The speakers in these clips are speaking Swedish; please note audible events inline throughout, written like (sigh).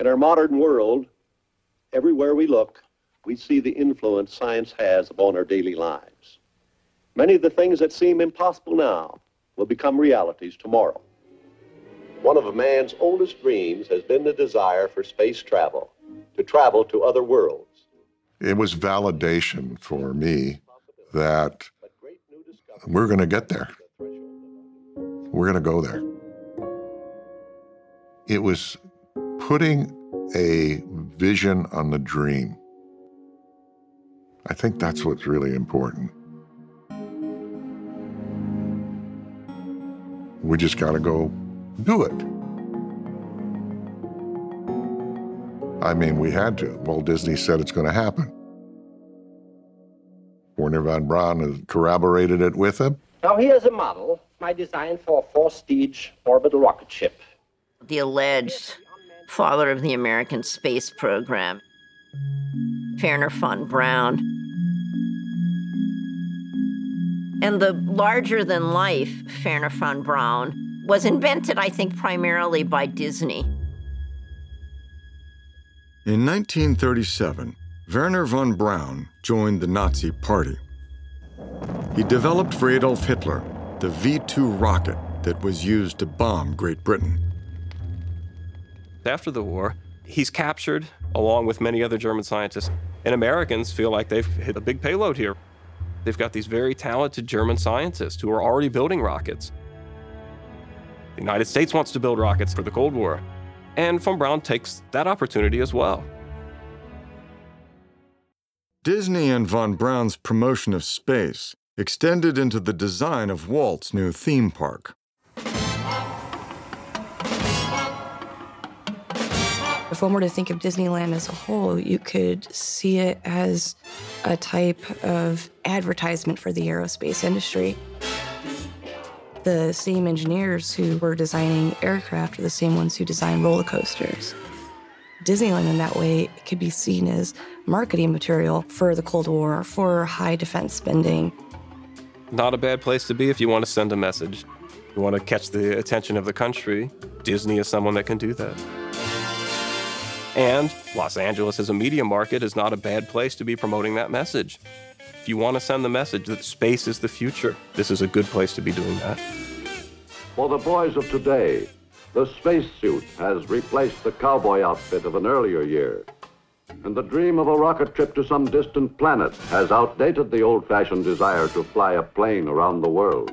In our modern world, everywhere we look, we see the influence science has upon our daily lives. Many of the things that seem impossible now will become realities tomorrow. One of man's oldest dreams has been the desire for space travel, to travel to other worlds. It was validation for me that we're going to get there. We're going to go there. It was putting a vision on the dream. I think that's what's really important. We just got to go do it. I mean, we had to. Walt Disney said it's going to happen. Werner von Braun has corroborated it with him. Now here's a model, my design for a four-stage orbital rocket ship. The alleged father of the American space program, Werner von Braun. And the larger than life Werner von Braun was invented, I think, primarily by Disney. In 1937, Werner von Braun joined the Nazi Party. He developed for Adolf Hitler the V 2 rocket that was used to bomb Great Britain. After the war, he's captured along with many other German scientists, and Americans feel like they've hit a big payload here. They've got these very talented German scientists who are already building rockets. The United States wants to build rockets for the Cold War, and von Braun takes that opportunity as well. Disney and von Braun's promotion of space extended into the design of Walt's new theme park. If one were to think of Disneyland as a whole, you could see it as a type of advertisement for the aerospace industry. The same engineers who were designing aircraft are the same ones who design roller coasters. Disneyland, in that way, could be seen as marketing material for the Cold War, for high defense spending. Not a bad place to be if you want to send a message. You want to catch the attention of the country. Disney is someone that can do that. And Los Angeles as a media market is not a bad place to be promoting that message. If you want to send the message that space is the future, this is a good place to be doing that. For the boys of today, the spacesuit has replaced the cowboy outfit of an earlier year. And the dream of a rocket trip to some distant planet has outdated the old fashioned desire to fly a plane around the world.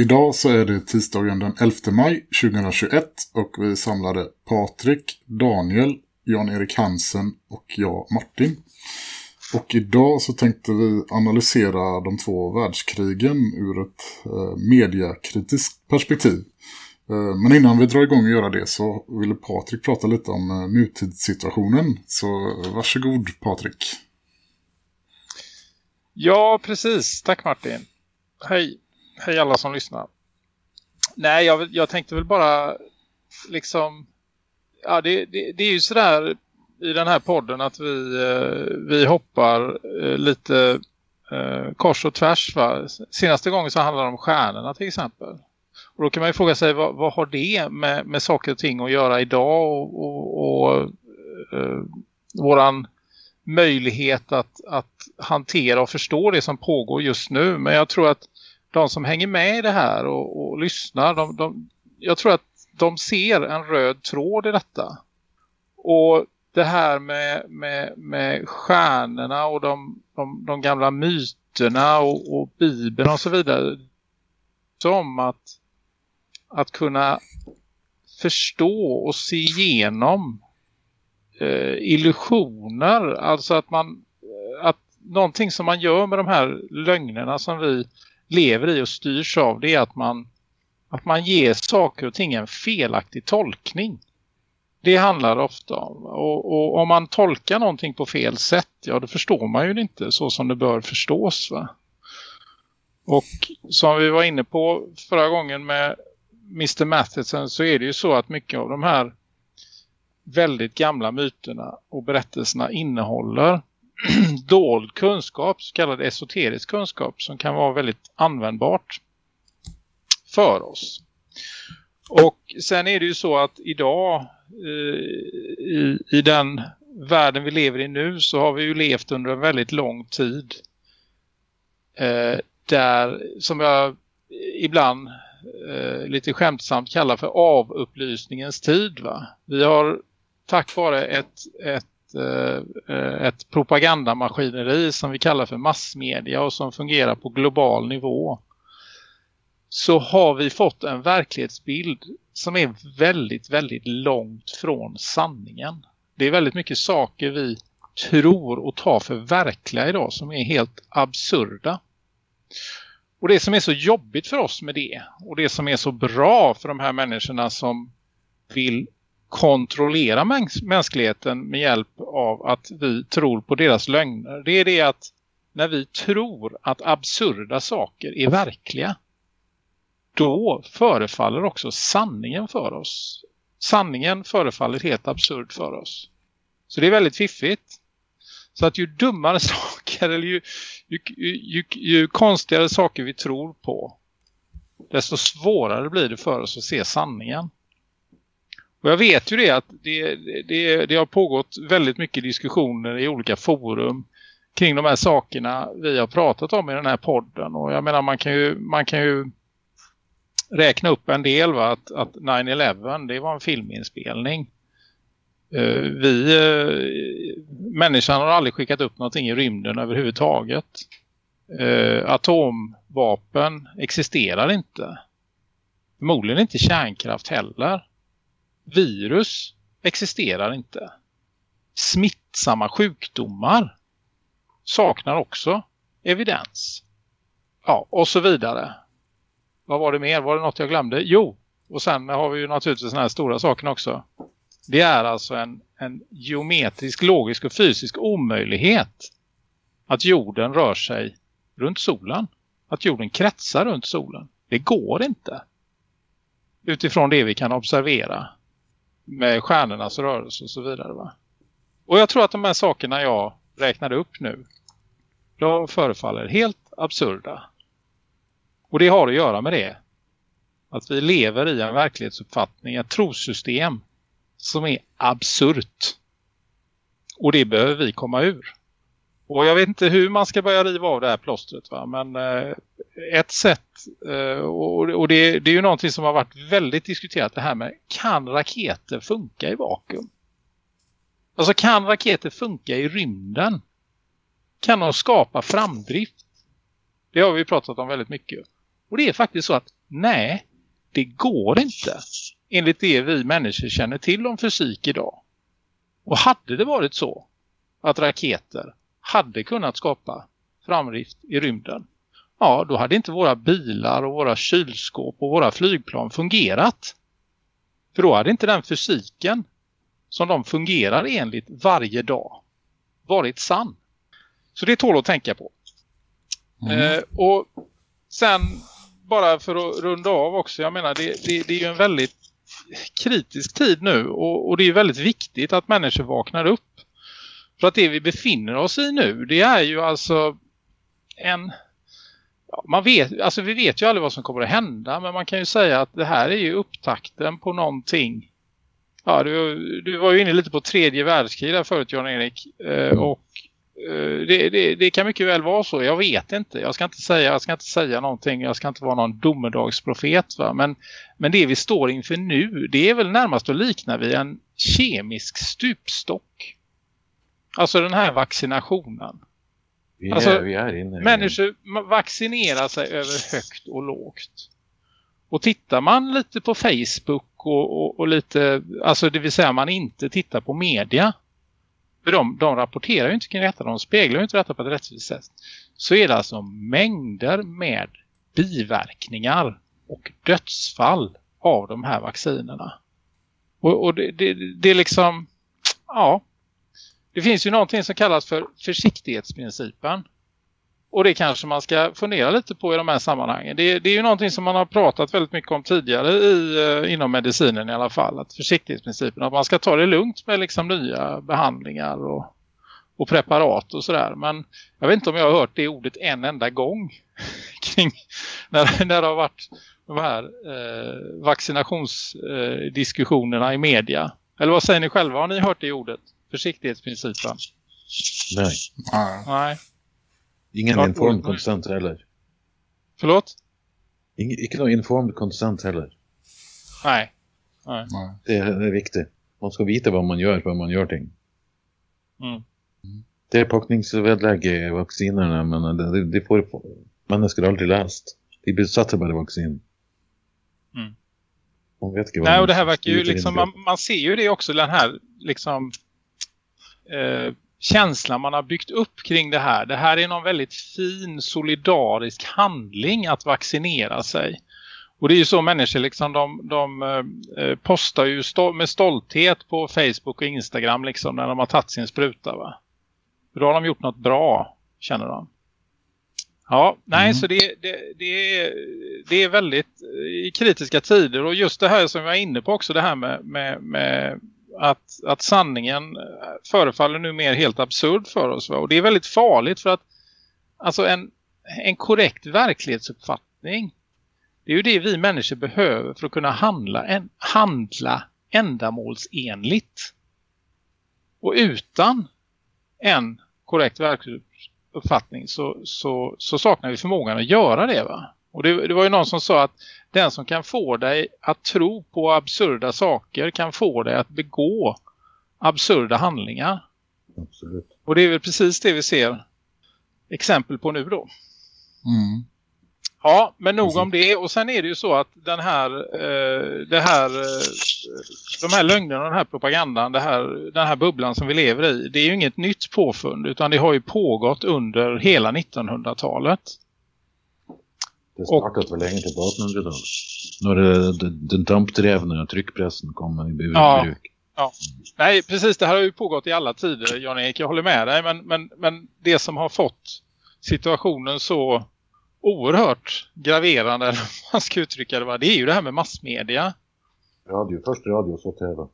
Idag så är det tisdagen den 11 maj 2021 och vi samlade Patrik, Daniel, Jan-Erik Hansen och jag Martin. Och idag så tänkte vi analysera de två världskrigen ur ett eh, mediakritiskt perspektiv. Eh, men innan vi drar igång och göra det så ville Patrik prata lite om eh, nutidssituationen. Så varsågod Patrik. Ja, precis. Tack Martin. Hej. Hej alla som lyssnar. Nej, jag, jag tänkte väl bara liksom... Ja, det, det, det är ju sådär i den här podden att vi, eh, vi hoppar eh, lite eh, kors och tvärs. Va? Senaste gången så handlade det om stjärnorna till exempel. Och då kan man ju fråga sig vad, vad har det med, med saker och ting att göra idag och, och, och eh, våran möjlighet att, att hantera och förstå det som pågår just nu. Men jag tror att de som hänger med i det här och, och lyssnar, de, de, jag tror att de ser en röd tråd i detta. Och det här med, med, med stjärnorna och de, de, de gamla myterna och, och Bibeln och så vidare. Som att, att kunna förstå och se igenom eh, illusioner. Alltså att man eh, att någonting som man gör med de här lögnerna som vi lever i och styrs av det är att man, att man ger saker och ting en felaktig tolkning. Det handlar ofta om. Och, och, om man tolkar någonting på fel sätt, ja då förstår man ju det inte så som det bör förstås va. Och som vi var inne på förra gången med Mr. Matheson så är det ju så att mycket av de här väldigt gamla myterna och berättelserna innehåller (clears throat) dold kunskap, så kallad esoterisk kunskap som kan vara väldigt användbart för oss. Och sen är det ju så att idag eh, i, i den världen vi lever i nu så har vi ju levt under en väldigt lång tid eh, där som jag ibland eh, lite skämtsamt kallar för avupplysningens tid va. Vi har tack vare ett, ett Eh, ett propagandamaskineri som vi kallar för massmedia och som fungerar på global nivå så har vi fått en verklighetsbild som är väldigt, väldigt långt från sanningen. Det är väldigt mycket saker vi tror och tar för verkliga idag som är helt absurda. Och det som är så jobbigt för oss med det och det som är så bra för de här människorna som vill kontrollera mäns mänskligheten med hjälp av att vi tror på deras lögner. Det är det att när vi tror att absurda saker är verkliga då förefaller också sanningen för oss. Sanningen förefaller helt absurd för oss. Så det är väldigt fiffigt. Så att ju dummare (laughs) saker eller ju, ju, ju, ju konstigare saker vi tror på desto svårare blir det för oss att se sanningen. Och jag vet ju det att det, det, det har pågått väldigt mycket diskussioner i olika forum kring de här sakerna vi har pratat om i den här podden. Och jag menar man kan ju, man kan ju räkna upp en del va? Att, att 9-11 det var en filminspelning. Uh, vi, uh, människan har aldrig skickat upp någonting i rymden överhuvudtaget. Uh, atomvapen existerar inte. Förmodligen inte kärnkraft heller virus existerar inte. Smittsamma sjukdomar saknar också evidens. Ja, och så vidare. Vad var det mer? Var det något jag glömde? Jo, och sen har vi ju naturligtvis den här stora saken också. Det är alltså en, en geometrisk, logisk och fysisk omöjlighet att jorden rör sig runt solen. Att jorden kretsar runt solen. Det går inte. Utifrån det vi kan observera med stjärnornas rörelse och så vidare va. Och jag tror att de här sakerna jag räknade upp nu de förefaller helt absurda. Och det har att göra med det. Att vi lever i en verklighetsuppfattning, ett trossystem som är absurt. Och det behöver vi komma ur. Och jag vet inte hur man ska börja riva av det här plåstret va? men eh, ett sätt eh, och, och det, det, är ju någonting som har varit väldigt diskuterat det här med kan raketer funka i vakuum? Alltså kan raketer funka i rymden? Kan de skapa framdrift? Det har vi pratat om väldigt mycket. Och det är faktiskt så att nej, det går inte enligt det vi människor känner till om fysik idag. Och hade det varit så att raketer hade kunnat skapa framdrift i rymden ja då hade inte våra bilar och våra kylskåp och våra flygplan fungerat. För då hade inte den fysiken som de fungerar enligt varje dag varit sann. Så det tål att tänka på. Mm. Eh, och sen bara för att runda av också, jag menar det, det, det är ju en väldigt kritisk tid nu och, och, det är väldigt viktigt att människor vaknar upp. För att det vi befinner oss i nu det är ju alltså en man vet, alltså vi vet ju aldrig vad som kommer att hända men man kan ju säga att det här är ju upptakten på någonting. Ja, du, du var ju inne lite på tredje världskrig där förut Jan-Erik eh, och eh, det, det, det, kan mycket väl vara så, jag vet inte. Jag ska inte säga, jag ska inte säga någonting, jag ska inte vara någon domedagsprofet va? Men, men det vi står inför nu, det är väl närmast att likna vid en kemisk stupstock. Alltså den här vaccinationen. Vi är, alltså, vi är inne människor vaccinerar sig över högt och lågt. Och tittar man lite på Facebook och, och, och, lite, alltså det vill säga man inte tittar på media. För de, de rapporterar ju inte kring detta, de speglar ju inte detta på ett rättvist sätt. Så är det alltså mängder med biverkningar och dödsfall av de här vaccinerna. Och, och det, det, det är liksom, ja, det finns ju någonting som kallas för försiktighetsprincipen. Och det kanske man ska fundera lite på i de här sammanhangen. Det, det är ju någonting som man har pratat väldigt mycket om tidigare i, eh, inom medicinen i alla fall. Att försiktighetsprincipen, att man ska ta det lugnt med liksom nya behandlingar och, och preparat och sådär. Men jag vet inte om jag har hört det ordet en enda gång (laughs) kring när, när det har varit de här eh, vaccinationsdiskussionerna eh, i media. Eller vad säger ni själva? Har ni hört det ordet? Försiktighetsprincipen? Nej. Nej. Ingen Klart informed consent heller. Förlåt? Ingen, inte någon informed consent heller. Nej. Nej. Det, är, det är viktigt. Man ska veta vad man gör för man gör ting. Mm. Det är packningsvedlägg i vaccinerna men det, det får människor aldrig läst. De blir satta bara vaccin. Mm. Man vet inte vad Nej, och det här verkar ju liksom, man, man, ser ju det också, den här liksom eh, känslan man har byggt upp kring det här. Det här är någon väldigt fin solidarisk handling att vaccinera sig. Och det är ju så människor liksom, de, de eh, postar ju stol med stolthet på Facebook och Instagram liksom när de har tagit sin spruta va. Då har de gjort något bra, känner de. Ja, nej mm. så det, det, det, är, det är väldigt eh, i kritiska tider och just det här som jag är inne på också det här med, med, med att, att sanningen eh, förefaller nu mer helt absurd för oss. Va? Och det är väldigt farligt för att alltså en, en korrekt verklighetsuppfattning det är ju det vi människor behöver för att kunna handla, en, handla ändamålsenligt. Och utan en korrekt verklighetsuppfattning så, så, så saknar vi förmågan att göra det va? Och det, det, var ju någon som sa att den som kan få dig att tro på absurda saker kan få dig att begå absurda handlingar. Absolut. Och det är väl precis det vi ser exempel på nu då. Mm. Ja, men nog om det. Och sen är det ju så att den här, eh, det här eh, de här lögnerna, den här propagandan, det här, den här bubblan som vi lever i, det är ju inget nytt påfund utan det har ju pågått under hela 1900-talet. Det startade för länge till 1800-talet. När den dampdrevna tryckpressen kom i bruk. Ja, ja. Nej, precis. Det här har ju pågått i alla tider, Jan-Erik. Jag håller med dig. Men, men, men det som har fått situationen så oerhört graverande, (laughs) eller man ska uttrycka det, va? det är ju det här med massmedia. Radio, först radio och så tv.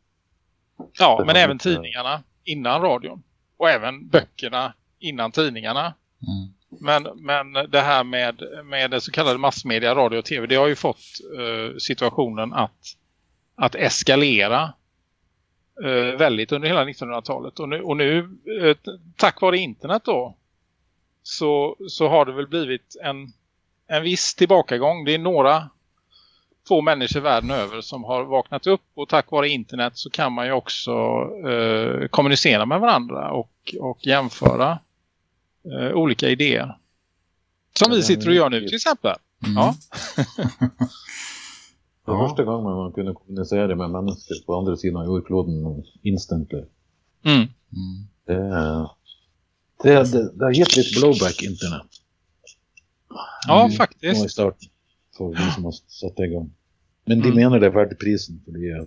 Ja, men även tidningarna innan radion. Och även böckerna innan tidningarna. Mm. Men, men det här med, med det så kallade massmedia, radio och tv, det har ju fått eh, situationen att, att eskalera eh, väldigt under hela 1900-talet. Och nu, och nu eh, tack vare internet då, så, så har det väl blivit en, en viss tillbakagång. Det är några få människor världen över som har vaknat upp och tack vare internet så kan man ju också eh, kommunicera med varandra och, och jämföra eh, olika idéer. Som vi sitter och gör nu till exempel. Mm. Ja. (laughs) Det var första gången man kunde kommunicera med människor på andra sidan jordkloden instantly. Mm. Mm. Det, det, det, det har gett lite blowback internet. Ja, mm. faktiskt. I starten för vi som har satt igång. Men de mm. menar det är värt prisen för det är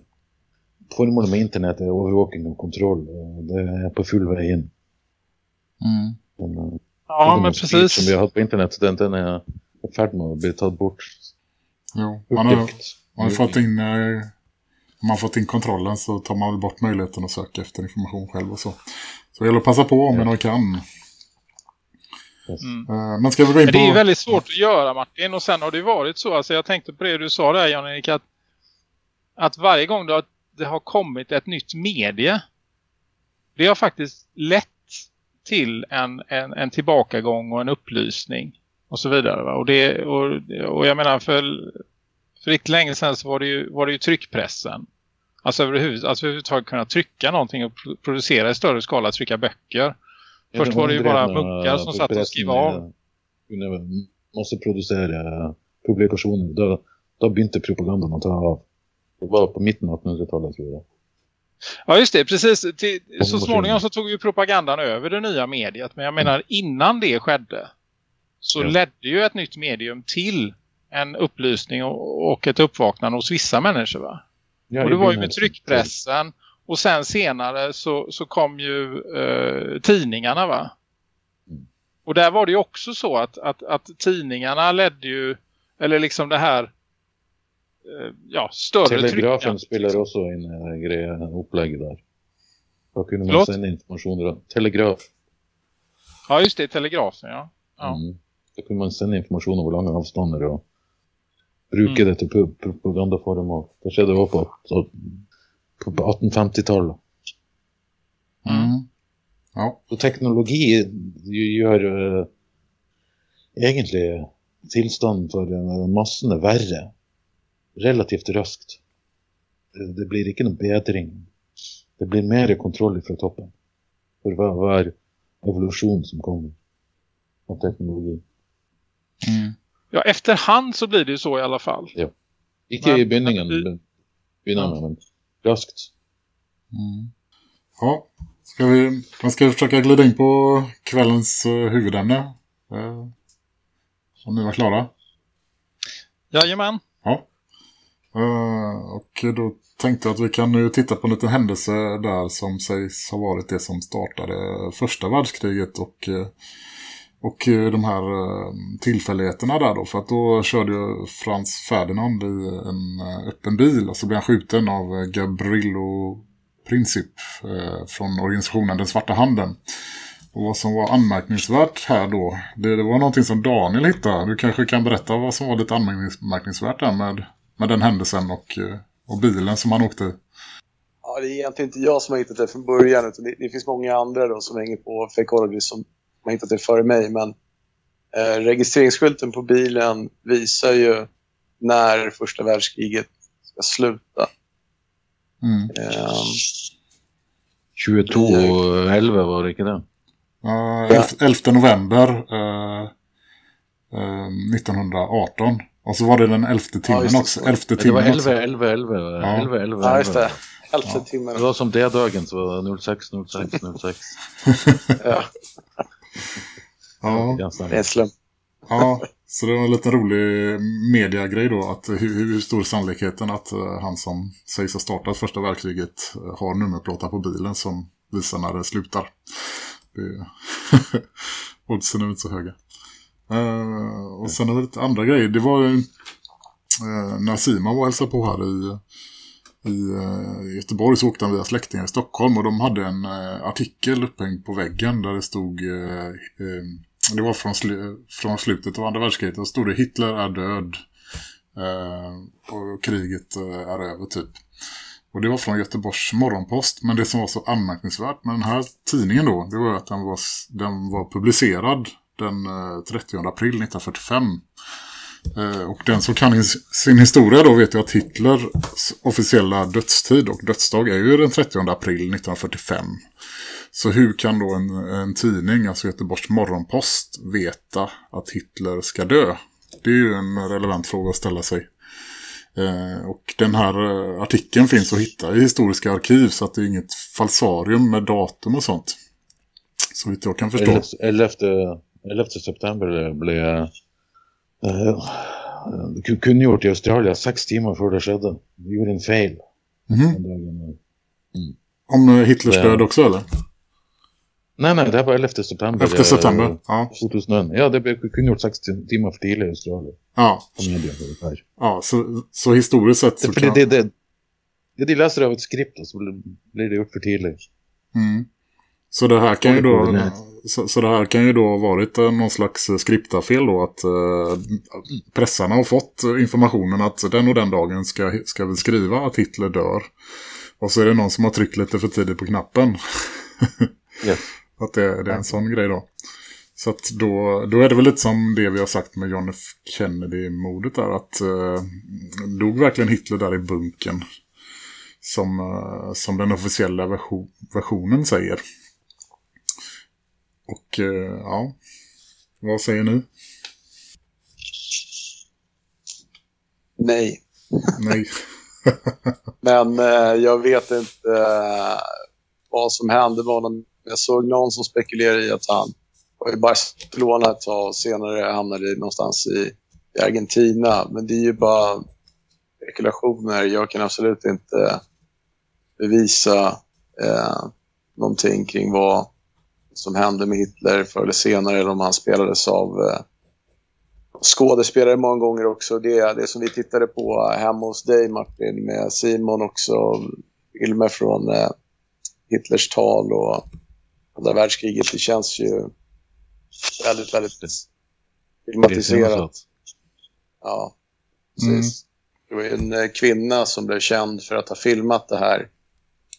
med internet är övervakning och kontroll och det är på full väg in. Mm. Men, eh, ja, men precis. Som vi har haft på internet, den, den är färdig med att bli tagit bort. Jo, man har, man har fått in... Eh, om man fått in kontrollen så tar man väl bort möjligheten att söka efter information själv och så. Så det gäller att passa på om man kan. Mm. Uh, man ska gå in på... Det är väldigt svårt att göra Martin. Och sen har det varit så. Alltså jag tänkte på det du sa där Jan-Erik. Att, att varje gång det har, det har kommit ett nytt medie. Det har faktiskt lett till en, en, en tillbakagång och en upplysning och så vidare. Va? Och, det, och, och jag menar för, för riktigt länge sedan så var det ju, var det ju tryckpressen. Alltså överhuvud, alltså överhuvudtaget kunna trycka någonting och producera i större skala, trycka böcker. Först var det ju bara munkar som satt och skrev av. Måste producera publikationer. Då, då började propagandan att ta av. Det var på mitten av 1800-talet tror jag. Ja just det, precis. Till, så småningom så tog ju propagandan över det nya mediet. Men jag menar innan det skedde så Ja. ledde ju ett nytt medium till en upplysning och, och ett uppvaknande hos vissa människor va? Ja, och det var ju med tryckpressen och sen senare så, så kom ju eh, tidningarna va? Mm. Och där var det ju också så att, att, att tidningarna ledde ju, eller liksom det här ja, större Telegrafen trycket. spelar också en äh, grej, en upplägg där. Då kunde man Förlåt? sända information. då. Telegraf. Ja just det, telegrafen ja. Ja. Mm. Då kunde man sända information över långa avstånd och bruka Mm. det till pu- propagandaform. och Det skedde också på, så, på, på 1850-talet. Mm. Ja. Så teknologi gör uh, egentligen tillstånd för massorna värre. Relativt raskt. Det, blir inte någon bedring. Det blir mer kontroll från toppen. För var, var evolution som kommer av teknologi. Mm. Ja, efterhand så blir det ju så i alla fall. Inte Men- i begynnelsen, men- men, begynnelsen, men raskt. Mm. Ja, ska vi, man ska försöka glida in på kvällens uh, huvudämne. Uh, om ni var klara. Jajamän. Ja. Eh, och då tänkte jag att vi kan nu titta på en liten händelse där som sägs ha varit det som startade första världskriget och, eh, och eh, de här tillfälligheterna där då. För att då körde ju Frans Ferdinand i en öppen bil och så blev han skjuten av eh, Gabriello Princip från organisationen Den svarta handen. Och vad som var anmärkningsvärt här då, det, det var någonting som Daniel hittade. Du kanske kan berätta vad som var lite anmärkningsvärt där med, med den händelsen och, eh, och bilen som han åkte i. Ja, det är egentligen inte jag som har hittat det från början utan det, det finns många andra då som hänger på Fakeology som har hittat det före mig. Men eh, registreringsskylten på bilen visar ju när första världskriget ska sluta. Mm. Ehm, 22 och 11 var det inte det? Uh, 11, 11 november eh, eh, 1918. Och så var det den 11 timmen det. också. 11 Det var timmen 11, också. 11, 11, Ja. 11, 11, ja, just det. 11. Elfte Ja. timmen. Det var som D-dagen så var det 06, 06, 06. Ja, Ja. Ja, det är slump. Ja, så det var en liten rolig mediagrej då. Att hur, hur stor sannolikheten att eh, han som sägs ha startat första världskriget eh, har nummerplåtar på bilen som visar när det slutar. Det, (laughs) oddsen är inte så höga. Eh, och sen har det lite andra grejer. Det var ju eh, när Simon var och hälsade på här i, eh, i Göteborg så åkte han via släktingar i Stockholm och de hade en eh, artikel upphängd på väggen där det stod eh, eh, det var från, sl från slutet av andra världskriget och stod det Hitler är död eh, och kriget eh, är över typ. Och det var från Göteborgs morgonpost men det som var så anmärkningsvärt med den här tidningen då det var att den var, den var publicerad den eh, 30 april 1945 eh, Och den som kan sin historia då vet ju att Hitlers officiella dödstid och dödsdag är ju den 30 april 1945. Så hur kan då en, en tidning, alltså Göteborgs morgonpost, veta att Hitler ska dö? Det är ju en relevant fråga att ställa sig. Eh, och den här eh, artikeln finns att hitta i historiska arkiv så att det är inget falsarium med datum och sånt. Så vitt jag kan förstå. 11, 11, 11 september blev uh, kungjort i Australien sex timmar före det skedde. Vi gjorde en fel Mhm. den dagen. Om eh, Hitlers död också eller? Nej, nej, det här var 11 september. 11 eh, september, ja. 2001. Ja, det blev kungjort sex tim- timmar för tidigt i Australien. Ja, ja så, så historiskt sett så Det, kan... det, det, det, det de läser av ett skript och så blir- det gjort för tidigt. Mm. Så det här kan ju då. Så, så det här kan ju då ha varit eh, någon slags skriptafel då att eh, pressarna har fått informationen att den och den dagen ska, ska vi skriva att Hitler dör. Och så är det någon som har tryckt lite för tidigt på knappen. (laughs) Yes. att det, det är en sån grej då. Så att då, då är det väl lite som det vi har sagt med John F. Kennedy-mordet där. Att eh, dog verkligen Hitler där i bunken. Som, eh, som den officiella version, versionen säger. Och eh, ja, vad säger ni? Nej. Nej. (laughs) Men eh, jag vet inte eh, vad som hände med honom. Jag såg någon som spekulerade i att han var i Barcelona ett tag och senare hamnade någonstans i, i Argentina. Men det är ju bara spekulationer. Jag kan absolut inte bevisa eh, någonting kring vad som hände med Hitler förr eller senare eller om han spelades av eh, skådespelare många gånger också. Det, det som vi tittade på hemma hos dig Martin med Simon också. Filmer från eh, Hitlers tal och andra världskriget. Det känns ju väldigt, väldigt filmatiserat. Ja, precis. Det var en eh, kvinna som blev känd för att ha filmat det här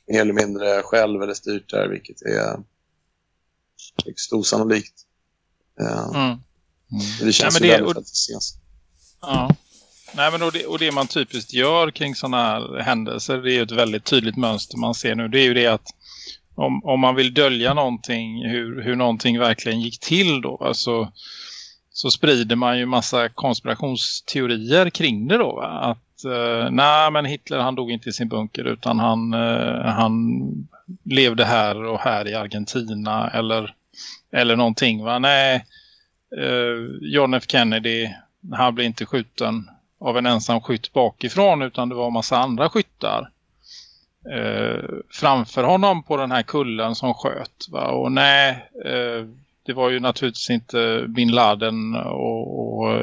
mer eller mindre själv eller styrt det här, vilket är högst osannolikt. Ja. Mm. Det känns Nej, men ju det- väldigt och- fantastiskt. Ja. Nej, men och, det, och det man typiskt gör kring sådana här händelser, det är ju ett väldigt tydligt mönster man ser nu. Det är ju det att om, om man vill dölja någonting, hur, hur någonting verkligen gick till då, alltså, så sprider man ju massa konspirationsteorier kring det då. Va? Att eh, nej men Hitler han dog inte i sin bunker utan han, eh, han levde här och här i Argentina eller, eller någonting va. Nej, eh, John F Kennedy han blev inte skjuten av en ensam skytt bakifrån utan det var en massa andra skyttar eh, framför honom på den här kullen som sköt. Va? Och nej, eh, det var ju naturligtvis inte bin Laden och, och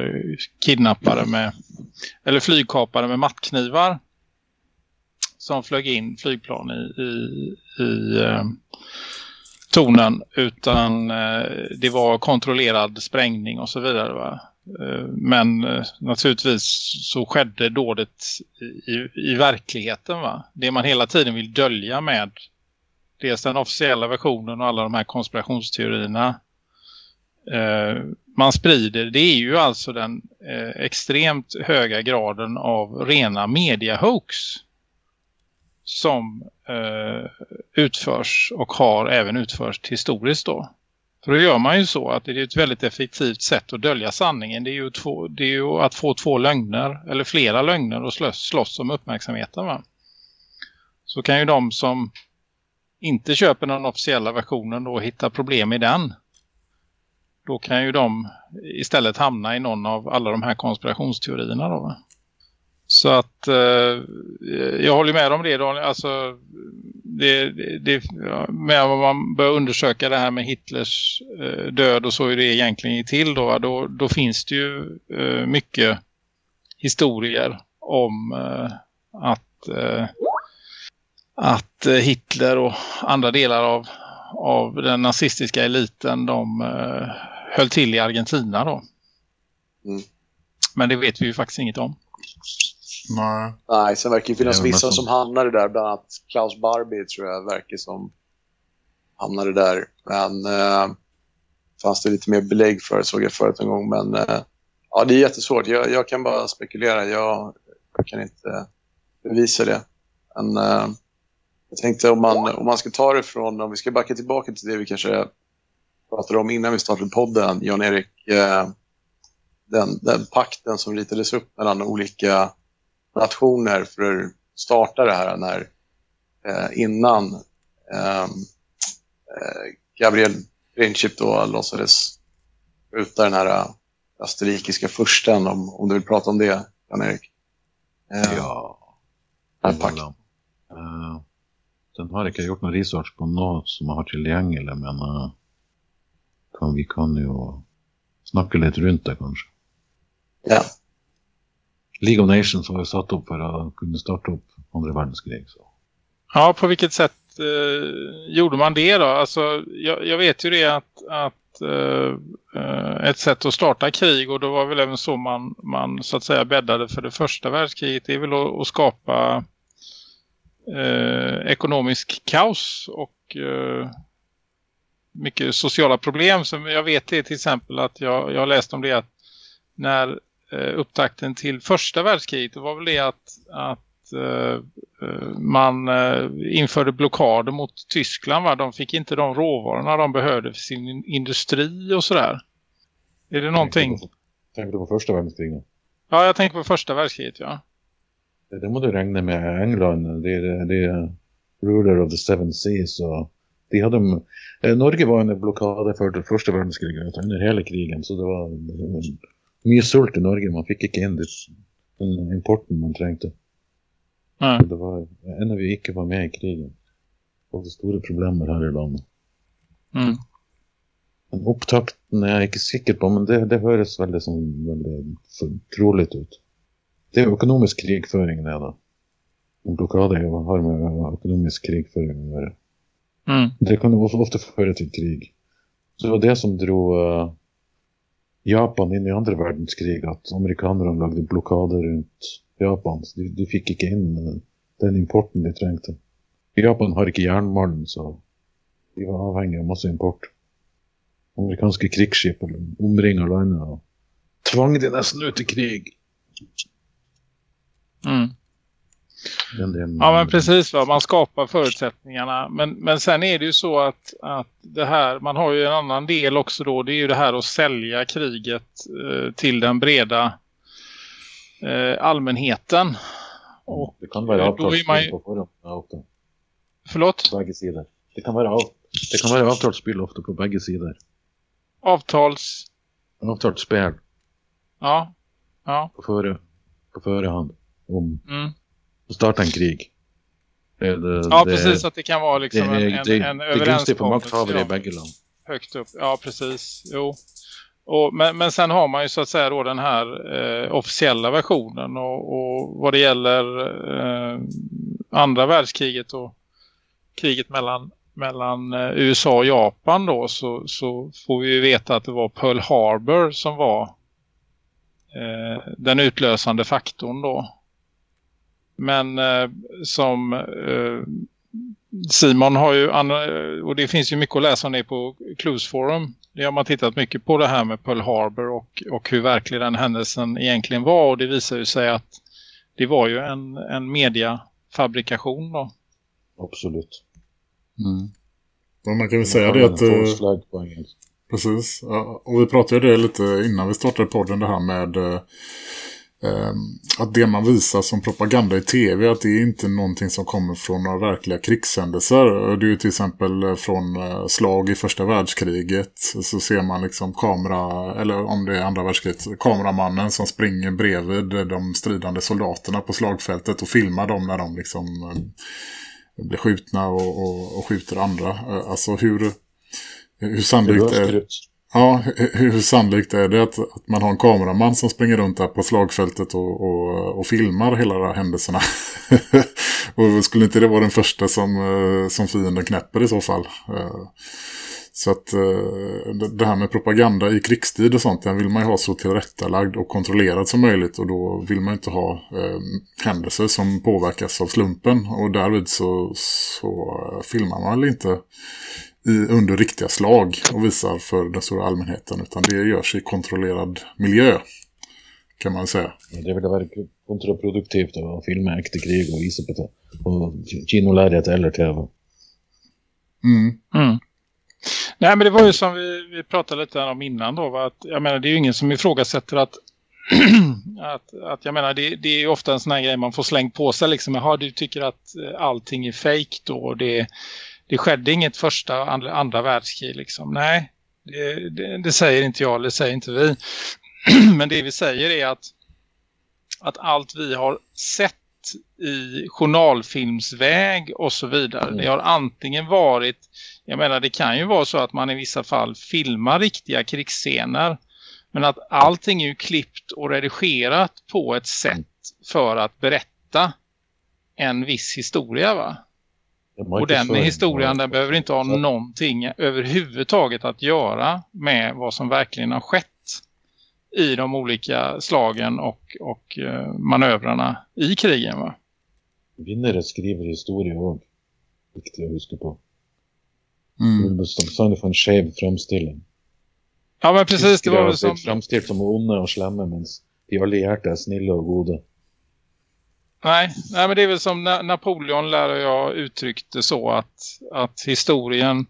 kidnappare med eller flygkapare med mattknivar som flög in flygplan i, i, i eh, tornen utan eh, det var kontrollerad sprängning och så vidare va. Eh, Men eh, naturligtvis så skedde dådet i, i verkligheten va. Det man hela tiden vill dölja med dels den officiella versionen och alla de här konspirationsteorierna eh, man sprider det är ju alltså den eh, extremt höga graden av rena mediahoax som eh, utförs och har även utförts historiskt då. För då gör man ju så att det är ett väldigt effektivt sätt att dölja sanningen. Det är ju, två, det är ju att få två lögner eller flera lögner och slåss, slåss om uppmärksamheten va. Så kan ju de som inte köper den officiella versionen då hitta problem i den. Då kan ju de istället hamna i någon av alla de här konspirationsteorierna då va. Så att eh, jag håller med om det Daniel. Alltså det, det, det, med om man börjar undersöka det här med Hitlers eh, död och så hur det egentligen gick till då, då, då finns det ju eh, mycket historier om eh, att, eh, att eh, Hitler och andra delar av, av den nazistiska eliten de höll till i Argentina då. Mm. Men det vet vi ju faktiskt inget om. Nej. Nej, sen verkar det finnas vissa som- som hamnade där, bland annat Klaus Barbie tror jag verkar som hamnade där. Men eh, fanns det lite mer belägg för, såg jag förut en gång. Men eh, ja, det är jättesvårt. Jag, jag kan bara spekulera. Jag, jag kan inte bevisa det. Men eh, jag tänkte om man, om man ska ta det från, om vi ska backa tillbaka till det vi kanske pratade om innan vi startade podden, Jan-Erik, eh, den, den pakten som ritades upp mellan olika nationer för att starta det här när, eh, innan eh, eh, Gabriel Princip då låtsades skjuta den här eh, österrikiska fursten om, om du vill prata om det, Jan-Erik. Eh, Ja. pakten. Uh, den har ikke gjort noe research på noe som jeg har tilgjengelig, men eh, kan, vi kan jo snakke litt rundt det, kanskje. Ja. League of Nations var ju satt upp för att kunna starta upp andra världskrig. Så. Ja, på vilket sätt eh, gjorde man det då? Alltså, jag, jag vet ju det att, att eh, eh ett sätt att starta krig och det var väl även så man, man så att säga bäddade för det första världskriget det är väl att, att skapa eh, ekonomisk kaos och eh, mycket sociala problem. Som jag vet det till exempel att jag, jag har läst om det att när upptakten till första världskriget det var väl det att, att eh, eh, man eh, införde blockader mot Tyskland. Va? De fick inte de råvarorna de behövde för sin industri och sådär. Är det någonting? Tenker du på første verdenskrig? nå? Ja, jag tänker på första världskriget, ja. Det må du räkna med England. Det är, det är ruler of the seven seas. Och de hade, eh, Norge var under blockad för första världskriget under hela krigen. Så det var, det mycket sult i Norge. Man fick inte in det, den importen man trängte. Nej. Det var en av vi inte var med i krigen. Och det stora problemer här i landet. Mm. Men upptakten är jag inte säker på, men det, det hörs väldigt, som, väldigt för- troligt ut. Det är ekonomisk krigföring det då. En blockad är- har med ekonomisk krigföring att göra. Mm. Det kan ju ofta föra till krig. Så det var det som drog eh, Japan in i andra världskriget. att amerikanerna lagde blockader runt Japan. Så de, de fick inte in eh, den importen de trängte. Japan har inte järnmalm, så de var avhängiga av massa import. Amerikanska krigsskip omringade landet och tvang de nästan ut i krig. Mm. Det, Ja men precis va, man skapar förutsättningarna. Men, men sen är det ju så att, att det här, man har ju en annan del också då. Det är ju det här att sälja kriget eh, till den breda eh, allmänheten. Och det kan vara ju, på ofta. förlåt? På bägge sidor. Det kan vara, det kan vara avtalsspel ofta på bägge sidor. Avtals... Avtalsspel Ja. Ja. på, före, på förhand om Mm. Att starta en krig. Det, det, Ja det, precis att det kan vara liksom det, en, en, det, en gunstigt på makthavare ja. i bägge land. högt upp. Ja, precis. Jo. Och, men, men sen har man ju så att säga då den här eh, officiella versionen och, och vad det gäller eh, andra världskriget och kriget mellan, mellan eh, USA och Japan då så, så får vi ju veta att det var Pearl Harbor som var eh, den utlösande faktorn då. Men eh, som eh, Simon har ju, an- och det finns ju mycket att läsa om det på Clues Forum. Det har man tittat mycket på det här med Pearl Harbor och, och hur verklig den händelsen egentligen var. Och det visar ju sig att det var ju en, en mediafabrikation då. Absolut. Mm. Ja, man kan väl säga det att... eh. Precis. Ja, Och vi pratade ju det lite innan vi startade podden det här med eh, eh, att det man visar som propaganda i tv att det är inte någonting som kommer från några verkliga krigshändelser. Det är ju till exempel eh, från eh, slag i första världskriget så ser man liksom kamera, eller om det är andra världskriget, kameramannen som springer bredvid de stridande soldaterna på slagfältet och filmar dem när de liksom eh, blir skjutna och, och, och skjuter andra. Alltså hur, hur sannolikt Det är... Ja, hur, hur sannolikt är det att, att man har en kameraman som springer runt där på slagfältet och, och, och filmar hela de här händelserna? (laughs) och skulle inte det vara den första som, eh, som fienden knäpper i så fall? Eh, så att eh, det- här med propaganda i krigstid och sånt, den vill man ju ha så tillrättalagd och kontrollerad som möjligt. Och då vill man inte ha eh, händelser som påverkas av slumpen. Och därvid så, så filmar man väl inte i, under riktiga slag och visar för den stora allmänheten. Utan det görs i kontrollerad miljö, kan man säga. Det ville være kontraproduktivt å filme ekte krig og vise på, på kinolerret eller TV. Mm. Mm. Nej men det var ju som vi, vi pratade lite om innan då. va, Att, jag menar det är ju ingen som ifrågasätter att, (clears throat) att, att jag menar det, det är ju ofta en sån här grej man får slängt på sig liksom. Jaha du tycker att eh, allting är fake då. och Det, det skedde inget första och andra, andra världskrig liksom. Nej det, det, det säger inte jag eller det säger inte vi. (clears throat) men det vi säger är att, att allt vi har sett i journalfilmsväg och så vidare. Det har antingen varit, jag menar det kan ju vara så att man i vissa fall filmar riktiga krigsscener. Men att allting är ju klippt och redigerat på ett sätt för att berätta en viss historia va? Och den historien den behöver inte ha någonting överhuvudtaget att göra med vad som verkligen har skett i de olika slagen och, och eh, manövrarna i krigen va? Vinnere skriver historie òg. Viktig å huske på. Mm. Du vil bestandig få en skjev framstilling. Ja men precis, det var väl som... blitt framstilt som onde og slemme, mens de allierte er snille og gode. Nej, nej men det är väl som Na- Napoleon lär jag uttryckte så att, att historien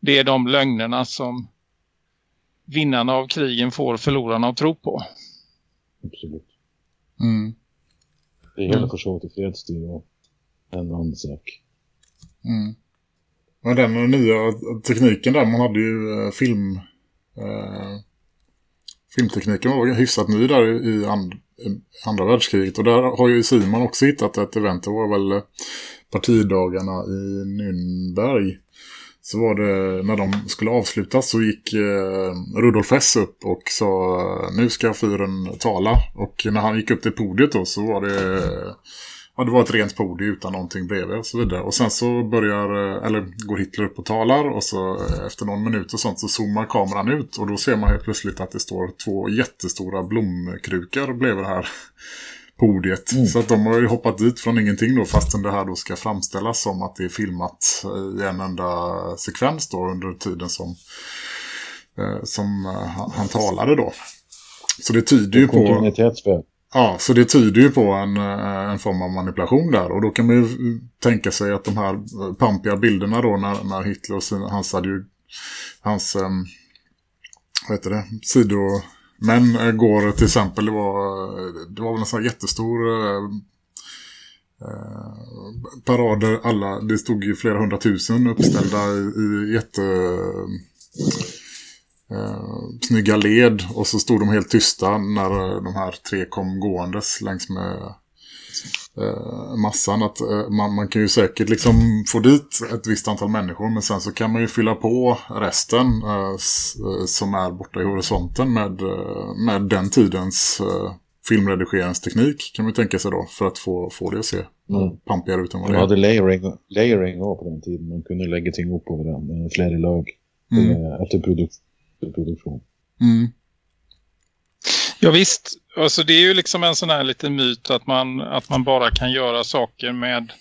det är de lögnerna som vinnarna av krigen får förlorarna att tro på. Absolutt. Mm. Det är hela Mm. försvaret i fredstid och en annan sak. Mm. Men den nya tekniken där, man hade ju eh, film... Eh, filmtekniken var hyfsat ny där i and, andra världskriget. Och där har ju Simon också hittat ett event. Det var väl eh, partidagarna i Nürnberg. Så var det, när de skulle avslutas så gick eh, Rudolf Hess upp och sa nu ska fyren tala. Och när han gick upp till podiet då så var det... Eh, Ja, det var ett rent podium utan någonting bredvid och så vidare. Och sen så börjar, eh, eller går Hitler upp och talar och så eh, efter någon minut och sånt så zoomar kameran ut och då ser man helt plötsligt att det står två jättestora blomkrukor bredvid det här (laughs) podiet. Så att de har ju hoppat dit från ingenting då fastän det här då ska framställas som att det är filmat i en enda sekvens då under tiden som, eh, som eh, han, han talade då. Så det tyder ju på... Kontinuitetsspel. Ja, så det tyder ju på en, eh, en form av manipulation där. Och då kan man ju tänka sig att de här pampiga bilderna då när, när Hitler och sin, hans, adju, hans um, vad heter det, sidomän eh, går till exempel, det var, det var väl en sån här jättestor uh, parader, alla, det stod ju flera hundratusen uppställda i, i jätte eh, snygga led och så stod de helt tysta när eh, de här tre kom gåendes längs med eh, massan. Att, eh, man, man kan ju säkert liksom få dit ett visst antal människor men sen så kan man ju fylla på resten eh, eh, som är borta i horisonten med, med den tidens filmredigeringsteknik kan man tänka sig då för att få, få det att se Mm. pampigare ut än vad De det är. hade layering, layering på den tiden. Man kunde lägga ting upp på varandra, flera lag Mm. efter produk produktion. Mm. Ja visst, alltså det är ju liksom en sån här liten myt att man, att man bara kan göra saker med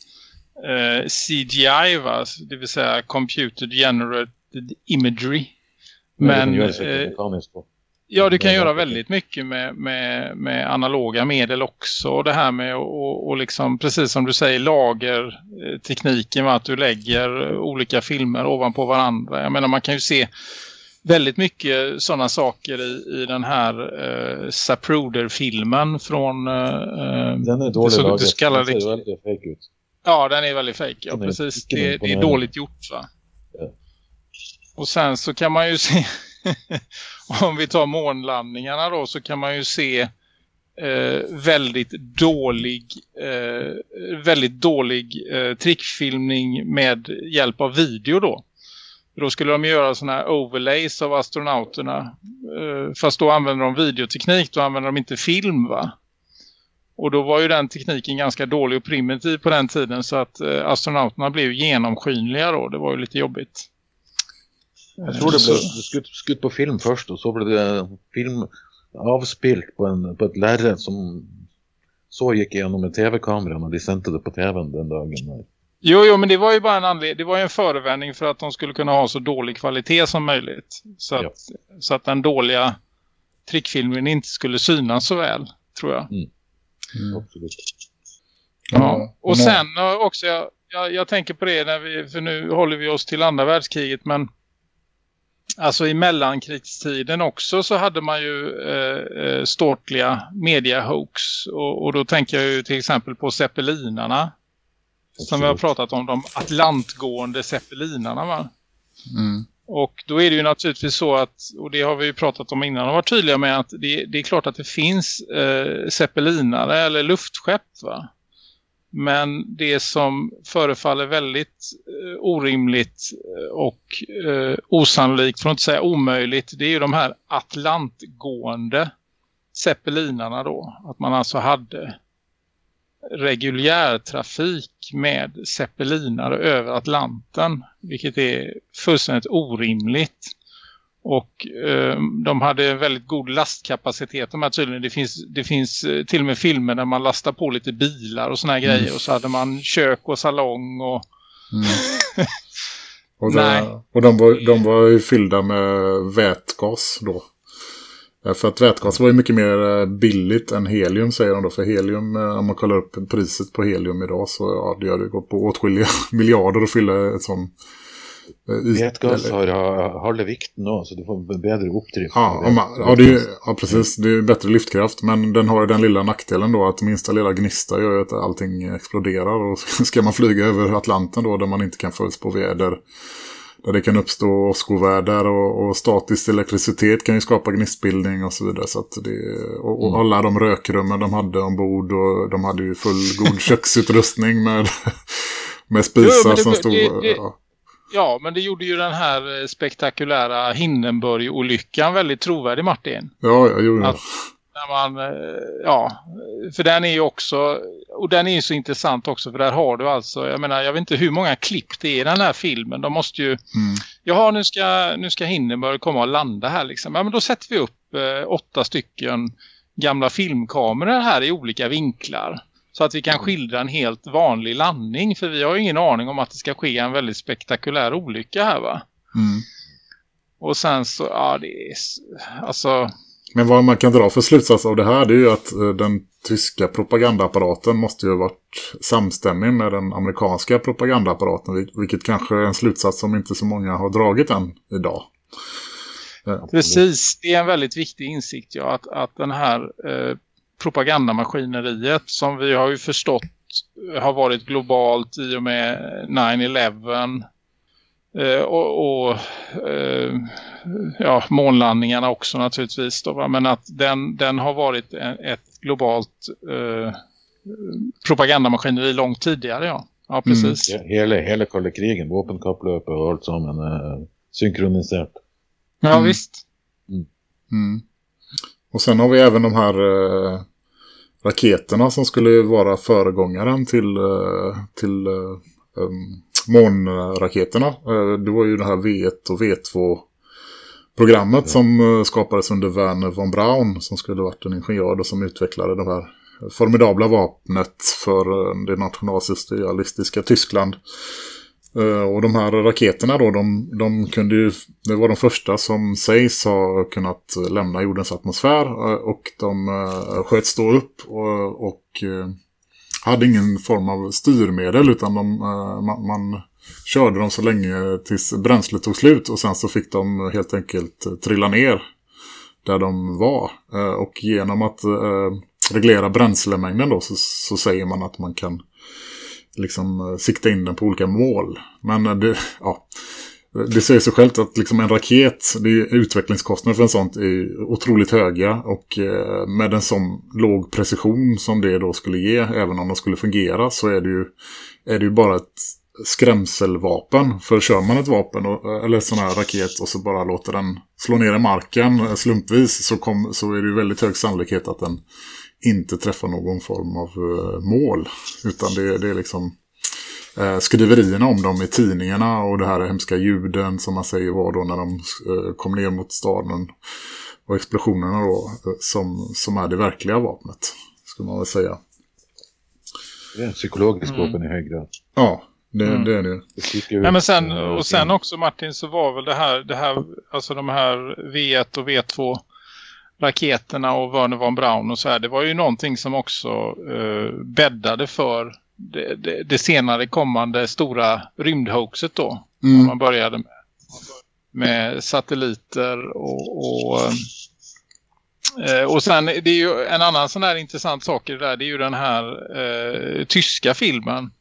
eh, CGI va, det vill säga Computer Generated Imagery. Men det kan göra eh, ja, du kan är göra väldigt mycket med, med, med analoga medel också. Och det här med och, och liksom, precis som du säger, lagertekniken, va, att du lägger olika filmer ovanpå varandra. Jag menar, man kan ju se väldigt mycket sådana saker i, i den här eh, Zapruder-filmen från... Eh, Den är dålig det, det så kallade Den ser väldigt fake ut. Ja, den är väldigt fake. Ja, precis. Det, det är dåligt gjort va? Ja. Och sen så kan man ju se, (laughs) om vi tar månlandningarna då, så kan man ju se eh, väldigt dålig eh, väldigt dålig eh, trickfilmning med hjälp av video då. Då skulle de göra såna här overlays av astronauterna. Eh, fast då använder de videoteknik, då använder de inte film va? Och då var ju den tekniken ganska dålig och primitiv på den tiden så att eh, astronauterna blev genomskinliga då. Det var ju lite jobbigt. Jag tror det Så- blev skutt, skutt på film först och så blev det film avspilt på, en, på ett lärre som så gick igenom med tv-kameran och de sände det på tvn den dagen. Jo, jo, men det var ju bara en anledning. Det var ju en förevändning för att de skulle kunna ha så dålig kvalitet som möjligt. Så att, så att den dåliga trickfilmen inte skulle synas så väl, tror jag. Absolut. Ja. Och sen också, jag, jag, jag tänker på det när vi, för nu håller vi oss till andra världskriget, men alltså i mellankrigstiden också så hade man ju eh, eh, ståtliga media-hoax. Och, och då tänker jag ju till exempel på zeppelinarna. Som vi har pratat om, de atlantgående zeppelinarna va? Mm. Och då är det ju naturligtvis så att, och det har vi ju pratat om innan och varit tydliga med att det, det är klart att det finns eh, zeppelinare eller luftskepp va. Men det som förefaller väldigt eh, orimligt eh, och eh, osannolikt, för att inte säga omöjligt, det är ju de här atlantgående zeppelinarna då. Att man alltså hade reguljärtrafik med zeppelinare över Atlanten, vilket är fullständigt orimligt. Och eh, de hade väldigt god lastkapacitet. De här tydligen, det finns, det finns eh, till och med filmer där man lastar på lite bilar och såna här Mm. grejer. Och så hade man kök och salong och Mm. (laughs) Och, det, och de, var, de var ju fyllda med vätgas då. Eh, För att vätgas var ju mycket mer eh, billigt än helium säger de då. För helium, eh, om man kollar upp priset på helium idag så ja, det hade gått på åtskilliga (laughs) miljarder att fylla ett sån Vätgas har halva vikten då, så du får bättre uppdrift. Ja, man, ja, det är, ja, precis. Det är bättre lyftkraft. Men den har ju den lilla nackdelen då att minsta lilla gnista gör att allting exploderar. Och (laughs) ska man flyga över Atlanten då där man inte kan förutspå väder där det kan uppstå åskoväder och, och statisk elektricitet kan ju skapa gnistbildning och så vidare. Så att det, och, och mm. alla de rökrummen de hade ombord och de hade ju full god (laughs) köksutrustning med, med spisar jo, det, som stod... Det, det, ja. ja. men det gjorde ju den här spektakulära Hindenburg-olyckan väldigt trovärdig, Martin. Ja, jag gjorde det. När man, eh, ja, för den är ju också, och den är ju så intressant också för där har du alltså, jag menar, jag vet inte hur många klipp det är i den här filmen. De måste ju, mm. jaha nu ska, nu ska Hindenburg komma och landa här liksom. Ja men då sätter vi upp eh, åtta stycken gamla filmkameror här i olika vinklar. Så att vi kan skildra en helt vanlig landning. För vi har ju ingen aning om att det ska ske en väldigt spektakulär olycka här va? Mm. Och sen så, ja det är, alltså men vad man kan dra för slutsats av det här det är ju att eh, den tyska propagandaapparaten måste ju ha varit samstämmig med den amerikanska propagandaapparaten. Vilket kanske är en slutsats som inte så många har dragit än idag. Eh, Precis, det är en väldigt viktig insikt ja, att, att den här eh, propagandamaskineriet som vi har ju förstått har varit globalt i och med 9-11 Eh, och, och eh, ja, månlandningarna också naturligtvis. Då, Men att den, den har varit ett globalt eh, propagandamaskineri långt tidigare, ja. Ja, mm. precis. Mm. Hela, hela kalla krigen, vapenkapplöpet och allt som en uh, synkroniserat. Ja, mm. visst. Mm. Mm. Och sen har vi även de här uh, raketerna som skulle vara föregångaren till, uh, till um, månraketerna. Eh, det var ju det här V1 och V2 programmet som eh, skapades under Werner von Braun som skulle varit en ingenjör och som utvecklade det här formidabla vapnet för eh, det nationalsocialistiska Tyskland. Och de här raketerna då, de, de kunde ju, det var de första som sägs ha kunnat lämna jordens atmosfär och de sköts då upp och, och hade ingen form av styrmedel utan de, eh, man, man, körde dem så länge tills bränslet tog slut och sen så fick de helt enkelt eh, trilla ner där de var. Eh, och genom att reglera bränslemängden då så, så säger man att man kan liksom sikta in den på olika mål. Men det, (laughs) ja, det säger sig självt att liksom en raket, det är utvecklingskostnader för en sånt är otroligt höga och eh, med en sån låg precision som det då skulle ge, även om de skulle fungera, så är det ju, är det ju bara ett skrämselvapen. För kör man ett vapen och, eller sån här raket och så bara låter den slå ner i marken eh, slumpvis så, kom, så är det ju väldigt hög sannolikhet att den inte träffar någon form av eh, mål. Utan det, det är liksom eh, skriverierna om dem i tidningarna och det här hemska ljuden som man säger var då när de eh, kom ner mot staden och explosionerna då eh, som, som är det verkliga vapnet skulle man väl säga. Det är en psykologisk mm. vapen i hög grad. Ja, det, mm. det är det. Ja, men sen, och sen också Martin så var väl det här, det här alltså de här V1 och V2 raketerna och Werner von Braun och så här. Det var ju någonting som också eh, bäddade för det, det, det senare kommande stora rymdhoaxet då. Mm. Man började med, med satelliter och, och eh, och sen det är ju en annan sån här intressant sak i det där. Det är ju den här eh, tyska filmen.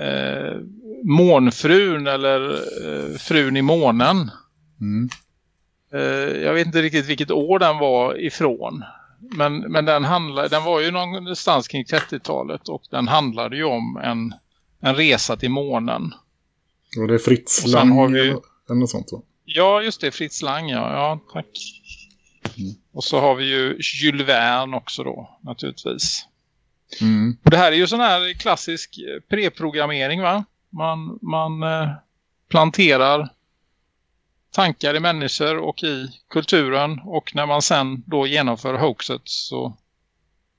Eh, Månfrun eller eh, Frun i månen. Mm. Eh, jag vet inte riktigt vilket år den var ifrån. Men, men den, handlar, den var ju någonstans kring 30-talet och den handlade ju om en, en resa till månen. Och det är Fritz Lang har vi, eller något sånt va? Ja, just det. Fritz Lang, ja. ja tack. Mm. Och så har vi ju Jules Verne också då, naturligtvis. Mm. Och det här är ju sån här klassisk preprogrammering va? Man, man eh, planterar tankar i människor och i kulturen och när man sen då genomför hoaxet så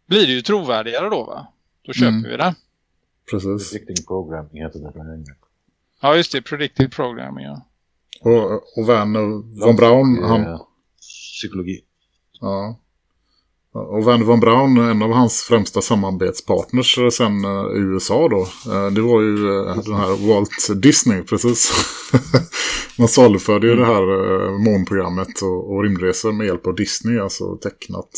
blir det ju trovärdigare då va? Då köper mm. vi det. Precis. Predicting programming heter det på Ja just det, predictive programming ja. Och, och Werner von Braun han... Psykologi. Ja. Och Werner von Braun, en av hans främsta samarbetspartners sen i USA då, det var ju den här Walt Disney, precis. (laughs) Man saluförde ju mm. det här månprogrammet och, och rymdresor med hjälp av Disney, alltså tecknat.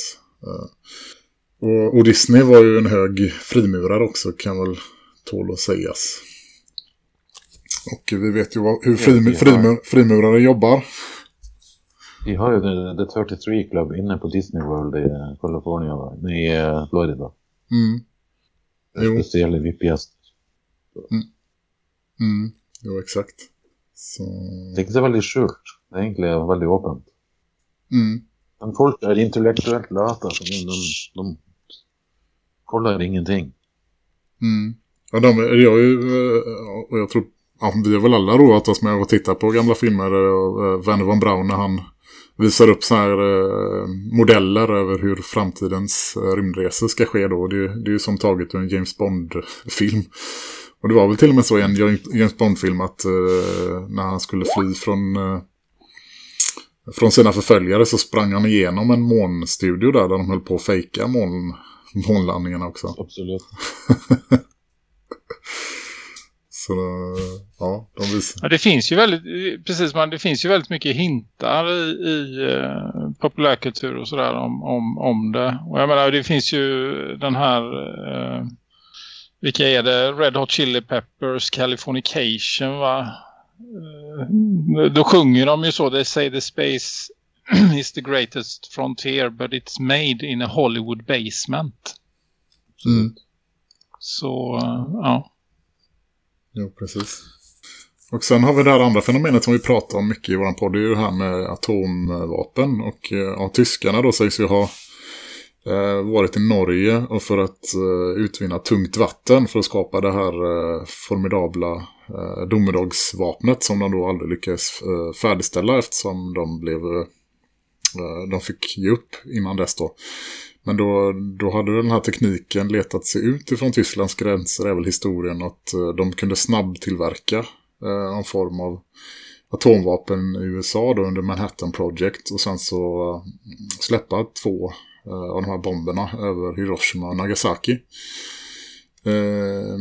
Och, och Disney var ju en hög frimurare också, kan väl tål att sägas. Och vi vet ju hur frim, frimur, frimurare jobbar. Vi har ju The 33 Club inne på Disney World i Kalifornien, i eh, Florida. Mm. Jo. Speciella VIP-gäster. Mm. Mm. Jo, exakt. Så... Det är inte väldigt skjult. Det är egentligen väldigt öppet. Mm. Men folk är intellektuellt lata. Så de, de, de kollar ingenting. Mm. Ja, de, jag, eh, och jag tror ja, vi har väl alla roat oss med att titta på gamla filmer och Werner von Braun när han visar upp så här äh, modeller över hur framtidens äh, rymdresor ska ske då. Det, det är ju som taget ur en James Bond-film. Och det var väl till och med så i en James Bond-film att äh, när han skulle fly från, äh, från sina förföljare så sprang han igenom en månstudio där, där de höll på att fejka mån, månlandningarna också. Absolut. (laughs) Så ja, de visar. Ja, det finns ju väldigt, precis man, det finns ju väldigt mycket hintar i, i uh, populärkultur och sådär om, om, om det. Och jag menar, det finns ju den här, uh, vilka är det? Red Hot Chili Peppers, Californication va? Uh, då sjunger de ju så, they say the space (clears throat) is the greatest frontier but it's made in a Hollywood basement. Mm. Så, ja. Jo, precis. Och sen har vi det här andra fenomenet som vi pratar om mycket i vår podd. Det är ju det här med atomvapen. Och eh, ja, tyskarna då sägs ju ha eh, varit i Norge och för att eh, utvinna tungt vatten för att skapa det här eh, formidabla eh, domedagsvapnet som de då aldrig lyckades eh, färdigställa eftersom de blev eh, eh de fick ge upp innan dess då. Men då, då hade den här tekniken letat sig ut ifrån Tysklands gränser är väl historien att eh, de kunde snabbtillverka eh, någon en form av atomvapen i USA då under Manhattan Project och sen så eh, släppa två av de här bomberna över Hiroshima och Nagasaki.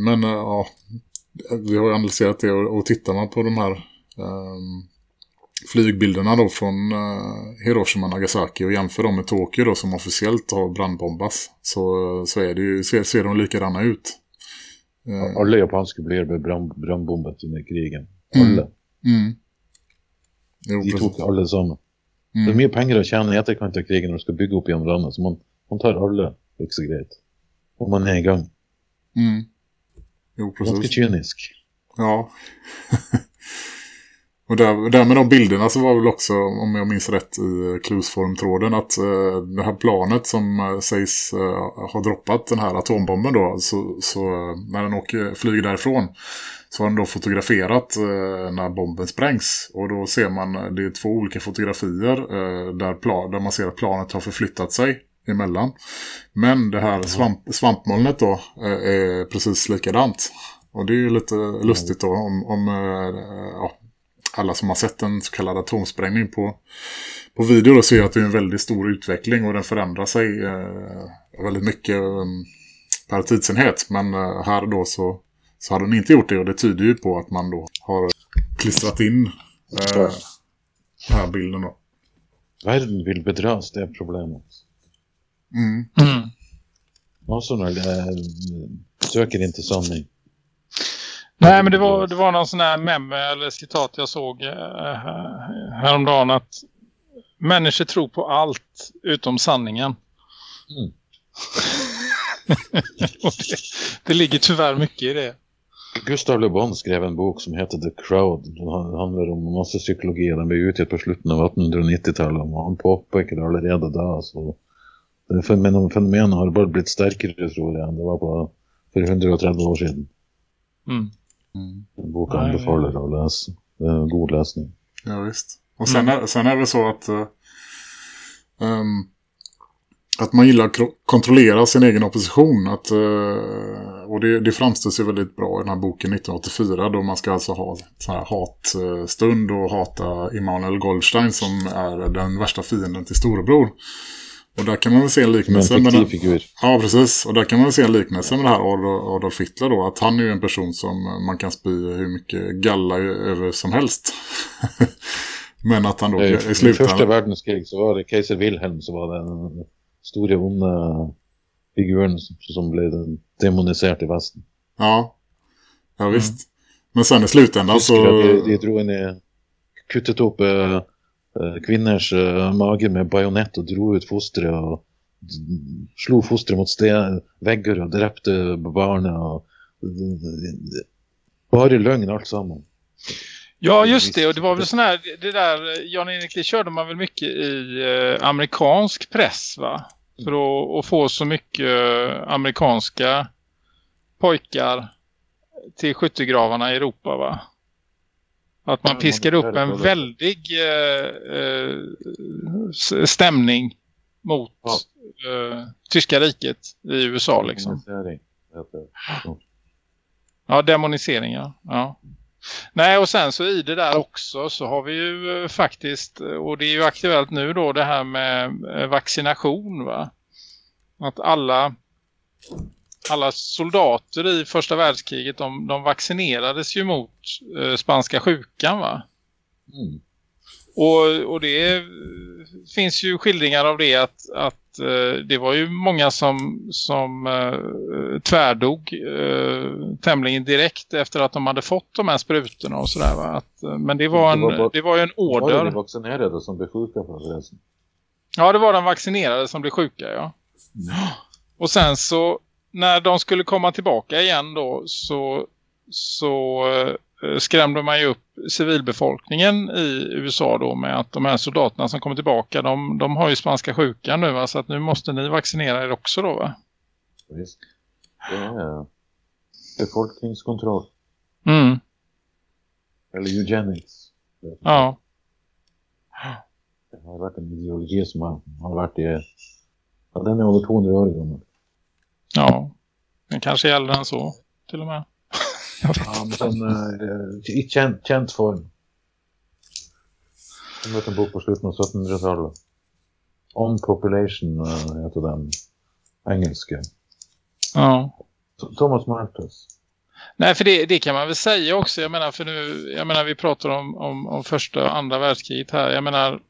Men ja, vi har ju analyserat det och tittar man på de här ehm, flygbilderna då från uh, Hiroshima och Nagasaki och jämför dem med Tokyo då som officiellt har brandbombas så, så är det ju, ser, ser de likadana ut. Uh, Alla japanska blev brand, brandbombat under krigen. Mm. Alla. Mm. Mm. Jo, De tog alla sådana. Mm. Det är mer pengar att tjäna i etterkant av krigen när du ska bygga upp igen landet. Så man, man tar alla fix och grejt. Om man är igång. Mm. Jo, precis. Ganska kynisk. Ja. (laughs) Och där, där med de bilderna så var väl också, om jag minns rätt i Klusformtråden, att eh, det här planet som eh, sägs eh, ha droppat den här atombomben då, så, så när den åker, flyger därifrån så har den då fotograferat eh, när bomben sprängs. Och då ser man, det är två olika fotografier eh, där, plan, där man ser att planet har förflyttat sig emellan. Men det här svamp, svampmolnet då eh, är precis likadant. Och det är ju lite lustigt då om, om ja, alla som har sett en så kallad atomsprängning på, på video då ser att det är en väldigt stor utveckling och den förändrar sig eh, väldigt mycket eh, per tidsenhet. Men eh, här då så, så har den inte gjort det och det tyder ju på att man då har klistrat in eh, den här bilden då. Världen vill bedras, det är problemet. Mm. Mm. Och sådana äh, söker inte sanning. Nej, men det var, det var någon sån här meme eller citat jag såg eh, häromdagen att människor tror på allt utom sanningen. Mm. (laughs) det, det, ligger tyvärr mycket i det. Gustav Le Bon skrev en bok som heter The Crowd. Den handlar om massa psykologi. Den blev utgivet på slutet av 1890-talet. Och han påpekade allerede då. Så det fenomenet har bara blivit starkare tror jag än det var på, för 130 år sedan. Mm. Mm. En bok anbefaller att läsa. Det är en god läsning. Ja visst. Och sen, mm. är, sen är det så att um, att man gillar att kontrollera sin egen opposition. Att, uh, och det, det framställs ju väldigt bra i den här boken 1984 då man ska alltså ha så här hatstund och hata Immanuel Goldstein som är den värsta fienden till storebror. Och där kan man väl se en liknelse en med fiktiv figur. Ja, precis. Och där kan man väl se en liknelse med det här Adolf, Hitler då. Att han är ju en person som man kan spy hur mycket galla över som helst. (laughs) Men att han då I, i I första slutändan... världskrig så var det kejsar Wilhelm som var den stora onda figuren som, blev demoniserad i västen. Ja, ja visst. Men sen i slutändan så... De, de drog i Kuttet eh, eh, kvinners eh, mage med bajonett og dro ut fosteret og d- slo fosteret mot ste- vegger og drepte barnet. Og, bare løgn alt sammen. Ja, just det. Och det var väl sån här, det där, Jan-Erik, det körde man väl mycket i eh, amerikansk press va? För att, att få så mycket eh, amerikanska pojkar till skyttegravarna i Europa va? Att man Ja, man- upp en väldig eh, eh, stämning mot eh, tyska riket i USA liksom. Ja, demonisering, ja. ja. Nej, och sen så i det där också så har vi ju eh, faktiskt, eh, och det är ju aktuellt nu då det här med vaccination va. Att alla, alla soldater i första världskriget de, de vaccinerades ju mot eh, spanska sjukan va. Mm. Och, och det är, finns ju skildringar av det att, att eh, det var ju många som, som eh, tvärdog eh, tämligen direkt efter att de hade fått de här sprutorna och sådär va. Att, eh, men det var, en, Det var bara- det var ju en Var det order. de vaccinerade som blev sjuka förresten? Ja, det var de vaccinerade som blev sjuka, ja. Och sen så, när de skulle komma tillbaka igen då, så, så eh, skrämde man ju upp civilbefolkningen i USA då med att de här soldaterna som kommer tillbaka, de, de har ju spanska sjukan nu va? så att nu måste ni vaccinera er också då va? Visst. Det är befolkningskontroll. Mm, Eller eugenics. ja. Det har varit en ideologi som har, har varit i... Ja, den är över 200 år gammal. Ja, den kanske är äldre än så till och med. Ja, men sån, eh, i känd, känd form. Jag mötte en bok på slutet av 1700-talet. On Population eh, heter den engelska. Ja. Thomas Malthus. Nej, för det, det kan man väl säga också. Jag menar, för nu, jag menar, vi pratar om, om, om första och andra världskriget här. Jag menar,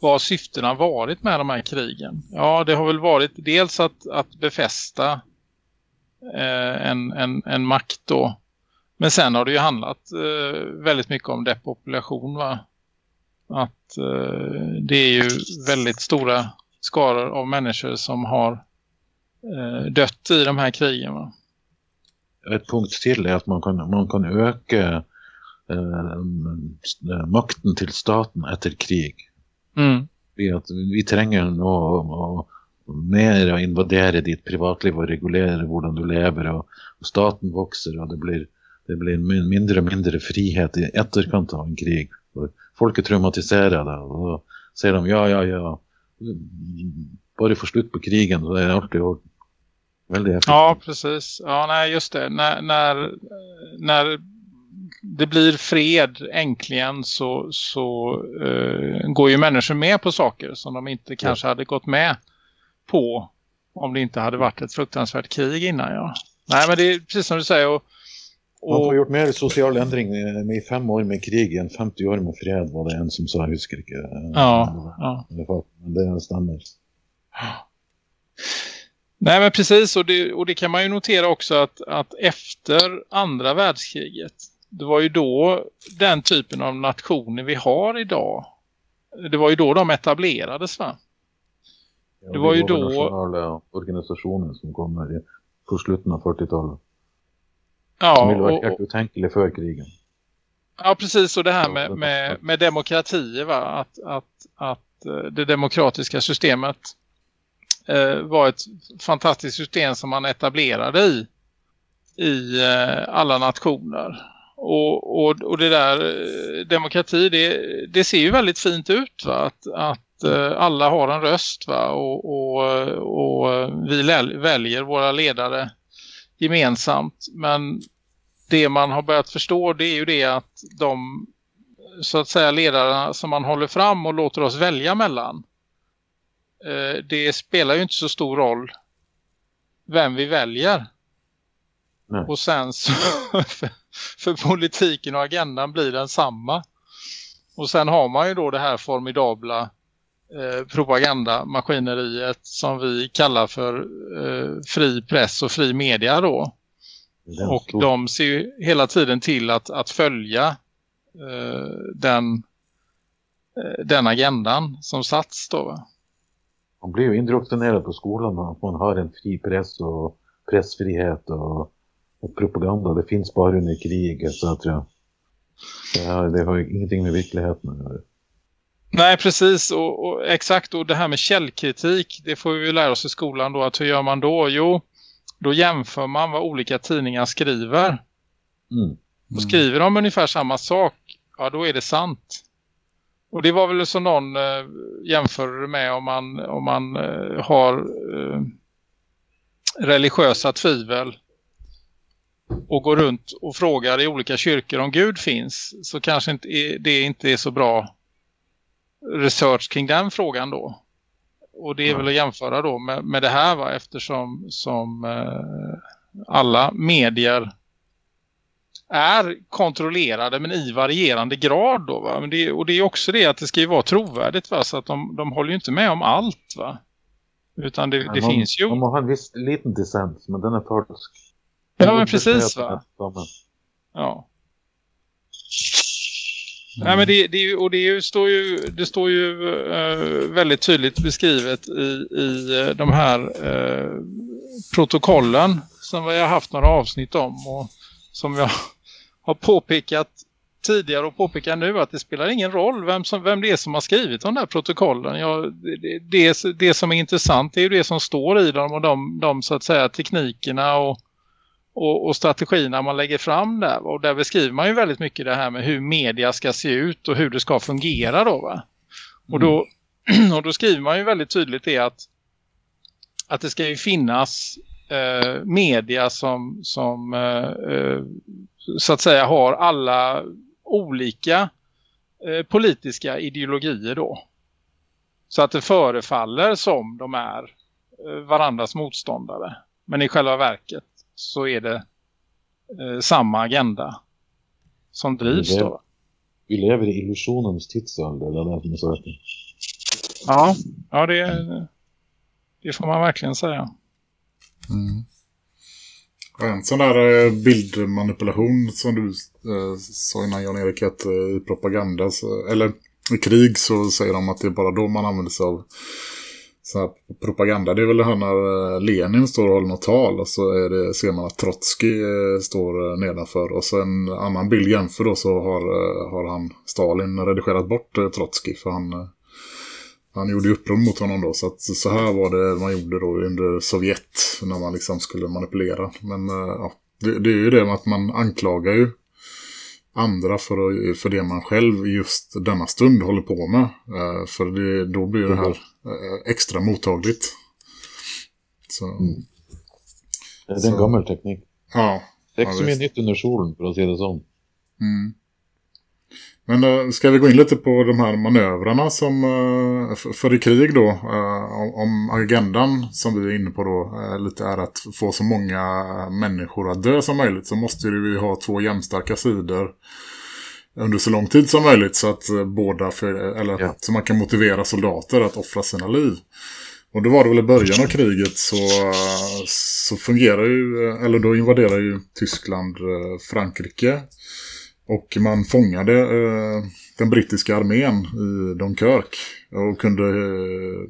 vad har syftena varit med de här krigen? Ja, det har väl varit dels att, att befästa eh, en, en, en makt då. Men sen har det ju handlat eh, väldigt mycket om depopulation va? Att eh, det är ju väldigt stora skaror av människor som har eh, dött i de här krigen va? Ett punkt till är att man kan, man kan öka eh, makten till staten efter krig. Mm. Ved at vi trenger nå å, mer å invadere ditt privatliv og regulere hvordan du lever, og, og staten vokser, og det blir, det blir min- mindre og mindre frihet i etterkant av en krig. Og folk er traumatiserer det, og da sier de ja, ja, ja, bare få slutt på krigen, så er det alltid. Veldig effektivt. Ja, precis. Ja, nej, just det. När, när, när det blir fred äntligen så, så eh, går ju människor med på saker som de inte kanske hade gått med på om det inte hade varit ett fruktansvärt krig innan. Ja. Nej, men det är precis som du säger. Och, Man får och, gjort mer sosial endring med i fem år med krig enn 50 år med fred, var det en som sa, jeg husker ikke. ja, ja. Men det stämmer. Nej men precis och det, och det kan man ju notera också att, att efter andra världskriget det var ju då den typen av nationer vi har idag det var ju då de etablerades va? Det var ju då- Internationella organisationer som kommer i, på slutet av 40-talet. Ja, som och, helt utänkliga för krigen. ja precis och det här med, med, med demokrati va? Att, att, att eh, det demokratiska systemet eh, var ett fantastiskt system som man etablerade i i eh, alla nationer. Och, och, och det där eh, demokrati det, det ser ju väldigt fint ut va? Att, att eh, alla har en röst va? Och, och, eh, och vi väljer våra ledare gemensamt. Men det man har börjat förstå det är ju det att de så att säga ledarna som man håller fram och låter oss välja mellan det spelar ju inte så stor roll vem vi väljer. Nej. Och sen så för, (laughs) för politiken och agendan blir den samma. Och sen har man ju då det här formidabla eh, propagandamaskineriet som vi kallar för eh, fri press och fri media då. Och de ser ju hela tiden till att, att följa eh, den, eh, den agendan som satts då va? Man blir ju indoktrinerad på skolan att man har en fri press och pressfrihet och, och propaganda. Det finns bara under kriget så att jag, det, har, det har ju ingenting med verkligheten att göra. Nej, precis. Och, och exakt. Och det här med källkritik, det får vi ju lära oss i skolan då. Att hur gör man då? Jo, då jämför man vad olika tidningar skriver. Mm. Och skriver de ungefär samma sak, ja då är det sant. Och det var väl som någon eh, jämför med om man, om man eh, har eh, religiösa tvivel och går runt och frågar i olika kyrkor om Gud finns så kanske inte är, det inte är så bra research kring den frågan då. Och det är väl att jämföra då med, med det här va eftersom som eh, alla medier är kontrollerade men i varierande grad då va. Men det, och det är också det att det ska ju vara trovärdigt va så att de, de håller ju inte med om allt va. Utan det, det man, finns ju. Man har en viss liten dissens men den är falsk. Ja men precis va. Ja. Nej men det, det, och det, ju, står ju, det står ju eh, väldigt tydligt beskrivet i, i eh, de här eh, protokollen som vi har haft några avsnitt om och som jag (laughs) har påpekat tidigare och påpekar nu att det spelar ingen roll vem, som, vem det är som har skrivit de där protokollen. Ja, det, det, det som är intressant är ju det som står i dem och de, de så att säga teknikerna och och, och strategierna man lägger fram där. Och där beskriver man ju väldigt mycket det här med hur media ska se ut och hur det ska fungera då va. Och, då, (clears throat) och då skriver man ju väldigt tydligt det att, att det ska ju finnas eh, media som, som eh, eh, så att säga har alla olika eh, politiska ideologier då. Så att det förefaller som de är eh, varandras motståndare. Men i själva verket så är det eh, samma agenda som drivs Vi lever, då. vi lever i illusionens tidsålder, eller det som så Ja, ja det, det får man verkligen säga. Mm. En sån där eh, bildmanipulation som du eh, sa innan Jan-Erik att eh, i propaganda, så, eller i krig så säger de att det är bara då man använder sig av så här propaganda. Det är väl det här när eh, Lenin står och håller något tal och så är det, ser man att Trotsky eh, står eh, nedanför. Och så en annan bild jämför då så har, har han Stalin redigerat bort Trotsky för han, han gjorde ju uppror mot honom då. Så, att, så här var det man gjorde då under Sovjet när man liksom skulle manipulera. Men ja, det, det är ju det med att man anklagar ju andra för, att- för det man själv just denna stund håller på med. Eh, för det, då blir det här eh, extra mottagligt. Så, Det är en gammal teknik. ja. Det är inte så mycket nytt under solen, för att säga det så. Mm. Men äh, ska vi gå in lite på de här manövrarna som eh, för, i krig då eh, om, agendan som vi är inne på då eh, lite är att få så många människor att dö som möjligt så måste vi ha två jämnstarka sidor under så lång tid som möjligt så att eh, båda för, eller Ja. så man kan motivera soldater att offra sina liv. Och då var det väl i början av kriget så, eh, så fungerar ju, eh, eller då invaderar ju Tyskland eh, Frankrike. Och man fångade eh, den brittiska armén i Dunkirk och kunde eh,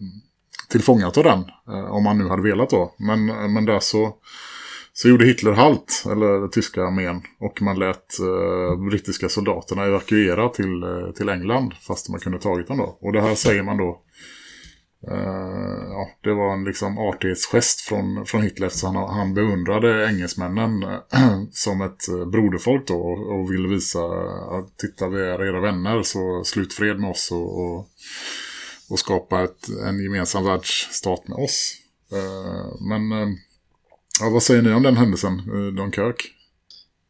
tillfångata den eh, om man nu hade velat då. Men, eh, men där så, så gjorde Hitler halt, eller tyska armén, och man lät eh, brittiska soldaterna evakuera till, eh, till England fast man kunde tagit dem då. Och det här säger man då Eh, ja, det var en liksom artighetsgest från, från Hitler så han, han beundrade engelsmännen (clears throat) som ett eh, broderfolk då och, och ville visa att titta vi är era vänner så slut fred med oss och, och, och skapa ett, en gemensam världsstat med oss. Eh, men ja, vad säger ni om den händelsen Don Kirk?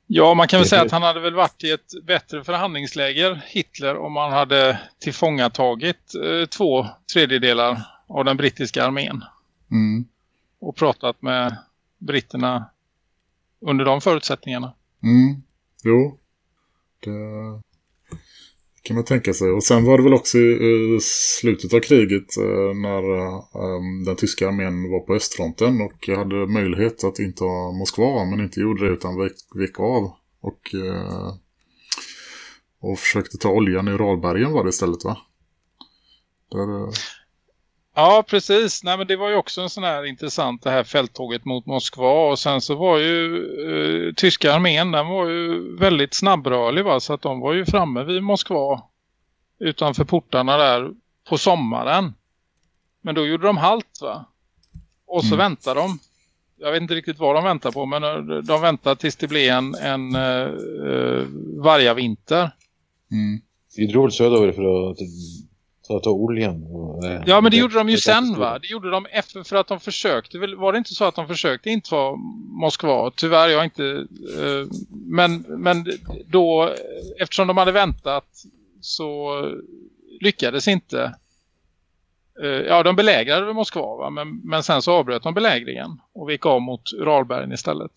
Ja, man kan väl säga att han hade väl varit i ett bättre förhandlingsläger, Hitler, om han hade tillfångatagit eh, två tredjedelar av den brittiska armén. Mm. Och pratat med britterna under de förutsättningarna. Mm. Jo, det kan man tänka sig. Och sen var det väl också i slutet av kriget eh, när ehm, den tyska armén var på östfronten och hade möjlighet att inta Moskva men inte gjorde det utan vek, vek av. Och, eh, och försökte ta oljan i Uralbergen var det istället va? Där. Eh, Ja, precis. Nej, men det var ju också en sån här intressant det här fälttåget mot Moskva. Och sen så var ju eh, tyska armén, den var ju väldigt snabbrörlig va. Så att de var ju framme vid Moskva utanför portarna där på sommaren. Men då gjorde de halt va. Och så mm. väntade de. Jag vet inte riktigt vad de väntar på men eh, de väntar tills det blir en, en uh, vargavinter. Mm. Vi drog söderöver för att ta, ta oljan. Äh, ja, men det, det gjorde de ju sen va? Det gjorde de efter för att de försökte. Var det inte så att de försökte inte vara Moskva? Tyvärr, jag inte... Uh, men, men då, eftersom de hade väntat så lyckades inte... Uh, ja, de belägrade Moskva va? Men, men sen så avbröt de belägringen och gick av mot Uralbergen istället.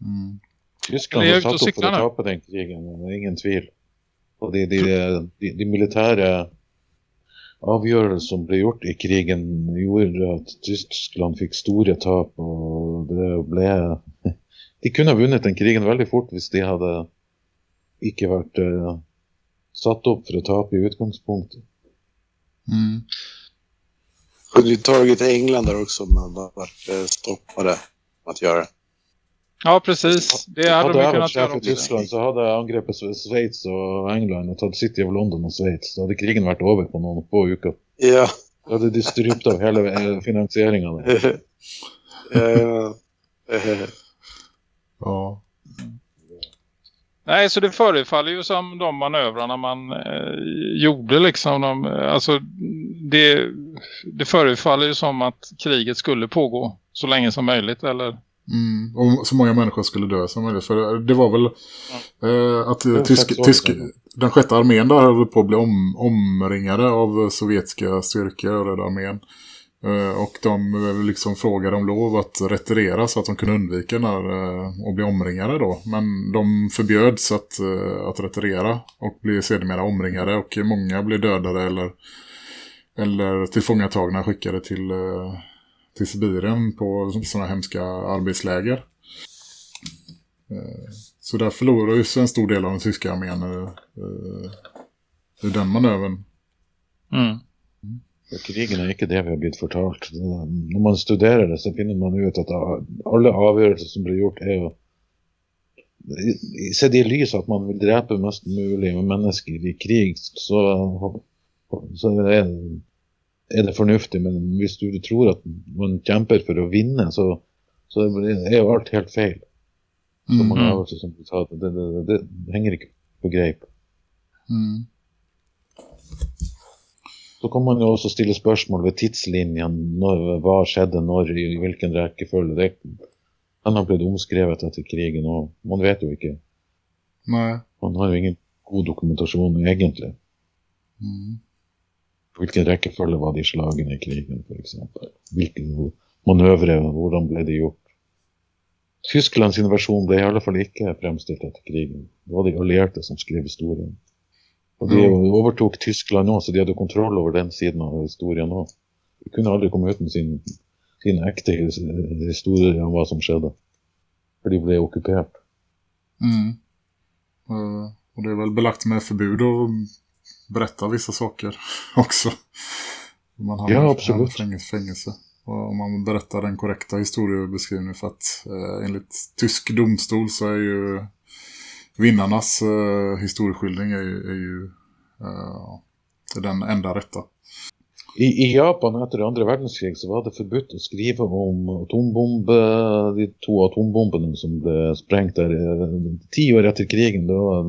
Mm. Tyskland har satt upp att ta på den krigen, ingen tvivel. Och det, det, det, det militära avgörelser som blev gjort i krigen gjorde att Tyskland fick stora tap och det blev... De kunde ha vunnit den krigen väldigt fort hvis de hade inte varit uh, satt upp för att tapa i utgångspunkten. Mm. Kunde ju tagit England där också men varit uh, stoppade att göra det. Ja, precis. Det hade, hade de kunnat göra. i Tyskland så hade angreppet Schweiz och England och tagit City av London och Schweiz. Då hade krigen varit över på någon få veckor. Ja. Då hade de strypt av hela eh, finansieringen. ja. (laughs) ja. Nej, så det förefaller ju som de manövrarna man eh, gjorde liksom. De, alltså, det, det förefaller ju som att kriget skulle pågå så länge som möjligt, eller Mm, och så många människor skulle dö som möjligt. För det var väl eh, att mm. tysk, tysk, den sjätte armén där höll på att bli om, omringade av sovjetiska styrkor och Röda armén. Eh, och de eh, liksom frågade om lov att retirera så att de kunde undvika när, eh, och bli omringade då. Men de förbjöds att, eh, att retirera och blev sedermera omringade och många blev dödade eller, eller tillfångatagna skickade till eh, till Sibirien på sådana hemska arbetsläger. Eh, så där förlorar ju en stor del av den tyska armén uh, i den manövern. Mm. Krigen är inte det vi har blivit förtalt. När man studerar det så finner man ut att alla avgörelser som blir gjort är se det lys att man vill dräpa mest möjligt människor i krig så, så är är det förnuftigt men om du tror att man kämpar för att vinna så, så är allt helt fel. Så mm. många övelser som du sa, det, det, det, det hänger inte på grepp. Mm. Så kommer man ju också ställa spörsmål vid tidslinjen. När, vad skedde, när, i vilken räckeföljd. Det han har blivit omskrevet efter krigen och man vet ju inte. Nej. Man har ju ingen god dokumentation egentligen. Mm. Vilken räckeföljd var de slagen i krigen för exempel? Vilken manövrer, hur blev det gjort? Tysklands invasion blev i alla fall inte framställt efter krigen. Det var de allierade som skrev historien. Och de mm. övertog Tyskland också, så de hade kontroll över den sidan av historien också. De kunde aldrig komma ut med sin, sin äkta historia om vad som skedde. För de blev ockuperat. Mm. Och det är väl belagt med förbud att berätta vissa saker (laughs) också. Man har ja, absolut. Fängelse, fängelse. Och om man berättar den korrekta historiebeskrivningen för att eh, enligt tysk domstol så är ju vinnarnas eh, historieskildring är, är ju eh, den enda rätta. I, I, Japan efter andra världskriget så var det förbjudet att skriva om atombomber, de två atombomberna som blev sprängt där tio år efter krigen. Då,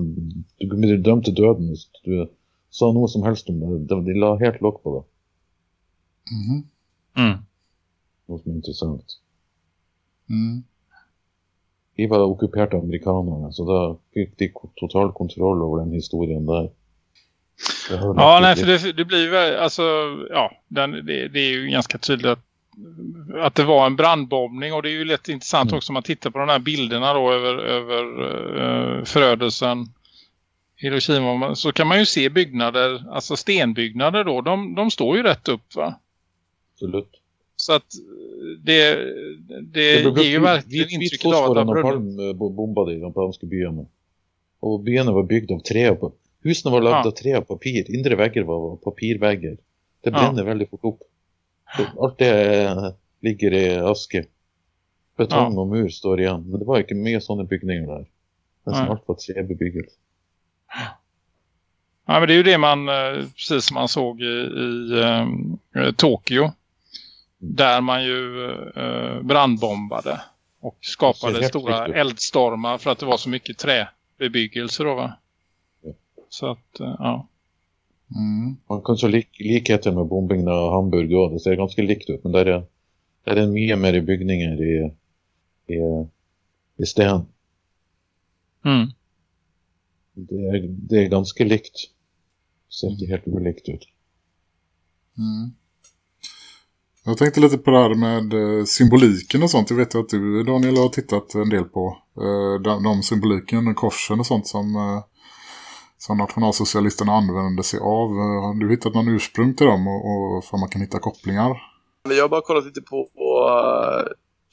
du blev dömd till döden. Du, sa något som helst om det. De, de la helt lock på det. Mm. Mm. Något som är intressant. Mm. Vi var ockuperade amerikanerna så då fick de total kontroll över den historien där. Ja, nej, för det, det blir väl, alltså, ja, den, det, det, är ju ganska tydligt att, att det var en brandbombning och det är ju lätt intressant mm. också om man tittar på de här bilderna då över, över uh, förödelsen Hiroshima så kan man ju se byggnader, alltså stenbyggnader då, de, de står ju rätt upp va? Absolut. Så att det, det, det ger ju verkligen intrycket av att det var brunnit. bombade i de japanska byarna. Och byarna var byggda av trä. På, husen var lagda ja. av trä och papir. Inre väggar var papirväggar. Det bränner ja. väldigt fort upp. Allt det ligger i aske. Betong ja. och mur står igen. Men det var inte mer sådana byggningar där. Men snart var träbebyggelse. Ja, men det är ju det man, eh, precis som man såg i, i eh, Tokyo. Där man ju eh, brandbombade och skapade stora eldstormar för att det var så mycket träbebyggelse då va? Så att, eh, ja. Mm. Man kan så lik likheter med bombingen av Hamburg också. Det ser ganska likt ut. Men där är, där är mycket mer i byggningar i, i, i sten. Mm. Det är, det är ganska likt. Det ser inte helt olikt ut. Mm. Jag tänkte lite på det här med eh, symboliken och sånt. Jag vet att du Daniel har tittat en del på eh, de, de symboliken, korsen och sånt som, eh, som nationalsocialisterna använde sig av. Har du hittat någon ursprung till dem och, och för man kan hitta kopplingar? Jag har bara kollat lite på, på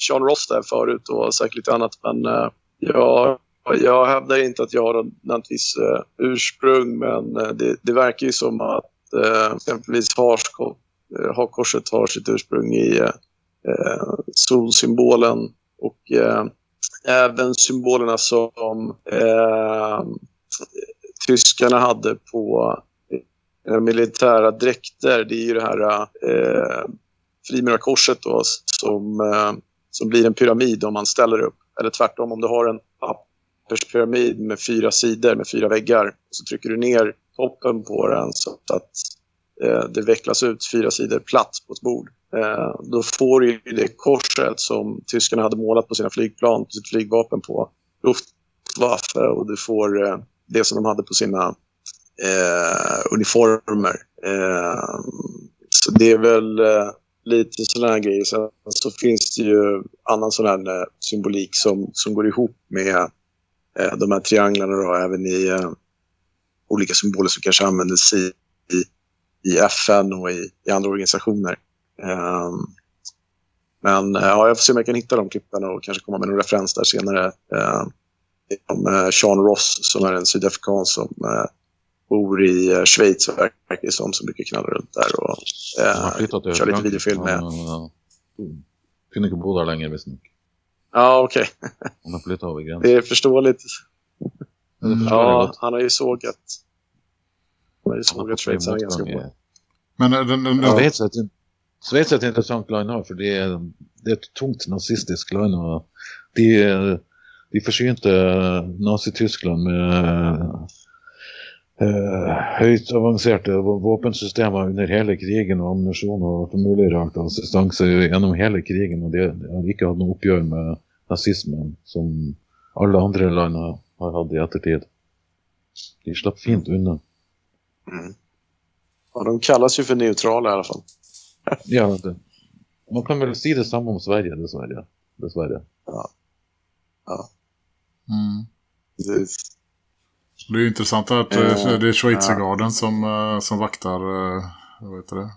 Sean Ross där förut och säkert lite annat. Men jag, jag hävdar inte att jag har något uh, ursprung men uh, det, det verkar ju som att uh, exempelvis Harskov hakkorset har sitt ursprung i eh, solsymbolen och eh, även symbolerna som eh, tyskarna hade på eh, militära dräkter. Det är ju det här eh, frimurarkorset då, som, som blir en pyramid om man ställer upp. Eller tvärtom, om du har en papperspyramid med fyra sidor med fyra väggar så trycker du ner toppen på den så att Eh, det vecklas ut fyra sidor platt på ett bord. Eh, då får du det korset som tyskarna hade målat på sina flygplan, på sitt flygvapen på Luftwaffe och du får eh, det som de hade på sina eh, uniformer. Eh, så det är väl eh, lite sådana här grejer. Sen så finns det ju annan sån här eh, symbolik som, som går ihop med de här trianglarna då, även i olika symboler som kanske användes i i FN och i, i andra organisationer. Um, men uh, ja, jag får se om jag kan hitta de klippen och kanske komma med någon referens där senare. Uh, om uh, Sean Ross som är en sydafrikan som uh, bor i uh, Schweiz verkar som, som brukar knalla runt där och uh, kör lite videofilm med. Ja, Kunde inte bo där längre visst nog. Ja, okej. Okay. Han har flyttat över gränsen. Det är förståeligt. Mm. Ja, han har ju sågat har ju sågat Schweiz ganska bra. Men den, den, den, Schweiz, är ett, Schweiz är ett intressant line för det är, det är ett tungt nazistiskt line och de, de försynte Nazi-Tyskland med uh, höjt avancerade vapensystem under hela krigen och ammunition och mulig rakt assistans genom hela krigen och det har inte haft något uppgör med nazismen som alla andra line har, har haft i eftertid. De slapp fint undan. Mm. Ja, de kallas ju för neutrala i alla fall. (laughs) ja, det. man kan väl säga detsamma om Sverige, dessvärre. dessvärre. Ja. ja. Mm. Det... det är intressant att äh, det är Schweizergarden ja. som, uh, som vaktar uh, vad heter det?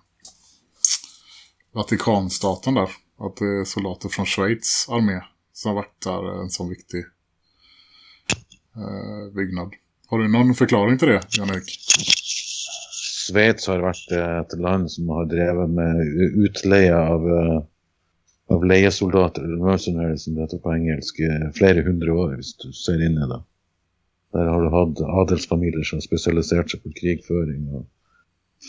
Vatikanstaten där. Att det är soldater från Schweiz armé som vaktar en sån viktig uh, byggnad. Har du någon förklaring till det, Jan-Erik? Schweiz har varit ett land som har drivit med utleja av, eh, av lejesoldater, mercenaries som det heter på engelska, flera hundra år, hvis du ser in i det. Där har du haft adelsfamiljer som specialiserat sig på krigföring och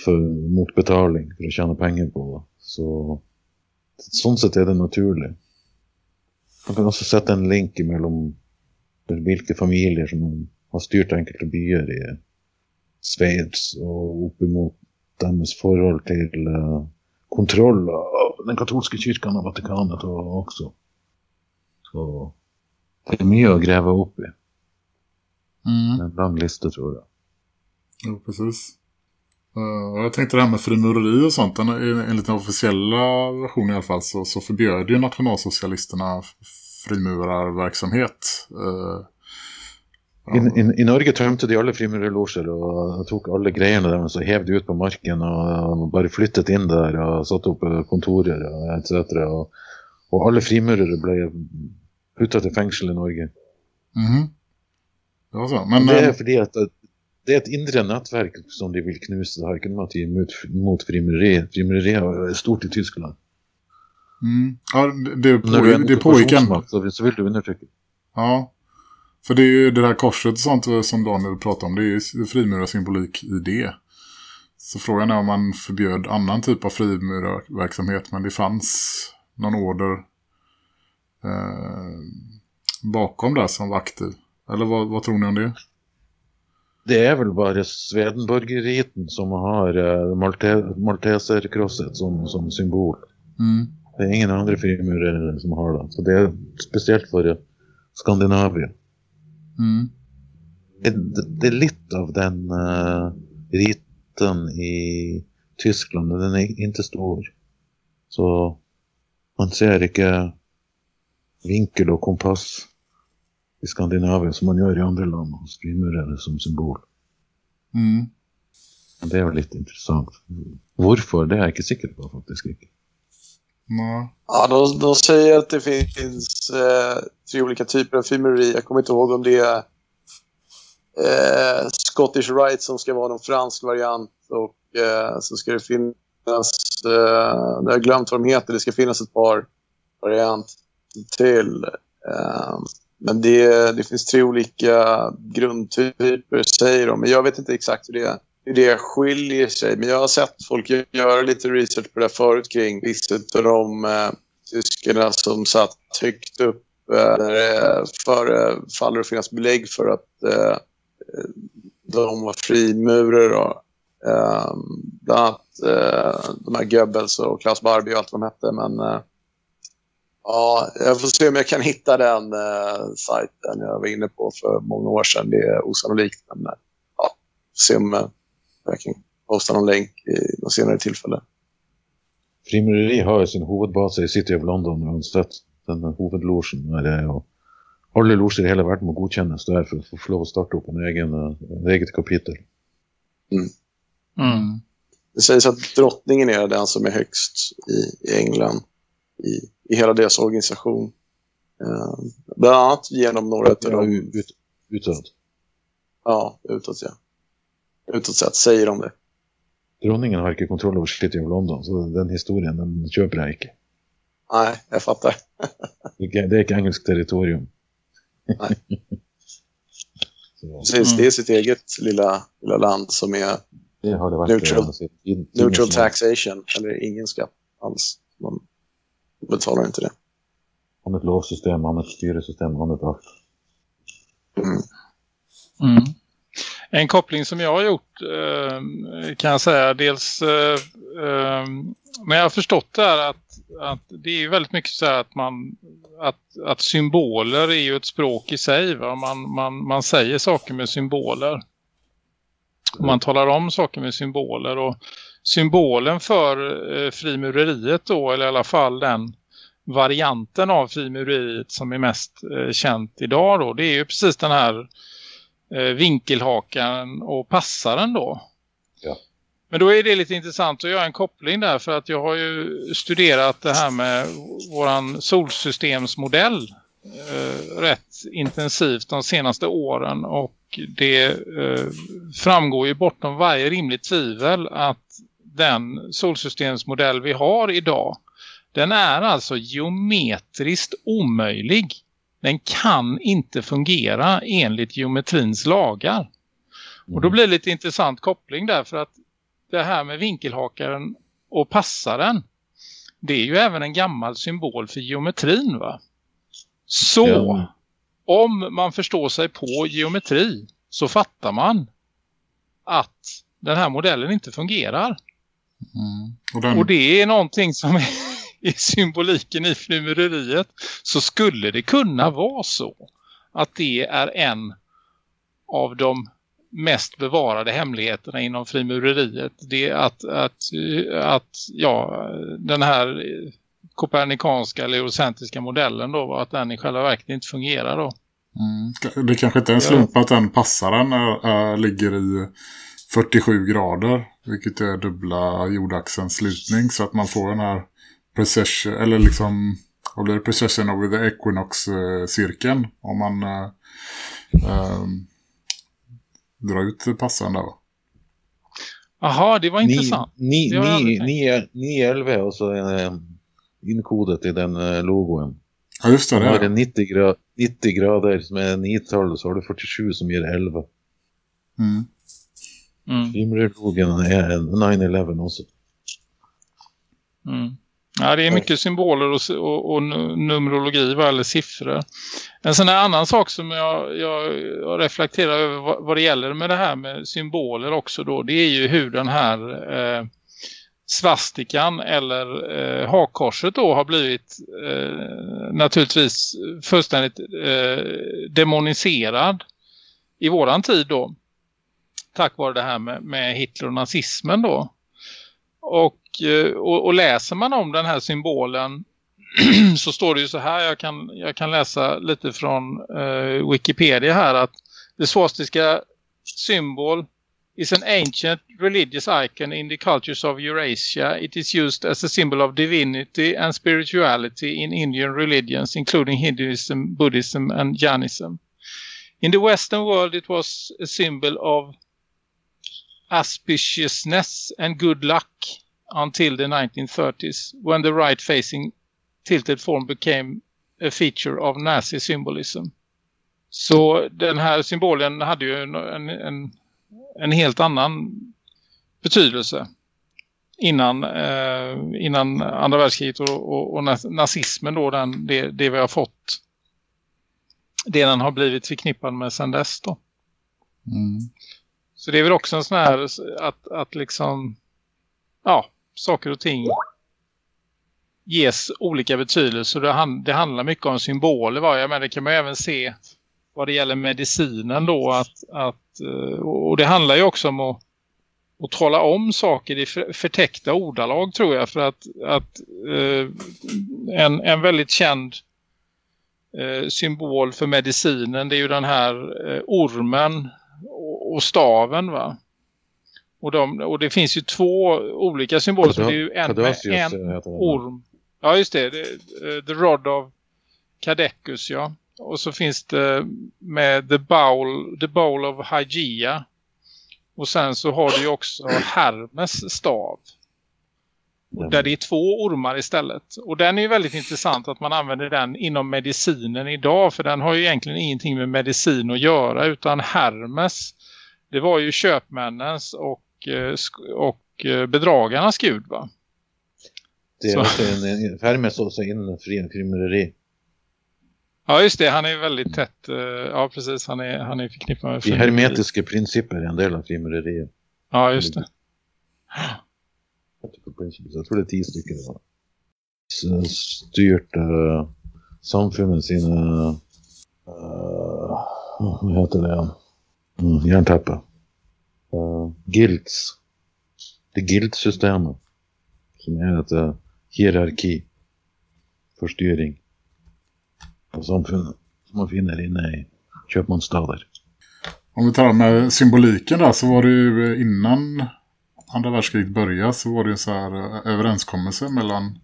för, mot betalning för att tjäna pengar på. Så sånt sätt är det naturligt. Man kan också sätta en länk mellan vilka familjer som har styrt enkelte byar i Schweiz och uppemot deras förhåll till uh, kontroll av den katolska kyrkan och Vatikanet och också. Så det är mycket att gräva upp i. Mm. En lång lista tror jag. Ja, precis. Uh, jag tänkte det här med frimureri och sånt. Den, enligt den officiella versionen i alla fall så, så förbjöd ju nationalsocialisterna frimurarverksamhet. Uh, I, i, I, Norge tømte de alle frimurerlosjer og tok alle greiene der så hev de ut på marken og bare flyttet inn der og satte opp kontorer og etc. Og, og alle frimurere ble putta til fengsel i Norge. Mm -hmm. Det var så. Men, det er fordi at det er et indre nettverk som de vil knuse. Det har ikke noe til mot, mot frimureri. Frimureri er stort i Tyskland. Mm. Ja, det, på, det pågick en... Så, så vill du undertrycka. Ja, för det är ju det där korset och sånt som Daniel pratade om. Det är ju frimurarsymbolik i det. Så frågan är om man förbjöd annan typ av frimurarverksamhet. Men det fanns någon order eh, bakom där som var aktiv. Eller vad, vad tror ni om det? Det är väl bara Svedenborgeriten som har uh, Malte Malteserkrosset som, som symbol. Mm. Det är ingen andra frimurare som har det. Så det är speciellt för uh, Skandinavien. Mm. Det, det, är lite av den uh, riten i Tyskland, den är inte stor. Så man ser inte vinkel och kompass i Skandinavien som man gör i andra land hos frimurare som symbol. Mm. Det är väl lite intressant. Varför? Det är jag inte säker på faktiskt. Inte. Nej. Ja, de, de säger att det finns eh, tre olika typer av frimureri. Jag kommer inte ihåg om det är eh, Scottish Rite som ska vara någon fransk variant och eh, så ska det finnas, eh, jag har glömt vad de heter, det ska finnas ett par variant till. Eh, men det, det finns tre olika grundtyper, säger de. Men jag vet inte exakt hur det, hur det skiljer sig. Men jag har sett folk göra lite research på det förut kring vissa av de eh, tyskarna som satt högt upp eh, när det förefaller att finnas belägg för att eh, de var frimurer. Eh, bland annat eh, de här Goebbels och Klaus Barbie och allt vad de hette. Men eh, Ja, jag får se om jag kan hitta den eh, sajten jag var inne på för många år sedan. Det är osannolikt. Men eh, ja, se om eh, jag kan posta någon länk i något senare tillfälle. Frimureri har ju sin huvudbas i City of London uansett. Den huvudlogen där det är. Och alla loger i hela världen må godkännas där för att få lov att starta upp en egen, en eget kapitel. Mm. Mm. Det sägs att drottningen är den som är högst i, i England i, i hela deras organisation. Eh, bland annat genom några av dem. Ut, utåt? Ja, utåt ja. Utåt sett säger de det. Dronningen har inte kontroll över City of London, så den historien den köper jag inte. Nej, jag fattar. (laughs) det är inte engelskt territorium. Nej. (laughs) Precis, det är sitt eget lilla, lilla land som är det har det varit neutral, neutral taxation, eller ingen skatt alls. Man betalar inte det. Han ett lovsystem, han ett styresystem, han ett allt. Mm. Mm. En koppling som jag har gjort eh, kan jag säga dels eh, eh, men jag har förstått det här att, att det är väldigt mycket så att man att, att symboler är ju ett språk i sig va? Man, man, man säger saker med symboler man talar om saker med symboler och symbolen för eh, frimureriet då, eller i alla fall den varianten av frimureriet som är mest eh, känt idag då, det är ju precis den här eh, vinkelhakan och passaren då. Ja. Men då är det lite intressant att göra en koppling där för att jag har ju studerat det här med våran solsystemsmodell eh, rätt intensivt de senaste åren och det eh, framgår ju bortom varje rimligt tvivel att den solsystemsmodell vi har idag den är alltså geometriskt omöjlig. Den kan inte fungera enligt geometrins lagar. Och då blir det lite intressant koppling där för att det här med vinkelhakaren och passaren det är ju även en gammal symbol för geometrin va? Så ja. om man förstår sig på geometri så fattar man att den här modellen inte fungerar. Mm. Och, den... och, det är någonting som är (laughs) i symboliken i frimureriet så skulle det kunna vara så att det är en av de mest bevarade hemligheterna inom frimureriet. Det är att, att, att ja, den här kopernikanska eller eurocentriska modellen då, att den i själva verket inte fungerar då. Mm. Det kanske inte är en slump att den passaren är, är, ligger i 47 grader, vilket är dubbla jordaxelns slutning så att man får den här precession, eller liksom vad blir det? Precession over the equinox-cirkeln om man äh, äh, drar ut passaren där va? Jaha, det var intressant. 911 och så är inkodet i den logoen. Ja, just det. det har 90, grad, 90 grader som är 9-12 och så har du 47 som ger 11. Mm. Mm. Frimurerlogen är 9-11 också. Mm. Ja, det är mycket symboler och, och, och numerologi vad eller siffror. En sån här annan sak som jag, jag, jag reflekterar över vad, vad, det gäller med det här med symboler också då. Det är ju hur den här eh, svastikan eller eh, hakkorset då har blivit eh, naturligtvis fullständigt eh, demoniserad i våran tid då. Tack vare det här med, med Hitler och nazismen då. Och, eh, och, och, läser man om den här symbolen (clears throat) så står det ju så här, jag kan, jag kan läsa lite från eh, Wikipedia här att det swastiska symbol is an ancient religious icon in the cultures of Eurasia. It is used as a symbol of divinity and spirituality in Indian religions, including Hinduism, Buddhism and Jainism. In the Western world, it was a symbol of auspiciousness and good luck until the 1930s, when the right-facing tilted form became a feature of Nazi symbolism. Så den här symbolen hade ju en, en, en helt annan betydelse innan, eh, innan andra världskriget och, och, och nazismen då, den, det, det vi har fått det den har blivit förknippad med sedan dess då. Mm. Så det är väl också en sån här att, att liksom ja, saker och ting ges olika betydelser. Det, hand, det handlar mycket om symboler. Va? Jag menar, det kan man även se vad det gäller medicinen då. Att, att, eh, och det handlar ju också om att, att trolla om saker i förtäckta ordalag tror jag. För att, att eh, en, en väldigt känd eh, symbol för medicinen det är ju den här eh, ormen och staven va. Och, de, och det finns ju två olika symboler. Så det är ju en, med en orm. Ja just det, det, The Rod of Cadeccus ja. Och så finns det med The Bowl, the bowl of Hygia. Och sen så har du ju också Hermes stav. Där det är två ormar istället. Och den är ju väldigt intressant att man använder den inom medicinen idag. För den har ju egentligen ingenting med medicin att göra. Utan Hermes, det var ju köpmännens och, eh, och eh, bedragarnas gud va? Det är också en, Hermes också in frimureri. Ja just det, han är väldigt tätt. Eh, ja precis, han är, han är förknippad med frimureri. De hermetiska principer är en del av frimureriet. Ja just det. Jag tror det är tio stycken. Styrt uh, samfundet sina uh, vad heter det? Mm, hjärntappa. Uh, eh, guilds. Det guildsystemet. Som är ett uh, eh, hierarki. Förstyrring. Av. Som man finner inne i köpmanstader. Om vi tar med symboliken där så var det ju innan andra världskriget började så var det ju så här eh, överenskommelse mellan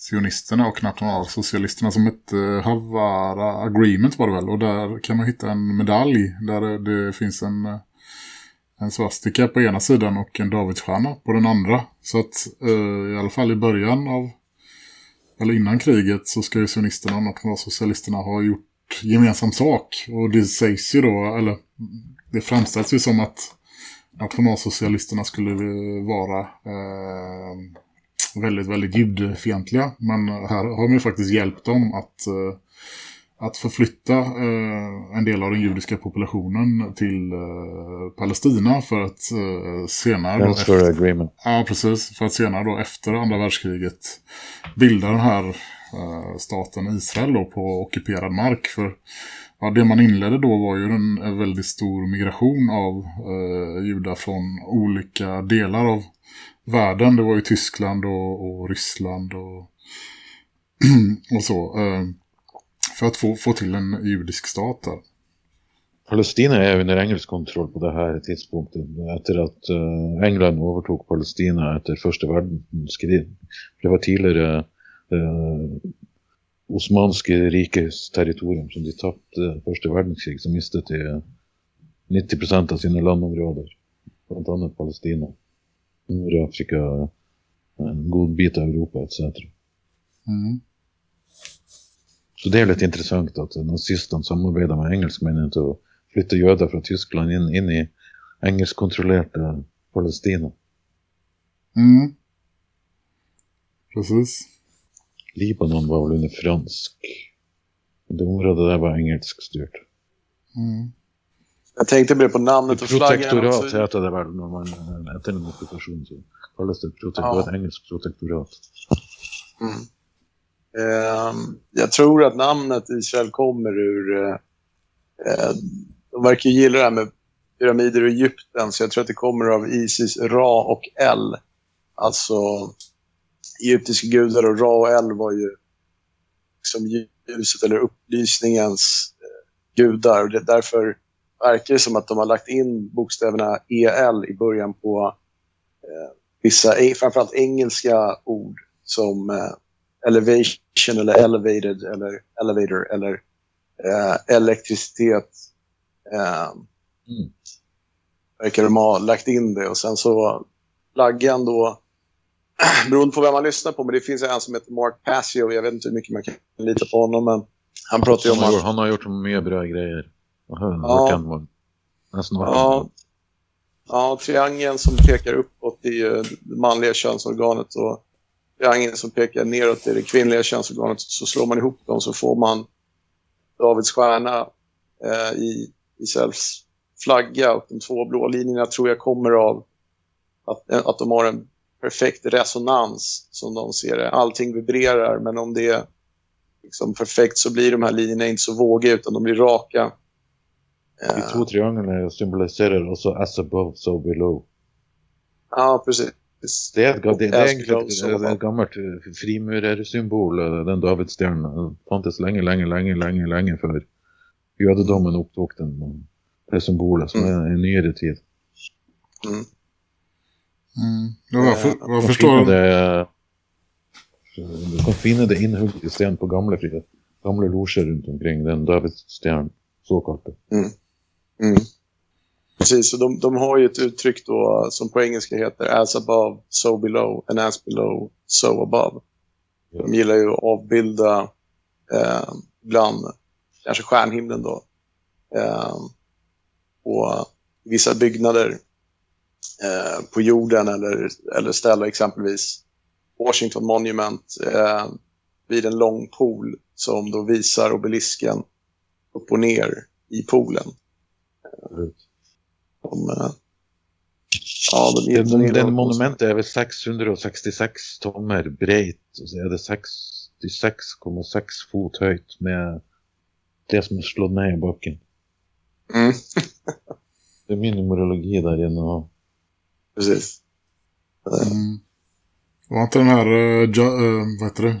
sionisterna och nationalsocialisterna som hette eh, Havara Agreement var det väl. Och där kan man hitta en medalj där det finns en, eh, en svastika på ena sidan och en Davidsstjärna på den andra. Så att eh, i alla fall i början av, eller innan kriget så ska ju sionisterna och nationalsocialisterna ha gjort gemensam sak. Och det sägs ju då, eller det framställs ju som att nationalsocialisterna skulle eh, vara eh, väldigt, väldigt judfientliga. Men här har man ju faktiskt hjälpt dem att, eh, att förflytta eh, en del av den judiska populationen till eh, Palestina för att senare... Då efter, agreement. Ja, precis. För att senare då efter andra världskriget bilda den här staten Israel då på ockuperad mark. För ja, det man inledde då var ju en, en väldigt stor migration av eh, judar från olika delar av världen. Det var ju Tyskland och, och Ryssland och, (clears throat) och så. Eh, för att få, få till en judisk stat där. Palestina är under engelsk kontroll på det här tidpunkten efter att eh, England övertog Palestina efter första världskriget. Det var tidigare eh, Osmanska rikets territorium som de tappade första världskriget som miste till 90% av sina landområden. Bland annat Palestina. Nordafrika, en god bit av Europa etc. Mm. Så det är lite intressant att nazisterna samarbetar med engelsmännen till att flytta judar från Tyskland in, in i engelskkontrollerade Palestina. Mm. Precis. Libanon var väl under fransk. Det området där var engelsk styrt. Mm. Jag tänkte mer på namnet och flaggan. Protektorat heter det väl när man efter en ockupation så kallas det protektorat, Ja. engelsk protektorat. Mm. Ehm, jag tror att namnet Israel kommer ur... eh, eh, de verkar ju gilla det här med pyramider i Egypten, så jag tror att det kommer av Isis, Ra och El. Alltså egyptiska gudar och Ra och El var ju liksom ljuset eller upplysningens eh, gudar. Och det, därför verkar det som att de har lagt in bokstäverna EL i början på eh, vissa, eh, framförallt engelska ord som eh, elevation eller elevated eller elevator eller eh, elektricitet. Eh, Mm. Verkar de ha lagt in det och sen så flaggan då (clears throat) beroende på vem man lyssnar på men det finns en som heter Mark Passio jag vet inte hur mycket man kan lita på honom men han pratar ju om han har gjort mycket bra grejer. Ja. hört den var nästan hört Ja, ja, triangeln som pekar uppåt är ju det manliga könsorganet och triangeln som pekar neråt är det kvinnliga könsorganet. Så slår man ihop dem så får man Davids stjärna eh, i Israels flagga och de två blå linjerna tror jag kommer av att, att de har en perfekt resonans som de ser det. Allting vibrerar men om det är liksom perfekt så blir de här linjerna inte så vågiga utan de blir raka. De två trianglarna symboliserar också as above, so below. Ja, precis. Det är, ett, det, det är so ett, gammalt eh, frimurarsymbol, eh, den Davidstjärnan. Den fanns länge, länge, länge, länge, länge för judendomen upptog den. Det symbolet som Mm. är en nyare tid. Mm. Mm. Ja, jag, för, jag kan förstår. det, du kan finna det inhugget i sten på gamla, gamla loger runt omkring den Davidstjärnan. Så kallt. Mm. Mm. Precis, och de, de har ju ett uttryck då som på engelska heter as above, so below, and as below, so above. De gillar ju att avbilda eh, ibland kanske stjärnhimlen då. Eh, på vissa byggnader eh, på jorden eller, eller ställa exempelvis Washington Monument eh, vid en lång pool som då visar obelisken upp och ner i poolen. De, eh, ja, de, de, Den, den att- monumentet är väl 666 tommer brett och så är det 66,6 fot höjt med det som är slått ner i backen. Mm, (laughs) Det är min numerologi där inne och precis. Mm. Var inte den här, uh, ja, vad heter det?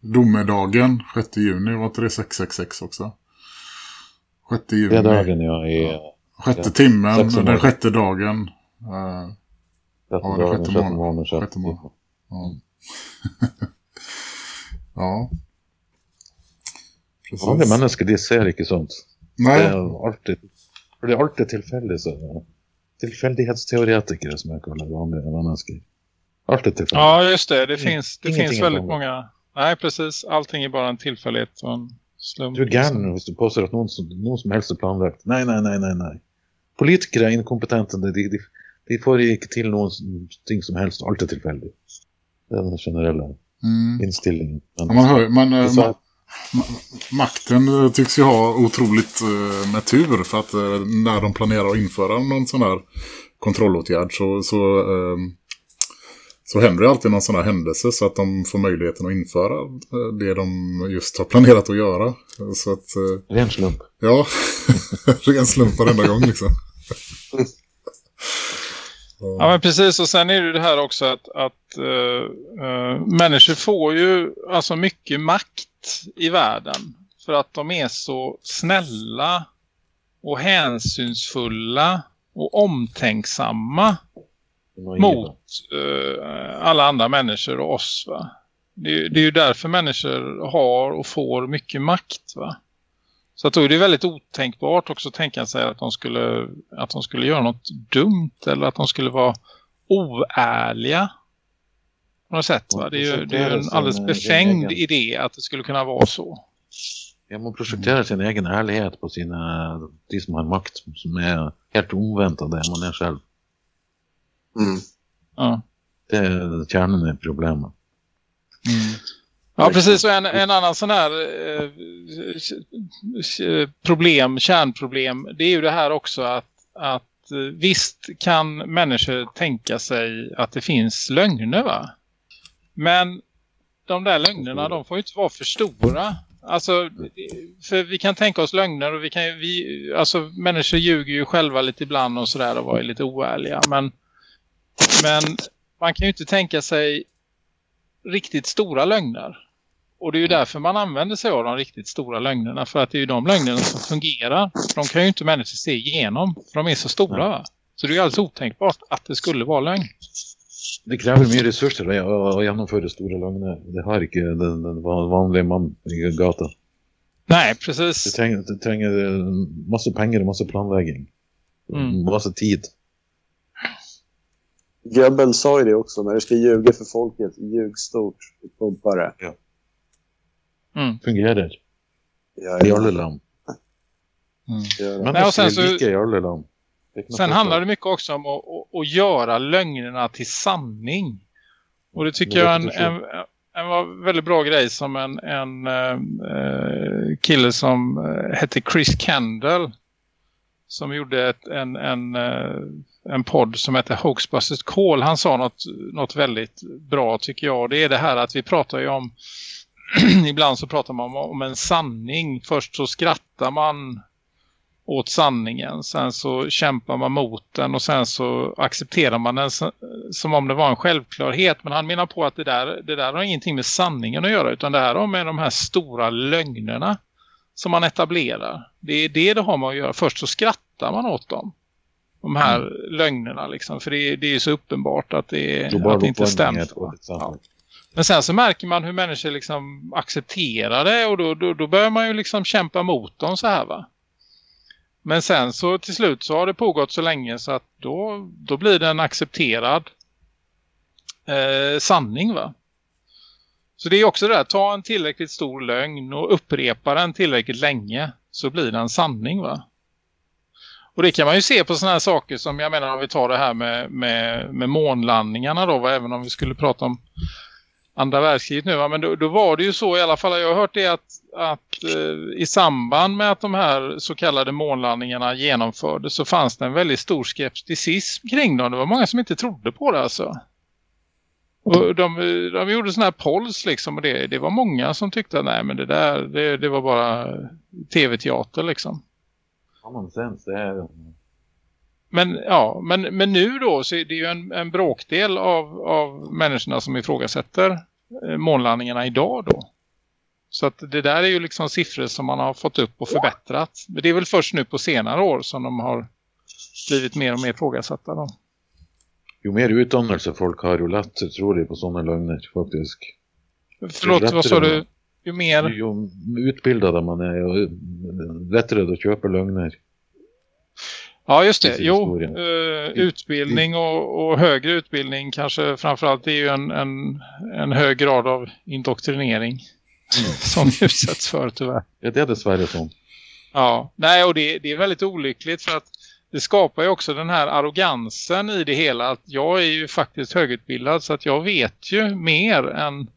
Domedagen, 6 juni, var inte det 666 också? 6 juni. det är dagen jag är Sjätte Ja, timmen, den sjätte dagen. eh, sjätte Ja, dagen, sjätte sjätte månaden. Sjätte sjätte månaden. ja. ja. Precis. Vanliga människor, de ser inte sånt. Det Nej, alltid, det är alltid tillfälligt så. Tillfällighetsteoretiker som jag kallar vanliga människor. Alltid tillfälligt. Ja, just det. Det finns, det Ingenting finns väldigt många... Nej, precis. Allting är bara en tillfällighet och en slump. Gärna om du påstår att någon som, någon som helst är planlagt. Nej, nej, nej, nej, nej. Politiker är inkompetenta. De, de, de får inte till någonting som helst. Allt är tillfälligt. Det är den generella mm. inställningen. Men, man hör, man, eh, så ma- att- ma- makten eh, tycks ju ha otroligt eh, med tur för att eh, när de planerar att införa någon sån här kontrollåtgärd så, så, eh, så händer det alltid någon sån här händelse så att de får möjligheten att införa eh, det de just har planerat att göra. Så att, eh, Ren slump. Ja, (laughs) ren slump varenda gång liksom. Ja men precis och sen är det det här också att, att uh, uh, människor får ju alltså mycket makt i världen för att de är så snälla och hänsynsfulla och omtänksamma mot uh, alla andra människor och oss va. Det, det, är ju därför människor har och får mycket makt va. Så att då är det väldigt otänkbart också att tänka sig att de skulle, att de skulle göra något dumt eller att de skulle vara oärliga på något sätt. Va? Det är ju det är en alldeles befängd idé att det skulle kunna vara så. Ja, man projekterar sin egen ärlighet på sina, de som har makt som är helt omvänt av det man är själv. Mm. Ja. Det är kärnan i problemet. Mm. Ja, precis. Och en, en annan sån här eh, problem, kärnproblem, det är ju det här också att, att eh, visst kan människor tänka sig att det finns lögner va? Men de där lögnerna, de får ju inte vara för stora. Alltså, för vi kan tänka oss lögner och vi kan vi, alltså människor ljuger ju själva lite ibland och sådär och var lite oärliga. Men, men man kan ju inte tänka sig riktigt stora lögner. Och det är ju därför man använder sig av de riktigt stora lögnerna. För att det är ju de lögnerna som fungerar. De kan ju inte människor se igenom. För de är så stora va? Så det är ju alldeles otänkbart att det skulle vara lögn. Det kräver mer resurser att genomföra stora lögner. Det har inte den, den vanliga man i gatan. Nej, precis. Det tränger, det tränger massa pengar och massa planläggning. Mm. Massa tid. Goebbels sa ju det också. När du ska ljuga för folket, ljug stort och pumpa det. Ja. Mm. Fungerar. Ja, I Ölleland. Mm. Men Nej, och sen så, sen handlar det mycket också om att, att, att göra lögnerna till sanning. Och det tycker jag är en, en, en var väldigt bra grej som en, en äh, kille som äh, hette Chris Kendall som gjorde ett, en, en, eh, en podd som heter Hoaxbusters Call. Han sa något, något väldigt bra tycker jag. Det är det här att vi pratar ju om (clears throat) ibland så pratar man om en sanning. Först så skrattar man åt sanningen. Sen så kämpar man mot den och sen så accepterar man den som om det var en självklarhet. Men han menar på att det där, det där har ingenting med sanningen att göra utan det här har med de här stora lögnerna som man etablerar. Det är det det har med att göra. Först så skrattar man åt dem. De här mm. lögnerna liksom. För det, det är ju så uppenbart att det, att det inte stämmer. Ja. Men sen så märker man hur människor liksom accepterar det och då, då, då börjar man ju liksom kämpa mot dem så här va. Men sen så till slut så har det pågått så länge så att då, då blir det en accepterad eh, sanning va. Så det är också det där, ta en tillräckligt stor lögn och upprepa den tillräckligt länge så blir den sanning va. Och det kan man ju se på sådana här saker som jag menar om vi tar det här med, med, med månlandningarna då, va? även om vi skulle prata om andra världskriget nu. Va? Men då, då, var det ju så i alla fall. Jag har hört det att, att eh, i samband med att de här så kallade månlandningarna genomfördes så fanns det en väldigt stor skepticism kring dem. Det var många som inte trodde på det alltså. Och de, de gjorde sådana här polls liksom och det, det var många som tyckte att nej men det där det, det var bara tv-teater liksom. Common sense, det är men, ja, men, men nu då så är det ju en, en bråkdel av, av människorna som ifrågasätter eh, månlandningarna idag då. Så att det där är ju liksom siffror som man har fått upp och förbättrat. Men det är väl först nu på senare år som de har blivit mer och mer ifrågasatta då. Ju mer utdannelse folk har, ju lättare tror jag på sådana lögner faktiskt. Förlåt, vad sa du? Ju mer... Ju utbildade man är, ju lättare att köpa lögner. Ja just det, jo, uh, utbildning och, och, högre utbildning kanske framförallt är ju en, en, en hög grad av indoktrinering mm. (laughs) som utsätts för tyvärr. Ja det är dessvärre så. Ja, nej och det, det är väldigt olyckligt för att det skapar ju också den här arrogansen i det hela att jag är ju faktiskt högutbildad så att jag vet ju mer än,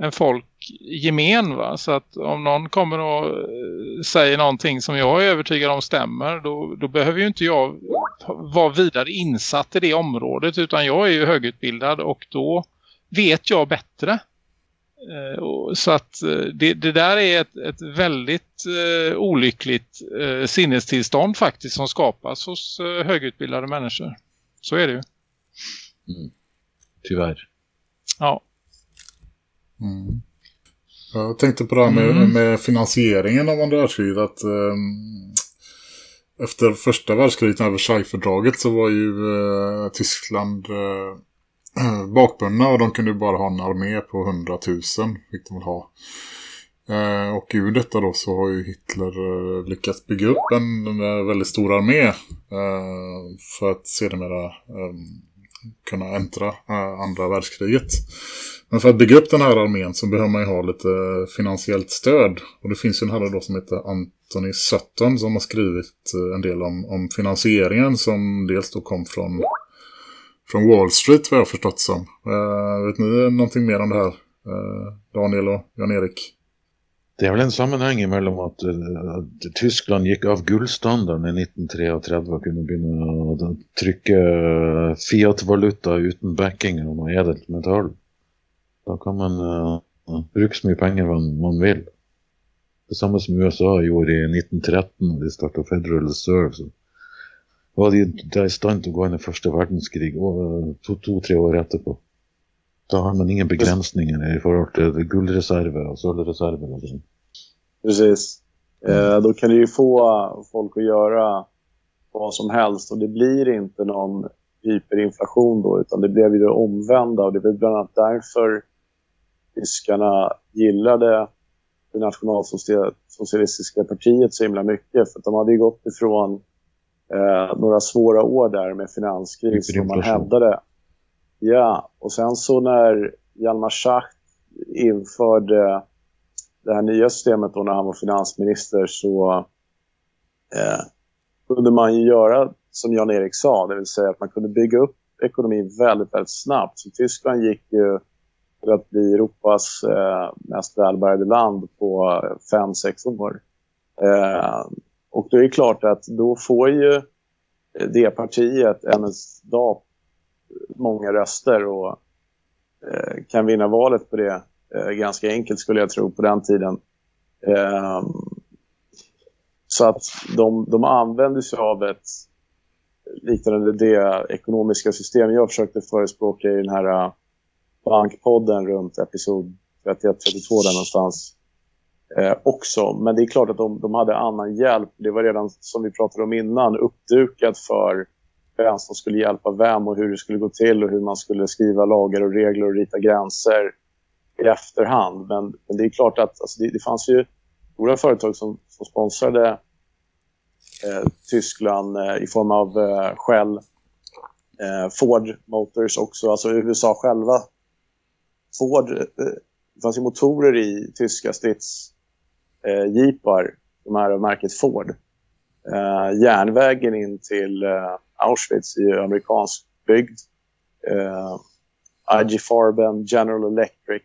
än folk gemen va. Så att om någon kommer och eh, säger någonting som jag är övertygad om stämmer då, då behöver ju inte jag vara vidare insatt i det området utan jag är ju högutbildad och då vet jag bättre så att eh, det, det, där är ett, ett väldigt eh, olyckligt eh, sinnestillstånd faktiskt som skapas hos eh, högutbildade människor. Så är det ju. Mm. Tyvärr. Ja. Mm. Jag tänkte på det här med, mm. med finansieringen av andra världskriget. Att, um, efter första världskriget, när Versaillesfördraget, så var ju uh, Tyskland (clears throat) bakbundna och de kunde bara ha en armé på 100 000. Fick de väl ha. Eh, och ur detta då så har ju Hitler eh, lyckats bygga upp en, en väldigt stor armé eh, för att sedermera kunna äntra andra världskriget. Men för att bygga upp den här armén så behöver man ju ha lite finansiellt stöd. Och det finns ju en herre då som heter Anthony Sutton som har skrivit en del om, om finansieringen som dels då kom från, från Wall Street vad jag har förstått som. Uh, vet ni någonting mer om det här? Uh, Daniel och Jan-Erik? Det är väl en sammanhang mellan att, eh, att Tyskland gick av guldstandarden i 1933 och kunde börja trycka fiat-valuta utan backing av något ädelt metall. Då kan man uh, bruka så mycket pengar man, man vill. Detsamma som USA gjorde i 1913 när de startade Federal Reserve. Så var de där i stand att gå in i första världskrig och två, två, tre år efterpå. Då har man inga begränsningar i förhållande till guldreserver och sölvreserver och sånt. Precis. Eh, då kan det ju få folk att göra vad som helst och det blir inte någon hyperinflation då utan det blev ju det omvända och det är bland annat därför tyskarna gillade det nationalsocialistiska partiet så himla mycket. För de hade ju gått ifrån eh, några svåra år där med finanskris som man hävdade. Ja, och sen så när Hjalmar Schacht införde det här nya systemet då när han var finansminister så eh, kunde man ju göra som Jan-Erik sa, det vill säga att man kunde bygga upp ekonomin väldigt, väldigt snabbt. Så Tyskland gick ju för att bli Europas eh, mest välbärgade land på fem sex år. Eh, och då är det klart att då får ju det partiet NSDAP många röster och eh, kan vinna valet på det eh, ganska enkelt skulle jag tro på den tiden. Eh, så att de, de använder sig av ett liknande det ekonomiska system jag försökte förespråka i den här eh, Bankpodden runt episod 31-32 där någonstans eh, också. Men det är klart att de, de hade annan hjälp. Det var redan, som vi pratade om innan, uppdukat för vem som skulle hjälpa vem och hur det skulle gå till och hur man skulle skriva lagar och regler och rita gränser i efterhand. Men, men det är klart att alltså, det, det fanns ju stora företag som, som sponsrade eh, Tyskland eh, i form av eh, Shell, eh, Ford Motors också, alltså USA själva Ford, eh, det fanns ju motorer i tyska stridsjeepar, de här av märket Ford. Eh, järnvägen in till eh, Auschwitz är ju amerikansk byggd. IG Farben, General Electric.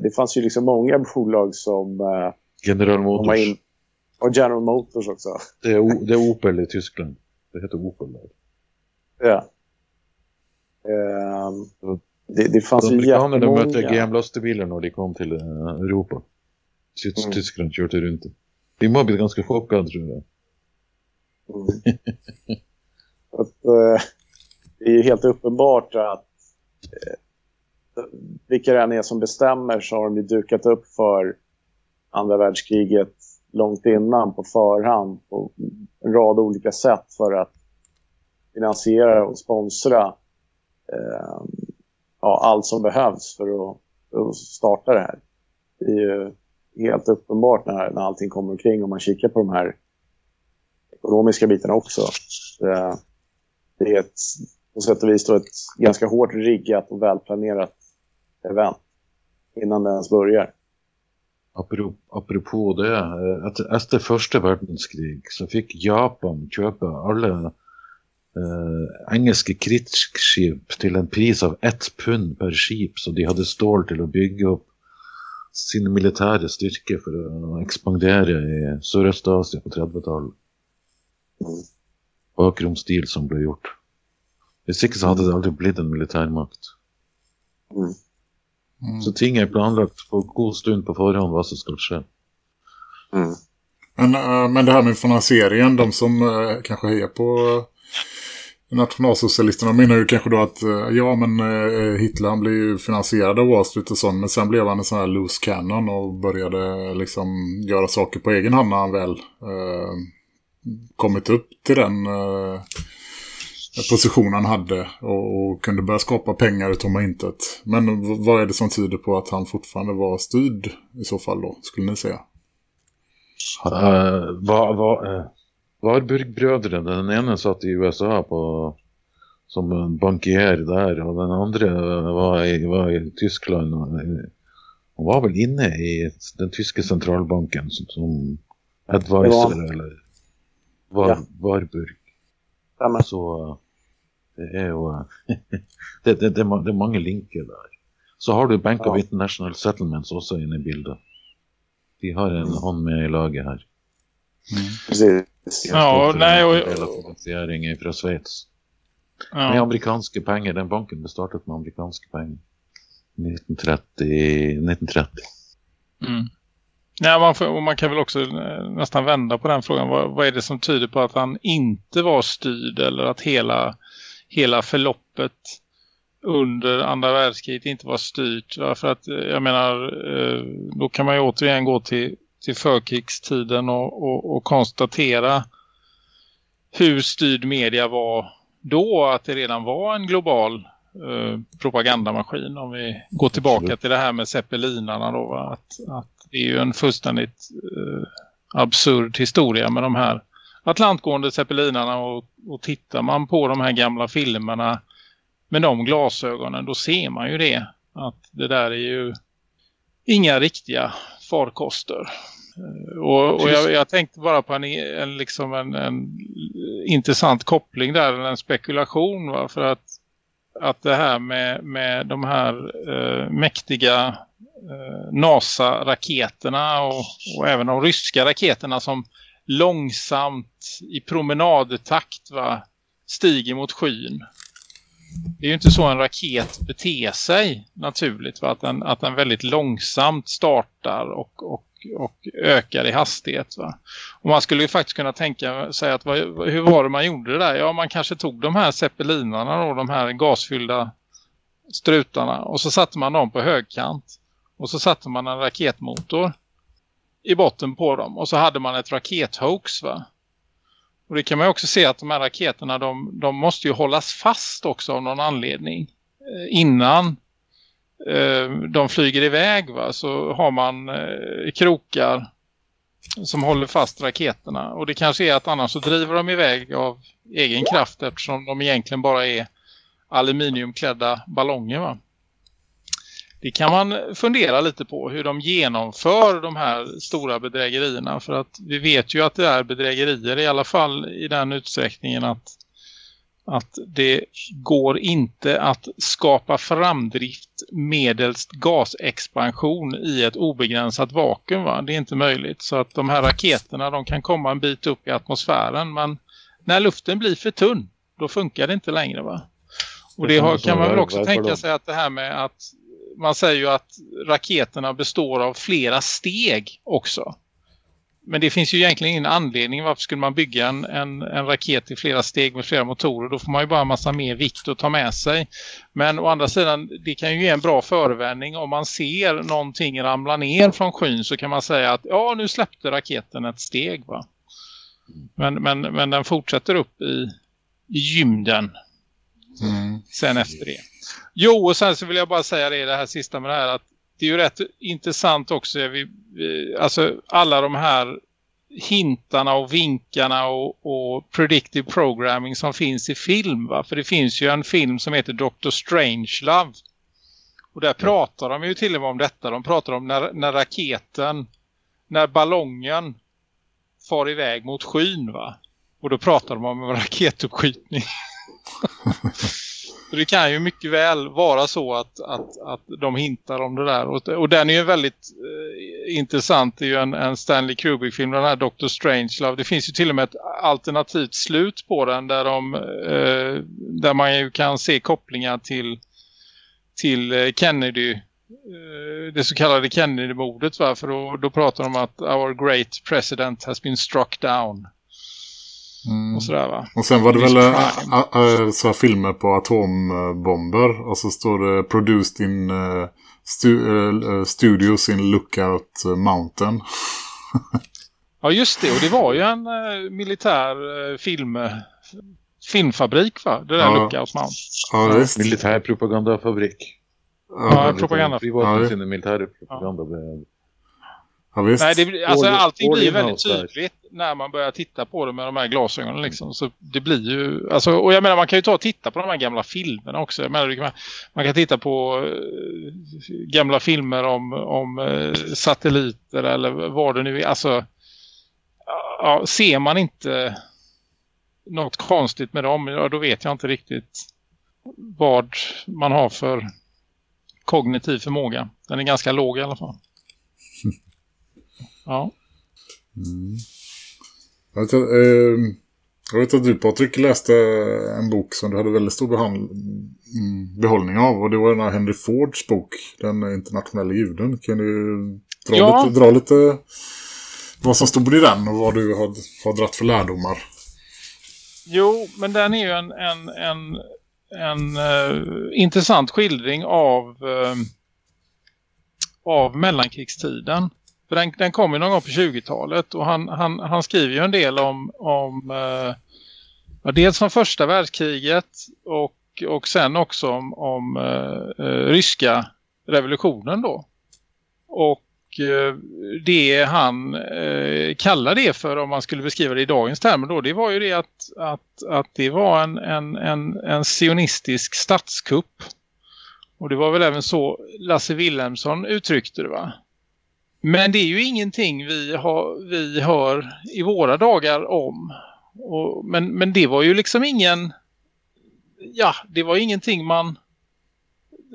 det fanns ju liksom många bolag som... General Motors. In, och General Motors också. Det är, det är Opel i Tyskland. Det heter Opel där. Ja. Um, det, det fanns de ju jättemånga... De mötte GM-lastebilar när de kom till uh, Europa. Mm. Tyskland körde runt det. De har blivit ganska chockade tror jag. Mm. (laughs) att, uh, det är helt uppenbart att uh, vilka det än är som bestämmer så har de ju dukat upp för andra världskriget långt innan på förhand på en rad olika sätt för att finansiera och sponsra eh, ja, allt som behövs för att, för att, starta det här. Det är ju helt uppenbart när, när allting kommer omkring och man kikar på de här ekonomiska bitarna också. Det, det är ett, på sätt och vis ett ganska hårt riggat och välplanerat event innan det ens börjar. Apropå det, eh, efter första världskrig så fick Japan köpa alla eh, engelska krigsskip till en pris av ett pund per skip så de hade stål till att bygga upp sin militära styrka för att expandera i Sydöstasien på 30-talet. Bakrumsstil som blev gjort. Hvis ikke så hade det aldrig blivit en militärmakt. Mm. Mm. Så ting är planlagt på god stund på förhand vad som ska ske. Mm. Men, äh, men det här med finansieringen, de som äh, kanske hejar på nationalsocialisterna menar ju kanske då att eh, ja men eh, Hitler han blev ju finansierad av Wall Street och sånt men sen blev han en sån här loose cannon och började liksom göra saker på egen hand när han väl eh, kommit upp till den position han hade och, och, kunde börja skapa pengar i tomma intet. Men vad är det som tyder på att han fortfarande var styrd i så fall då, skulle ni säga? Uh, vad... var, uh, Warburgbröderna, den ena satt i USA på, som bankier där och den andra var i, var i Tyskland. Och, hon var väl inne i den tyska centralbanken som, som advisor eller var, ja. Warburg. Ja, så det är ju (laughs) det, det, det, det, är många länkar där. Så har du Bank ja. of International Settlements också inne i bilden. De har en mm. hand med i laget här. Mm. Precis. Ja, nej. Och... Hela finansieringen från Schweiz. Ja. Med amerikanska pengar. Den banken blev startat med amerikanska pengar. 1930. 1930. Mm. Ja, man, får, man kan väl också eh, nästan vända på den frågan. Vad, vad, är det som tyder på att han inte var styrd eller att hela, hela förloppet under andra världskriget inte var styrt? För att eh, jag menar, eh, då kan man ju återigen gå till, till förkrigstiden och, och, och konstatera hur styrd media var då. Att det redan var en global eh, propagandamaskin. Om vi går tillbaka till det här med zeppelinarna då. Att, att det är ju en fullständigt eh, absurd historia med de här Atlantgående zeppelinarna och, och tittar man på de här gamla filmerna med de glasögonen då ser man ju det att det där är ju inga riktiga farkoster. Och, och jag, jag, tänkte bara på en, en, liksom en, en intressant koppling där, en spekulation va? för att, att det här med, med de här eh, mäktiga eh, NASA-raketerna och, och, även de ryska raketerna som långsamt i promenadtakt va, stiger mot skyn. Det är ju inte så en raket beter sig naturligt. Va? Att, den, att den väldigt långsamt startar och, och, och ökar i hastighet. Va? Och man skulle ju faktiskt kunna tänka sig att vad, hur var det man gjorde det där? Ja, man kanske tog de här zeppelinarna och de här gasfyllda strutarna och så satte man dem på högkant. Och så satte man en raketmotor i botten på dem. Och så hade man ett rakethoax va. Och det kan man också se att de här raketerna de, de måste ju hållas fast också av någon anledning. Eh, innan Eh, de flyger iväg va, så har man eh, krokar som håller fast raketerna. Och det kanske är att annars så driver de iväg av egen kraft eftersom de egentligen bara är aluminiumklädda ballonger va det kan man fundera lite på hur de genomför de här stora bedrägerierna. För att vi vet ju att det är bedrägerier i alla fall i den utsträckningen att, att det går inte att skapa framdrift medelst gasexpansion i ett obegränsat vakuum. Va? Det är inte möjligt. Så att de här raketerna de kan komma en bit upp i atmosfären men när luften blir för tunn då funkar det inte längre va? Och det har, kan man väl också tänka sig att det här med att man säger ju att raketerna består av flera steg också. Men det finns ju egentligen ingen anledning varför skulle man bygga en, en, en, raket i flera steg med flera motorer. Då får man ju bara en massa mer vikt att ta med sig. Men å andra sidan, det kan ju ge en bra förevändning. Om man ser någonting ramla ner från skyn så kan man säga att ja, nu släppte raketen ett steg va. Men, men, men den fortsätter upp i, i gymden mm. sen efter det. Jo, och sen så vill jag bara säga det, det här sista med det här att det är ju rätt intressant också. Vi, vi, alltså alla de här hintarna och vinkarna och, och, predictive programming som finns i film. Va? För det finns ju en film som heter Dr. Strangelove. Och där pratar de ju till och med om detta. De pratar om när, när raketen, när ballongen far iväg mot skyn va. Och då pratar de om en (laughs) raketuppskjutning. (laughs) Så det kan ju mycket väl vara så att, att, att de hintar om det där. Och, och den är ju väldigt eh, intressant. Det är ju en, en Stanley Kubrick-film, den här Doctor Strangelove. Det finns ju till och med ett alternativt slut på den där, de, eh, där man ju kan se kopplingar till, till eh, Kennedy eh, det så kallade Kennedy-mordet? För då, då pratar de om att our great president has been struck down. Mm. Och sådär va? Och sen var det väl äh, äh, så här filmer på atombomber. Och så står det produced in äh, stu äh, studios in Lookout Mountain. (laughs) Ja just det, och det var ju en eh, militär film, filmfabrik va? Det där Ja. Lookout Mountain. Ja, visst. Militärpropagandafabrik. Ja, propaganda. Privat Ja. sin militärpropaganda. blev- Ja, visst. Nej, det, blir- alltså, All- allting all blir väldigt tydligt när man börjar titta på det med de här glasögonen. Liksom. Så det blir ju, alltså, och jag menar man kan ju ta och titta på de här gamla filmerna också. Jag menar, kan- man kan titta på eh, gamla filmer om, om eh, satelliter eller vad det nu är. Alltså, ja, ser man inte något konstigt med dem, ja, då vet jag inte riktigt vad man har för kognitiv förmåga. Den är ganska låg i alla fall. (laughs) Ja. Mm. Jag, vet, att, eh, jag vet att du Patrik läste en bok som du hade väldigt stor behållning av. Och det var den här Henry Fords bok, Den internationella juden. Kan du dra, Ja. lite, dra lite vad som stod i den och vad du har, har dratt för lärdomar? Jo, men den är ju en, en, en, en eh, intressant skildring av, eh, av mellankrigstiden. För den, den kom ju någon gång på 20-talet och han, han, han skriver ju en del om, om eh, dels om första världskriget och, och sen också om, om eh, eh, ryska revolutionen då. Och eh, det han eh, kallar det för om man skulle beskriva det i dagens termer då, det var ju det att, att, att det var en, en, en, en sionistisk statskupp. Och det var väl även så Lasse Wilhelmsson uttryckte det va? Men det är ju ingenting vi, har, vi hör i våra dagar om. Och, men, men det var ju liksom ingen... Ja, det var ingenting man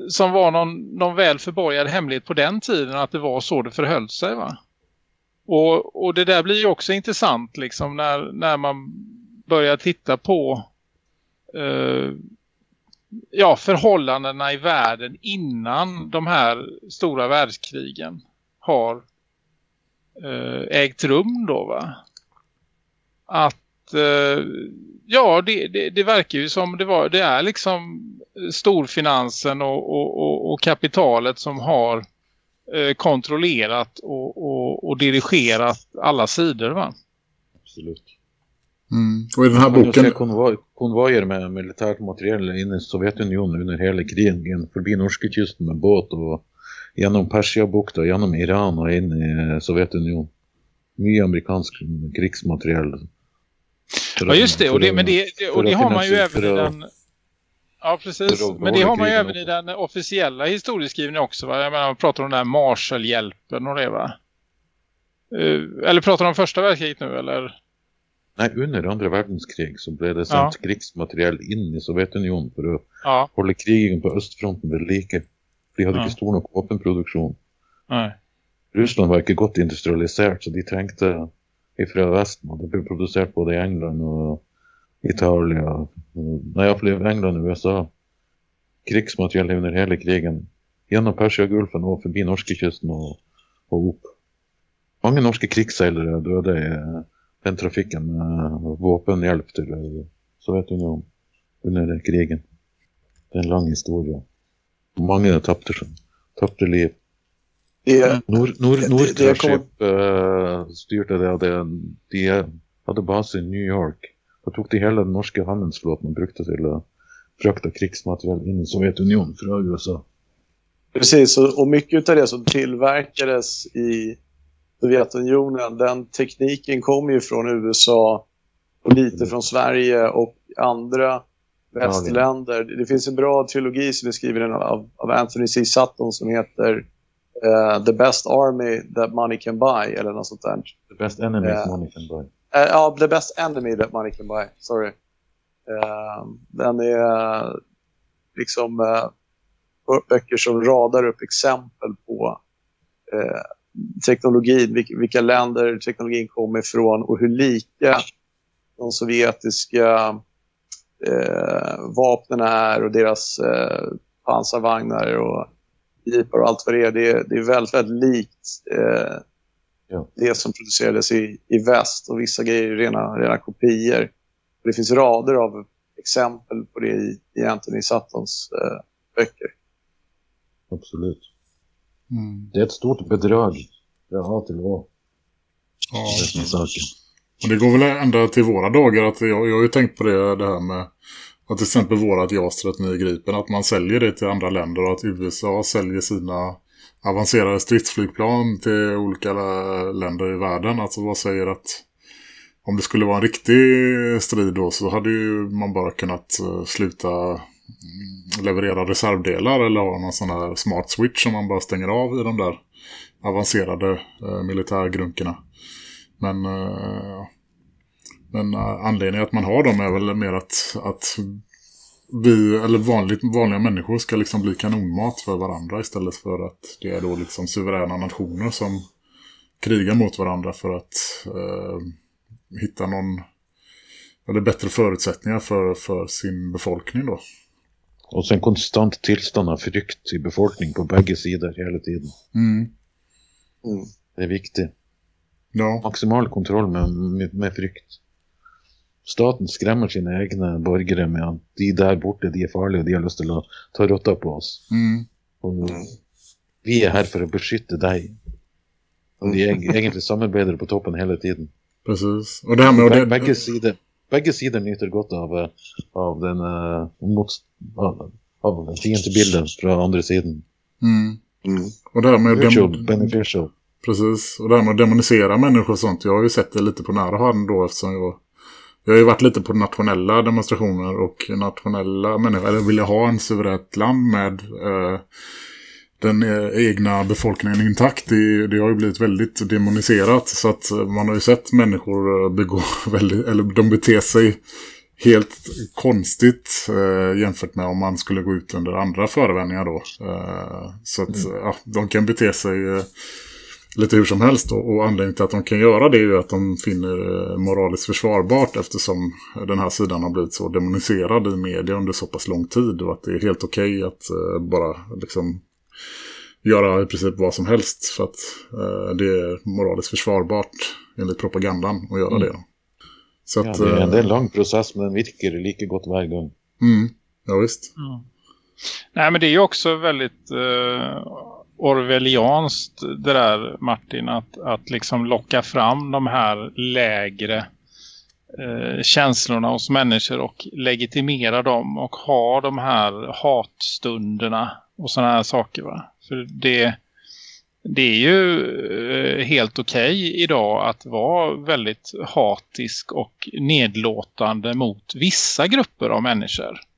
som var någon, någon väl förborgad hemlighet på den tiden att det var så det förhöll sig va. Och, och det där blir ju också intressant liksom när, när man börjar titta på eh, ja, förhållandena i världen innan de här stora världskrigen har eh, ägt rum då va. Att eh, ja, det, det, det verkar ju som det var, det är liksom storfinansen och, och, och, och kapitalet som har eh, kontrollerat och, och, och dirigerat alla sidor va. Absolut. Mm. Och i den här boken... konvoj, konvojer med militärt material in i Sovjetunionen under hela krigen förbi norskekysten med båt och genom Persiabukta, genom Iran och in i Sovjetunionen. Mycket amerikansk krigsmaterial. För Ja just det, och det, men det, det, och det har man ju även i den... Ja precis, men det har man ju även i den officiella historieskrivningen också va? Jag menar, man pratar om den här Marshallhjälpen och det va? Eh, eller pratar du om första världskriget nu eller? Nej, under andra världskrig så blev det Ja. sänt krigsmaterial in i Sovjetunionen för att Ja, hålla krigen på östfronten vid like. De hade Ja. inte stor nog vapenproduktion. nej. Ryssland var inte gott industrialiserat så de trängte ifrån västen och det blev producerat både i England och Italien. och- Nej, jag blev England och USA. Krigsmaterial under hela krigen. Genom Persiagulfen och förbi norska kusten och, upp. Många norska krigsseilare döda i den trafiken med vapenhjälp till Sovjetunionen under krigen. Det är en lång historia. Många tappade, tappade liv. Det, Nord, Nord, det- uh, styrte det. det. De hade bas i New York. Då tog de hela den norska handelsflåten och brukte till att frakta krigsmaterial in i Sovjetunionen från USA. Precis, och, och mycket av det som tillverkades i Sovjetunionen, den tekniken kom ju från USA och lite från Sverige och andra västländer. Det finns en bra trilogi som är skriven av, av Anthony C. Sutton som heter eh, The Best Army That Money Can Buy eller något sånt där. The best enemies Ja. money can buy. Eh, Ja, The Best Enemy That Money Can Buy. Sorry. Eh, den är eh, liksom eh, böcker som radar upp exempel på eh, teknologin, vilka, vilka länder teknologin kommer ifrån och hur lika de sovjetiska eh, vapnen är och deras eh, pansarvagnar och jeepar och allt vad det är. Det är, det är väldigt, väldigt likt eh, Ja. det som producerades i, i väst och vissa grejer är rena, rena kopior. Det finns rader av exempel på det i, i Anthony Suttons eh, böcker. Absolut. Mm. Det är ett stort bedrag. Från A till Å. Ja. Det är som är saken. Och det går väl ända till våra dagar att jag, jag har ju tänkt på det, det här med att till exempel vårat JAS 39 Gripen, att man säljer det till andra länder och att USA säljer sina avancerade stridsflygplan till olika länder i världen. Alltså vad säger att om det skulle vara en riktig strid då så hade ju man bara kunnat eh, sluta mm, leverera reservdelar eller ha någon sån här smart switch som man bara stänger av i de där avancerade eh, militärgrunkorna. Men, eh, men eh, anledningen att man har dem är väl mer att, att vi, eller vanligt, vanliga människor ska liksom bli kanonmat för varandra istället för att det är då liksom suveräna nationer som krigar mot varandra för att eh, hitta någon eller bättre förutsättningar för, för sin befolkning då. Och sen konstant tillstånd av frykt i befolkning på bägge sidor hela tiden. Mm. Mm. Det är viktigt. Ja, Maximal kontroll med, med, med frykt. Staten skrämmer sina egna borgare med att de där borta, de är farliga och de har lust att ta råtta på oss. mm. Och vi är här för att beskytta dig. Och de är eg- egentligen samarbetare på toppen hela tiden. precis. Och det här med... Och det, Bägge sidor, bägge sidor nyter gott av, eh, av den uh, mot, av, av fiendebilden från andra sidan. mm. Mm. Och det här med... Mutual Dem, beneficial. Precis. Och det här med att demonisera människor och sånt. Jag har ju sett det lite på nära håll då eftersom jag... Jag har ju varit lite på nationella demonstrationer och nationella människor, eller vill ha en suveränt land med eh, den eh, egna befolkningen intakt. Det, det har ju blivit väldigt demoniserat så att eh, man har ju sett människor eh, begå (laughs) väldigt, eller de beter sig helt konstigt eh, jämfört med om man skulle gå ut under andra förevändningar då. Eh, så att ja, de kan bete sig lite hur som helst då. och anledningen till att de kan göra det är ju att de finner det moraliskt försvarbart eftersom den här sidan har blivit så demoniserad i media under så pass lång tid och att det är helt okej att eh, bara liksom göra i princip vad som helst för att eh, det är moraliskt försvarbart enligt propagandan att göra Mm. det. Så Ja, att, det, är, eh, det är en lång process men den virker lika gott varje gång. mm, ja visst. Nej, men det är ju också väldigt eh, orwellianskt det där Martin att, att liksom locka fram de här lägre eh, känslorna hos människor och legitimera dem och ha de här hatstunderna och sådana här saker va. För det, det är ju eh, helt okej idag att vara väldigt hatisk och nedlåtande mot vissa grupper av människor.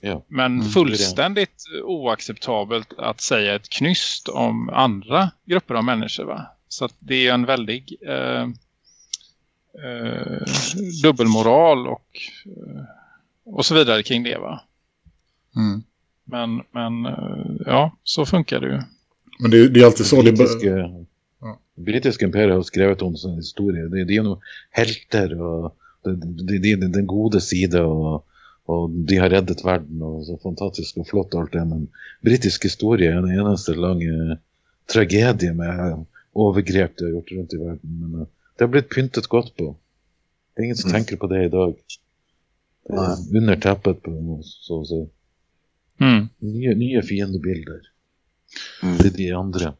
Ja. Men Mm, fullständigt oacceptabelt att säga ett knyst om andra grupper av människor va. Så att det är en väldig eh, eh, dubbelmoral och, eh, och så vidare kring det va. Mm. Men, men eh, ja, så funkar det ju. Men det, det är alltid så det brittiska. Ja. brittiska imperiet har skrivit om sån historia. Det, det är ju nog helter och det, det, det är den gode sida och, och de har räddat världen och så fantastiskt och flott allt det. Men brittisk historia är en enaste lång eh, tragedie med övergrepp det har gjort runt i världen. Men eh, det har blivit pyntat gott på. Det är ingen som Mm. tänker på det idag. Det är under täppet på så att säga. Mm. Nya, nya fiendebilder. Mm. Det är de andra.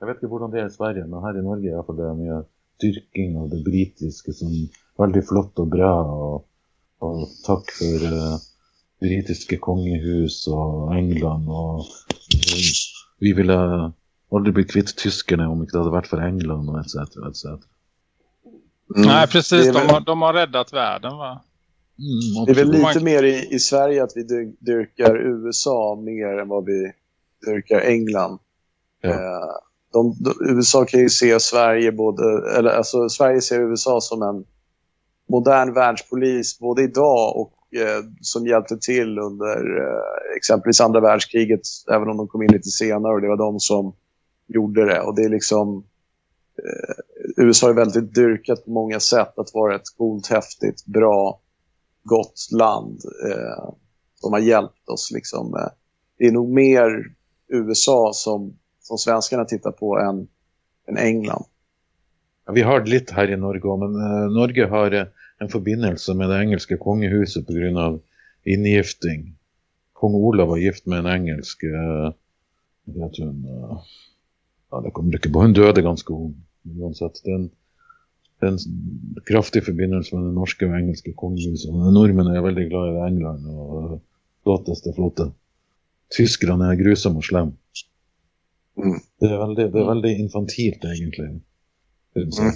Jag vet inte hur det är i Sverige, men här i Norge i fall det med dyrking av det brittiska som väldigt flott och bra och, och tack för uh, brittiska kongehus och England och eh, vi ville aldrig bli kvitt tyskarna om inte det hade varit för England och etc. etc. Mm. Nej, precis. De har, de har räddat världen va. Mm, Det är väl lite mer i, i Sverige att vi dy- dyrkar USA mer än vad vi dyrkar England. Ja. Eh, de, de, USA kan ju se Sverige både, eller alltså Sverige ser USA som en modern världspolis både idag och eh, som hjälpte till under eh, exempelvis andra världskriget, även om de kom in lite senare och det var de som gjorde det. Och det är liksom eh, USA är väldigt dyrkat på många sätt att vara ett coolt, häftigt, bra, gott land. Eh, som har hjälpt oss liksom. Eh, det är nog mer USA som, som svenskarna tittar på än, än England. Ja, vi har det lite här i Norge men uh, Norge har uh, en förbindelse med det engelska kungahuset på grund av ingifting. Kung Olav var gift med en engelsk uh, en, uh, ja, det kommer inte på, hon döde ganska ung. Oavsett, det är en, det en kraftig förbindelse med det norska och engelska kungahuset. Norrmännen är väldigt glada i England och flottaste flotte. Tyskarna är grusamma och slem. Mm. Det är väldigt, det är väldigt infantilt egentligen. Mm.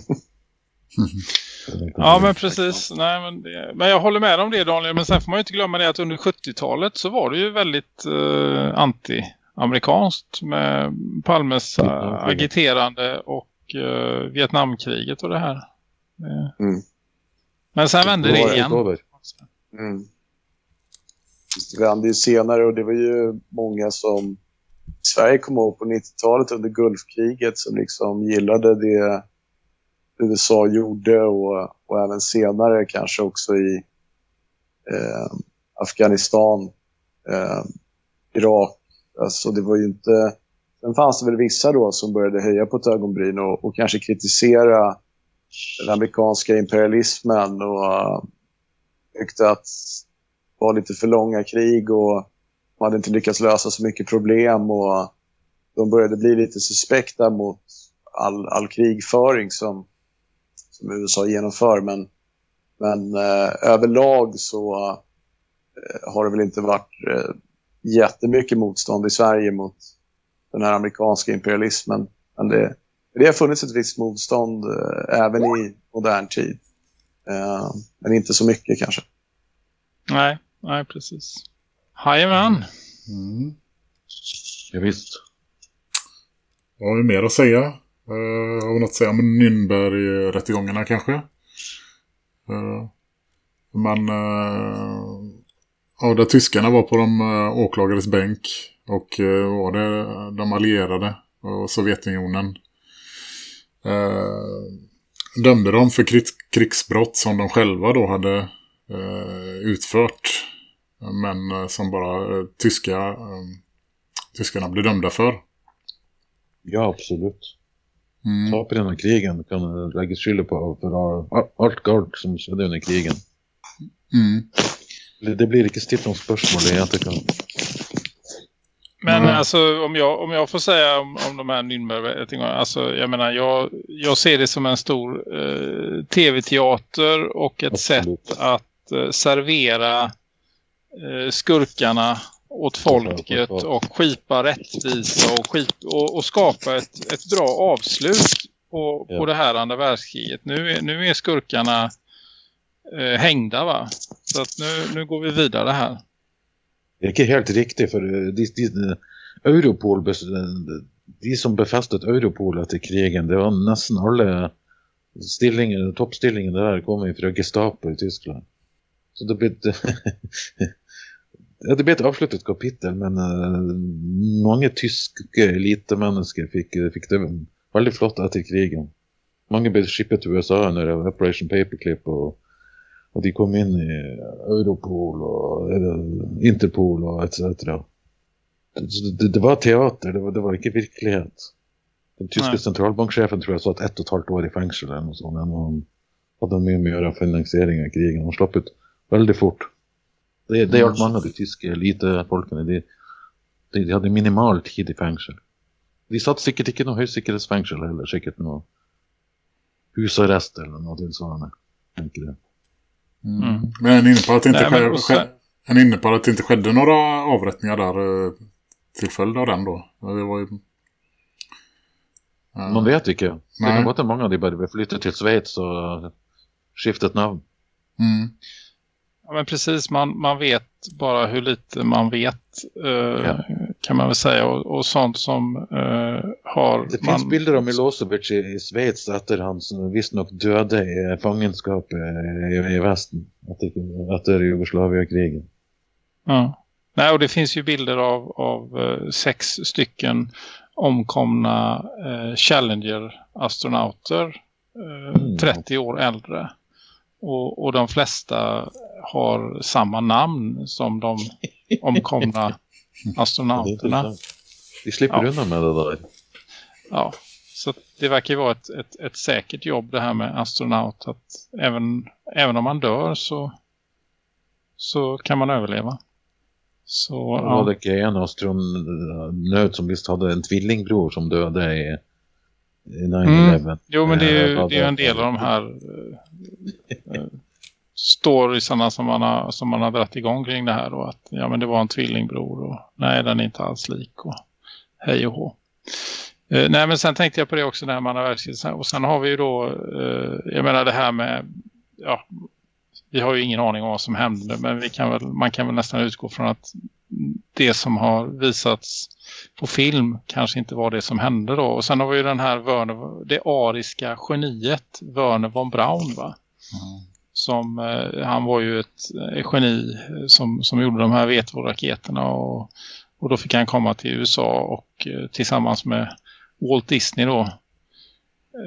Ja men precis. Nej, men, det, men jag håller med om det Daniel. Men sen får man ju inte glömma det att under 70-talet så var det ju väldigt eh, anti-amerikanskt med Palmes äh, agiterande och eh, Vietnamkriget och det här. Mm. Men sen vände det igen. Mm. Det vände ju senare och det var ju många som Sverige kom ihåg på 90-talet under Gulfkriget som liksom gillade det USA gjorde och, och även senare kanske också i eh, Afghanistan, eh, Irak. Alltså det var ju inte... Sen fanns det väl vissa då som började höja på ett ögonbryn och, och kanske kritisera den amerikanska imperialismen och uh, tyckte att det var lite för långa krig och man hade inte lyckats lösa så mycket problem och de började bli lite suspekta mot all, all krigföring som, som USA genomför. Men, men eh, överlag så eh, har det väl inte varit eh, jättemycket motstånd i Sverige mot den här amerikanska imperialismen. Men det, det har funnits ett visst motstånd eh, även i modern tid. Eh, men inte så mycket kanske. Nej, nej precis. Jajamän. Mm. Ja, visst. Vad har vi mer att säga? Eh, uh, har vi något att säga om Nynberg-rättegångarna eh, kanske? Uh, men uh, ja, där tyskarna var på de uh, åklagares bänk och uh, var det de allierade och Sovjetunionen uh, dömde dem för krig krigsbrott som de själva då hade utfört men som bara tyska tyskarna blev dömda för. Ja, absolut. Mm. Ta på den här krigen kan lägga skylla på för allt galt som skedde under krigen. Mm. Det blir inte stilt någon spörsmål det jag inte kan. Men mm. alltså om jag, om jag får säga om, om de här Nürnberg alltså jag menar jag, jag ser det som en stor eh, tv-teater och ett Absolut. sätt att eh, servera eh, skurkarna åt folket och skipa rättvisa och, skip, och, och skapa ett, ett bra avslut på, ja. på det här andra världskriget. Nu är, nu är skurkarna eh, hängda va? Så att nu, nu går vi vidare här. Det är helt riktigt för de, de, de, Europol, de som befästet Europol efter krigen, det var nästan alla stillingen, toppstillingen där kommer från Gestapo i Tyskland. Så det blir Ja, (laughs) det blir ett avslutat kapitel, men uh, många tyska elitmänniskor fick, fick det väldigt flott efter krigen. Många blev skippade till USA under Operation Paperclip och, och de kom in i Europol och uh, Interpol och etc. Det, det, det, var teater, det var, det var inte verklighet. Den tyska Nej. centralbankchefen tror jag satt ett och ett halvt år i fängelse eller något sånt. Han hade mycket med att göra finansiering av krigen. Han slapp ut väldigt fort. Det, det gjaldt mange av de tyske elitefolkene. De, de, de hadde minimal tid i fengsel. De satt sikkert ikke noe høysikkerhetsfengsel heller. Sikkert noe husarrest eller noe tilsvarende. Tenker jeg. Mm. Mm. Men är ni inne på att det inte, Nej, sk sen... är inne på att det inte skedde några avrättningar där eh, till följd av den då? Det var ju... Uh... Man vet inte. Det kan vara att många av de bara flyttade till Schweiz och skiftat namn. Mm. Ja, men precis, man, man vet bara hur lite man vet eh, ja. kan man väl säga. Och, och sånt som eh, har... Det man... finns bilder av Milosevic i, i Schweiz efter hans visst nog döde i fångenskap i, i västen efter, efter Jugoslavia-kriget. Ja. Nej, och det finns ju bilder av, av eh, sex stycken omkomna eh, Challenger-astronauter eh, mm. 30 år äldre. Och, och de flesta har samma namn som de omkomna (laughs) astronauterna. De slipper Ja. undan med det där. Ja, så det verkar ju vara ett, ett, ett säkert jobb det här med astronaut. Att även, även om man dör så, så kan man överleva. Så, Det var det ja. inte en astronaut som visst hade en tvillingbror som dödade i, i 9-11. Mm. Jo, men det är ju, Eh, det är en del av de här eh, eh, storiesarna som man, har, som man har dragit igång kring det här. Och att ja, men det var en tvillingbror och nej, den är inte alls lik och hej och hå. Eh, nej, men sen tänkte jag på det också när man har verkligen, och sen har vi ju då, eh, jag menar det här med, ja, vi har ju ingen aning om vad som hände, men vi kan väl, man kan väl nästan utgå från att det som har visats på film kanske inte var det som hände då. Och sen har vi ju den här Werner, det ariska geniet Werner von Braun va? Som, eh, han var ju ett eh, geni som, som gjorde de här V2-raketerna och, och då fick han komma till USA och eh, tillsammans med Walt Disney då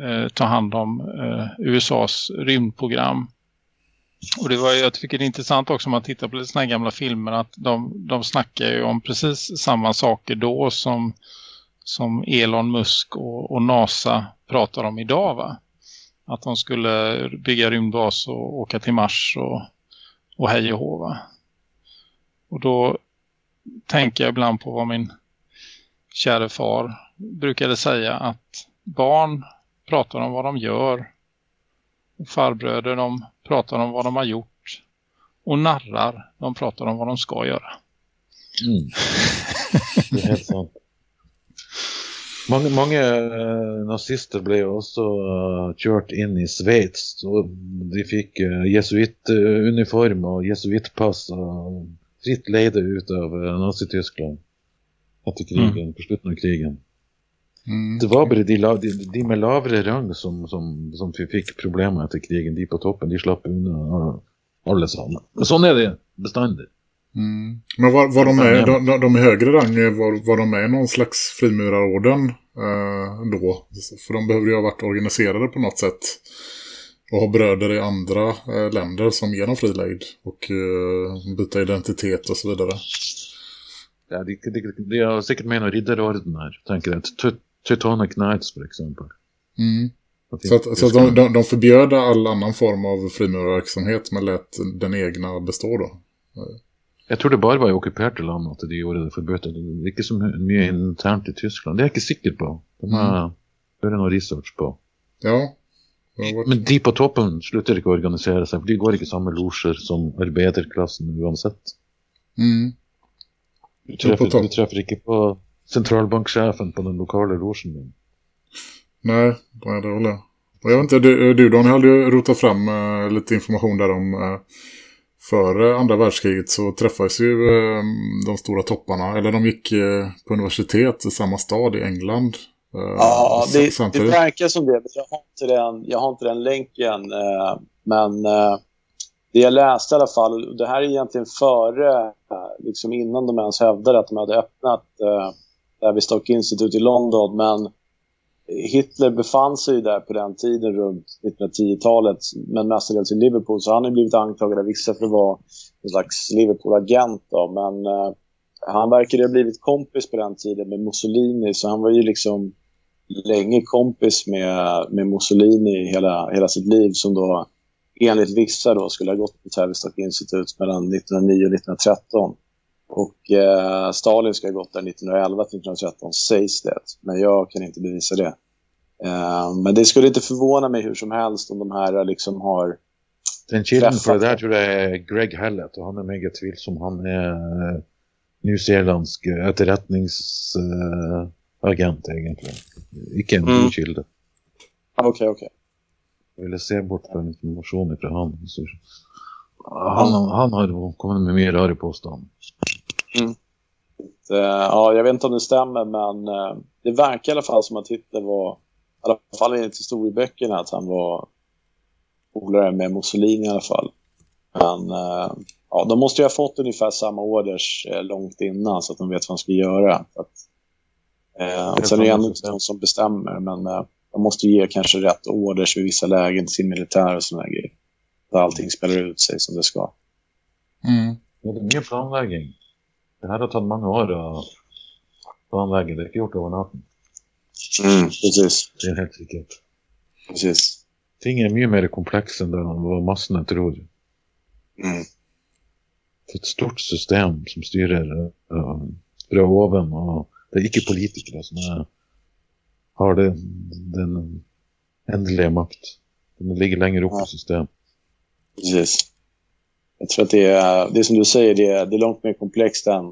eh, ta hand om eh, USAs rymdprogram. Och det var, jag tycker det är intressant också om man tittar på lite här gamla filmer att de, de snackar ju om precis samma saker då som, som Elon Musk och, och NASA pratar om idag va? Att de skulle bygga rymdbas och åka till Mars och, och hej och hå? Och då tänker jag ibland på vad min kära far brukade säga att barn pratar om vad de gör och farbröder de pratar om vad de har gjort och narrar de pratar om vad de ska göra. Mm. Det är helt sant. Mange, mange eh, nazister ble jo også eh, kjørt inn i Sveits, og de fikk uh, jesuittuniform og jesuittpass og fritt leide ut av uh, Nazi-Tyskland etter krigen, på slutten av krigen. Mm. Det var bare de, de, de med lavere rang som, som, som fikk problemer etter krigen. De på toppen, de slapp unna alle sammen. Men sånn er det bestandig. Mm. Men var, var de, med, de, de, de högre rang, var, var de med någon slags frimurarorden eh, då? För de behövde ju ha varit organiserade på något sätt. Och ha bröder i andra eh, länder som ger dem frilejd. Och eh, byta identitet och så vidare. Ja, de, de, de har sikkert med noen ridderorden her, tenker jeg. Teutonic Knights, for eksempel. Mm. Att Så, att, inte- så att de, de, de förbjöd all annan form av frimurarverksamhet men lät den egna bestå då. Jeg tror det bare var i okkuperte land at de gjorde det forbudt. Det er ikke så my- mye internt i Tyskland. Det er jeg ikke sikker på. Det må jeg gjøre noe research på. Ja. har varit- Men de på toppen slutter ikke å organisere seg, for de går ikke i samme losjer som arbeiderklassen uansett. Mm. Du topp. du treffer ikke på sentralbanksjefen på den lokale losjen din. Nej, nej, det håller jag. Och jag vet inte, du, du Daniel hade ju rotat fram eh, lite information där om eh, före andra världskriget så träffades ju eh, de stora topparna, eller de gick på universitet i samma stad i England. Ja, det, det verkar som det. Jag har inte den, jag har inte den länken. Men det jag läste i alla fall, och det här är egentligen före, liksom innan de ens hävdade att de hade öppnat eh, Tavistock Institute i London. Men Hitler befann sig ju där på den tiden runt 1910-talet, men mestadels i Liverpool. Så han har blivit anklagad av vissa för att vara en slags Liverpool-agent. Då. Men eh, han verkade ha blivit kompis på den tiden med Mussolini, så han var ju liksom länge kompis med, med Mussolini hela, hela sitt liv som då enligt vissa då skulle ha gått på Tavistock Institute mellan 1909 och 1913. Och eh, Stalin ska ha gått där 1911 till 1913 sägs det, men jag kan inte bevisa det. Eh, men det skulle inte förvåna mig hur som helst om de här liksom har Den kilden for det der tror jeg er Greg Hallett, og han er meget tvilsom. Han er eh, newzealandsk etterretningsagent, egentlig. Ikke en Mm. kilde. Okej, okej. Jeg ville se bort på informasjon fra han. Så, han, han har jo kommet med mye rare påstander. Eh, ja, jag vet inte om det stämmer, men eh, det verkar i alla fall som att Hitler var, i alla fall enligt historieböckerna, att han var polare med Mussolini i alla fall. Men eh, ja, de måste ju ha fått ungefär samma orders eh, långt innan så att de vet vad de ska göra. Att, eh, sen är det ändå inte de som bestämmer, men eh, de måste ju ge kanske rätt orders vid vissa lägen till sin militär och sådana grejer. Där allting spelar ut sig som det ska. Mm. Ja, det er mye planlegging. Det her har tatt mange år å, banveggen. Det er ikke gjort over natten. Mm, precis. Det er helt sikkert. Precis. Ting er mye mer enn det hva massene tror. Mm. Det er et stort system som styrer uh, fra oven, og det er ikke politikere som er, har det, den endelige makt. Den ligger lenger opp i systemet. Precis. Jag tror att det är, det är som du säger, det är, det är långt mer komplext än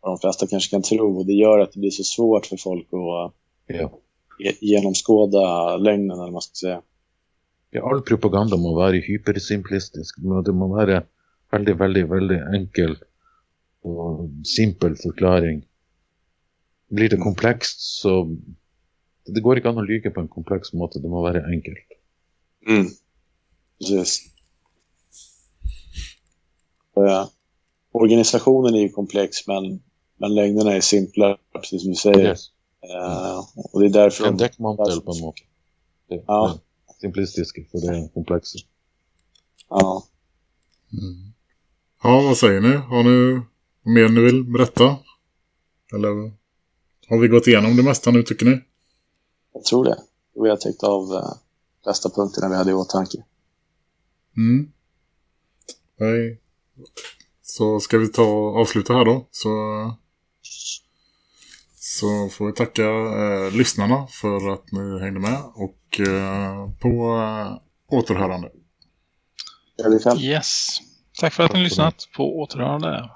vad de flesta kanske kan tro. Och det gör att det blir så svårt för folk att Ja. ge- genomskåda lögnen, eller man ska säga. Ja, all propaganda må være hypersimplistisk. Må- Det må være veldig, veldig, veldig enkel og simpel forklaring. Blir det komplekst, så Det går ikke an å lyge på en kompleks måte. Det må være enkelt. Mm. Precis. Organisationen är ju komplex, men, men lögnerna är simpla, precis som du säger. Yes. Eh, och det är därför En de... dekkmantel, på en måte. Det, Ja. det simplistiske for det komplekse. Ja. Ja, vad säger ni? Har ni mer ni vill berätta? Eller har vi gått igenom det mesta nu tycker ni? Jag tror det. Vi har täckt av eh, flesta punkterna vi hade i åtanke. Mm. Nej. Så ska vi ta avsluta här då. Så, så får vi tacka eh, lyssnarna för att ni hängde med. Och eh, på eh, återhörande. Yes. Tack för att ni lyssnat på återhörande.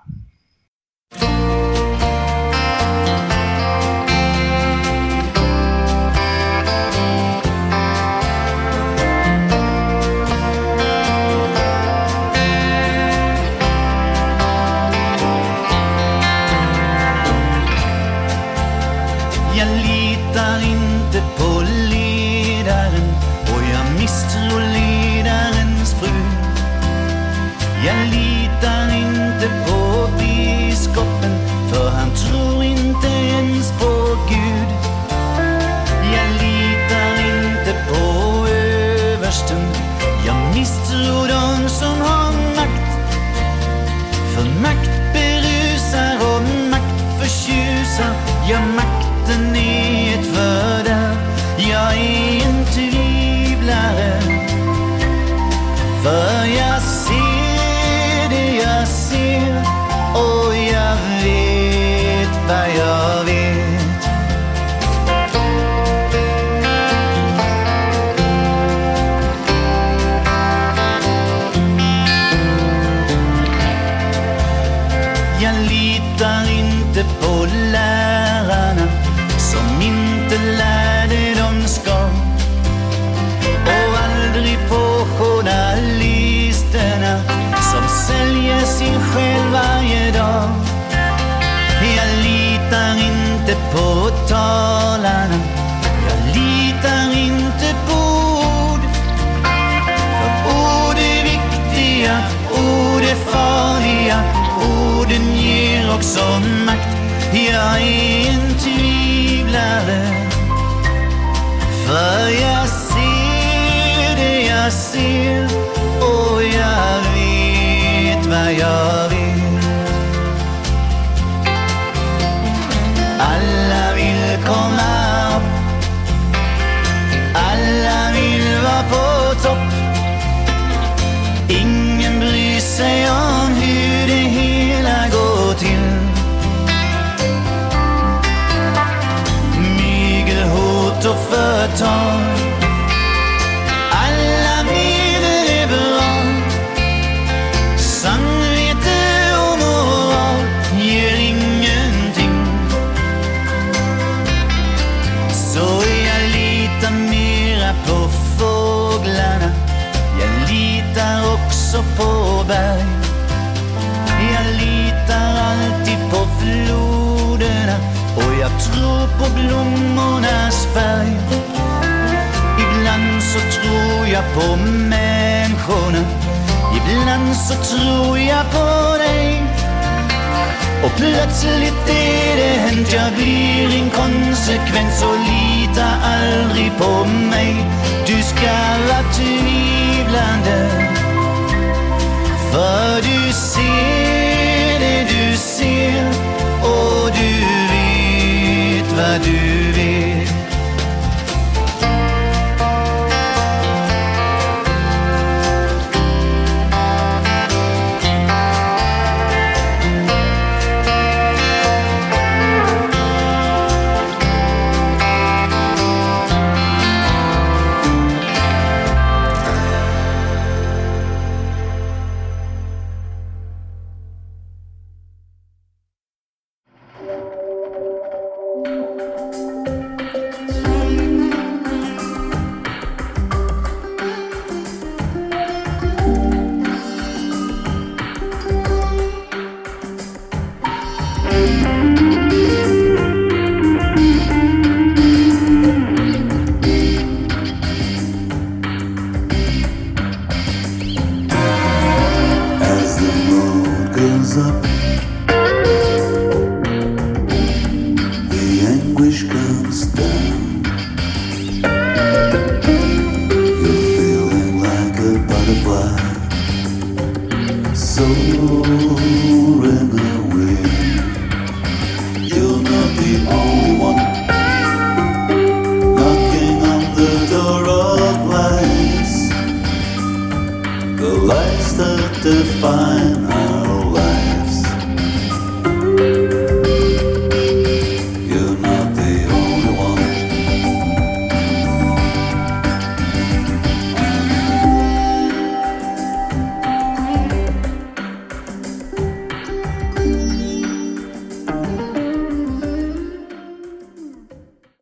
Ger makt. Jag är en tvivlare. För jag ser det jag ser och jag vet vad jag vet. Alla vill komma upp. Alla vill vara på topp. Ingen bryr sig om och. Alla medel är bra. Samvete och moral ger ingenting. Så jag litar mera på fåglarna. Jag litar också på berg. Jag litar alltid på floderna och jag tror på blommornas färg. Ibland så tror jag på människorna. Ibland så tror jag på dig. Och plötsligt är det hänt, jag blir inkonsekvent så lita aldrig på mig. Du ska vara tvivlande. För du ser det du ser och du vet vad du vet.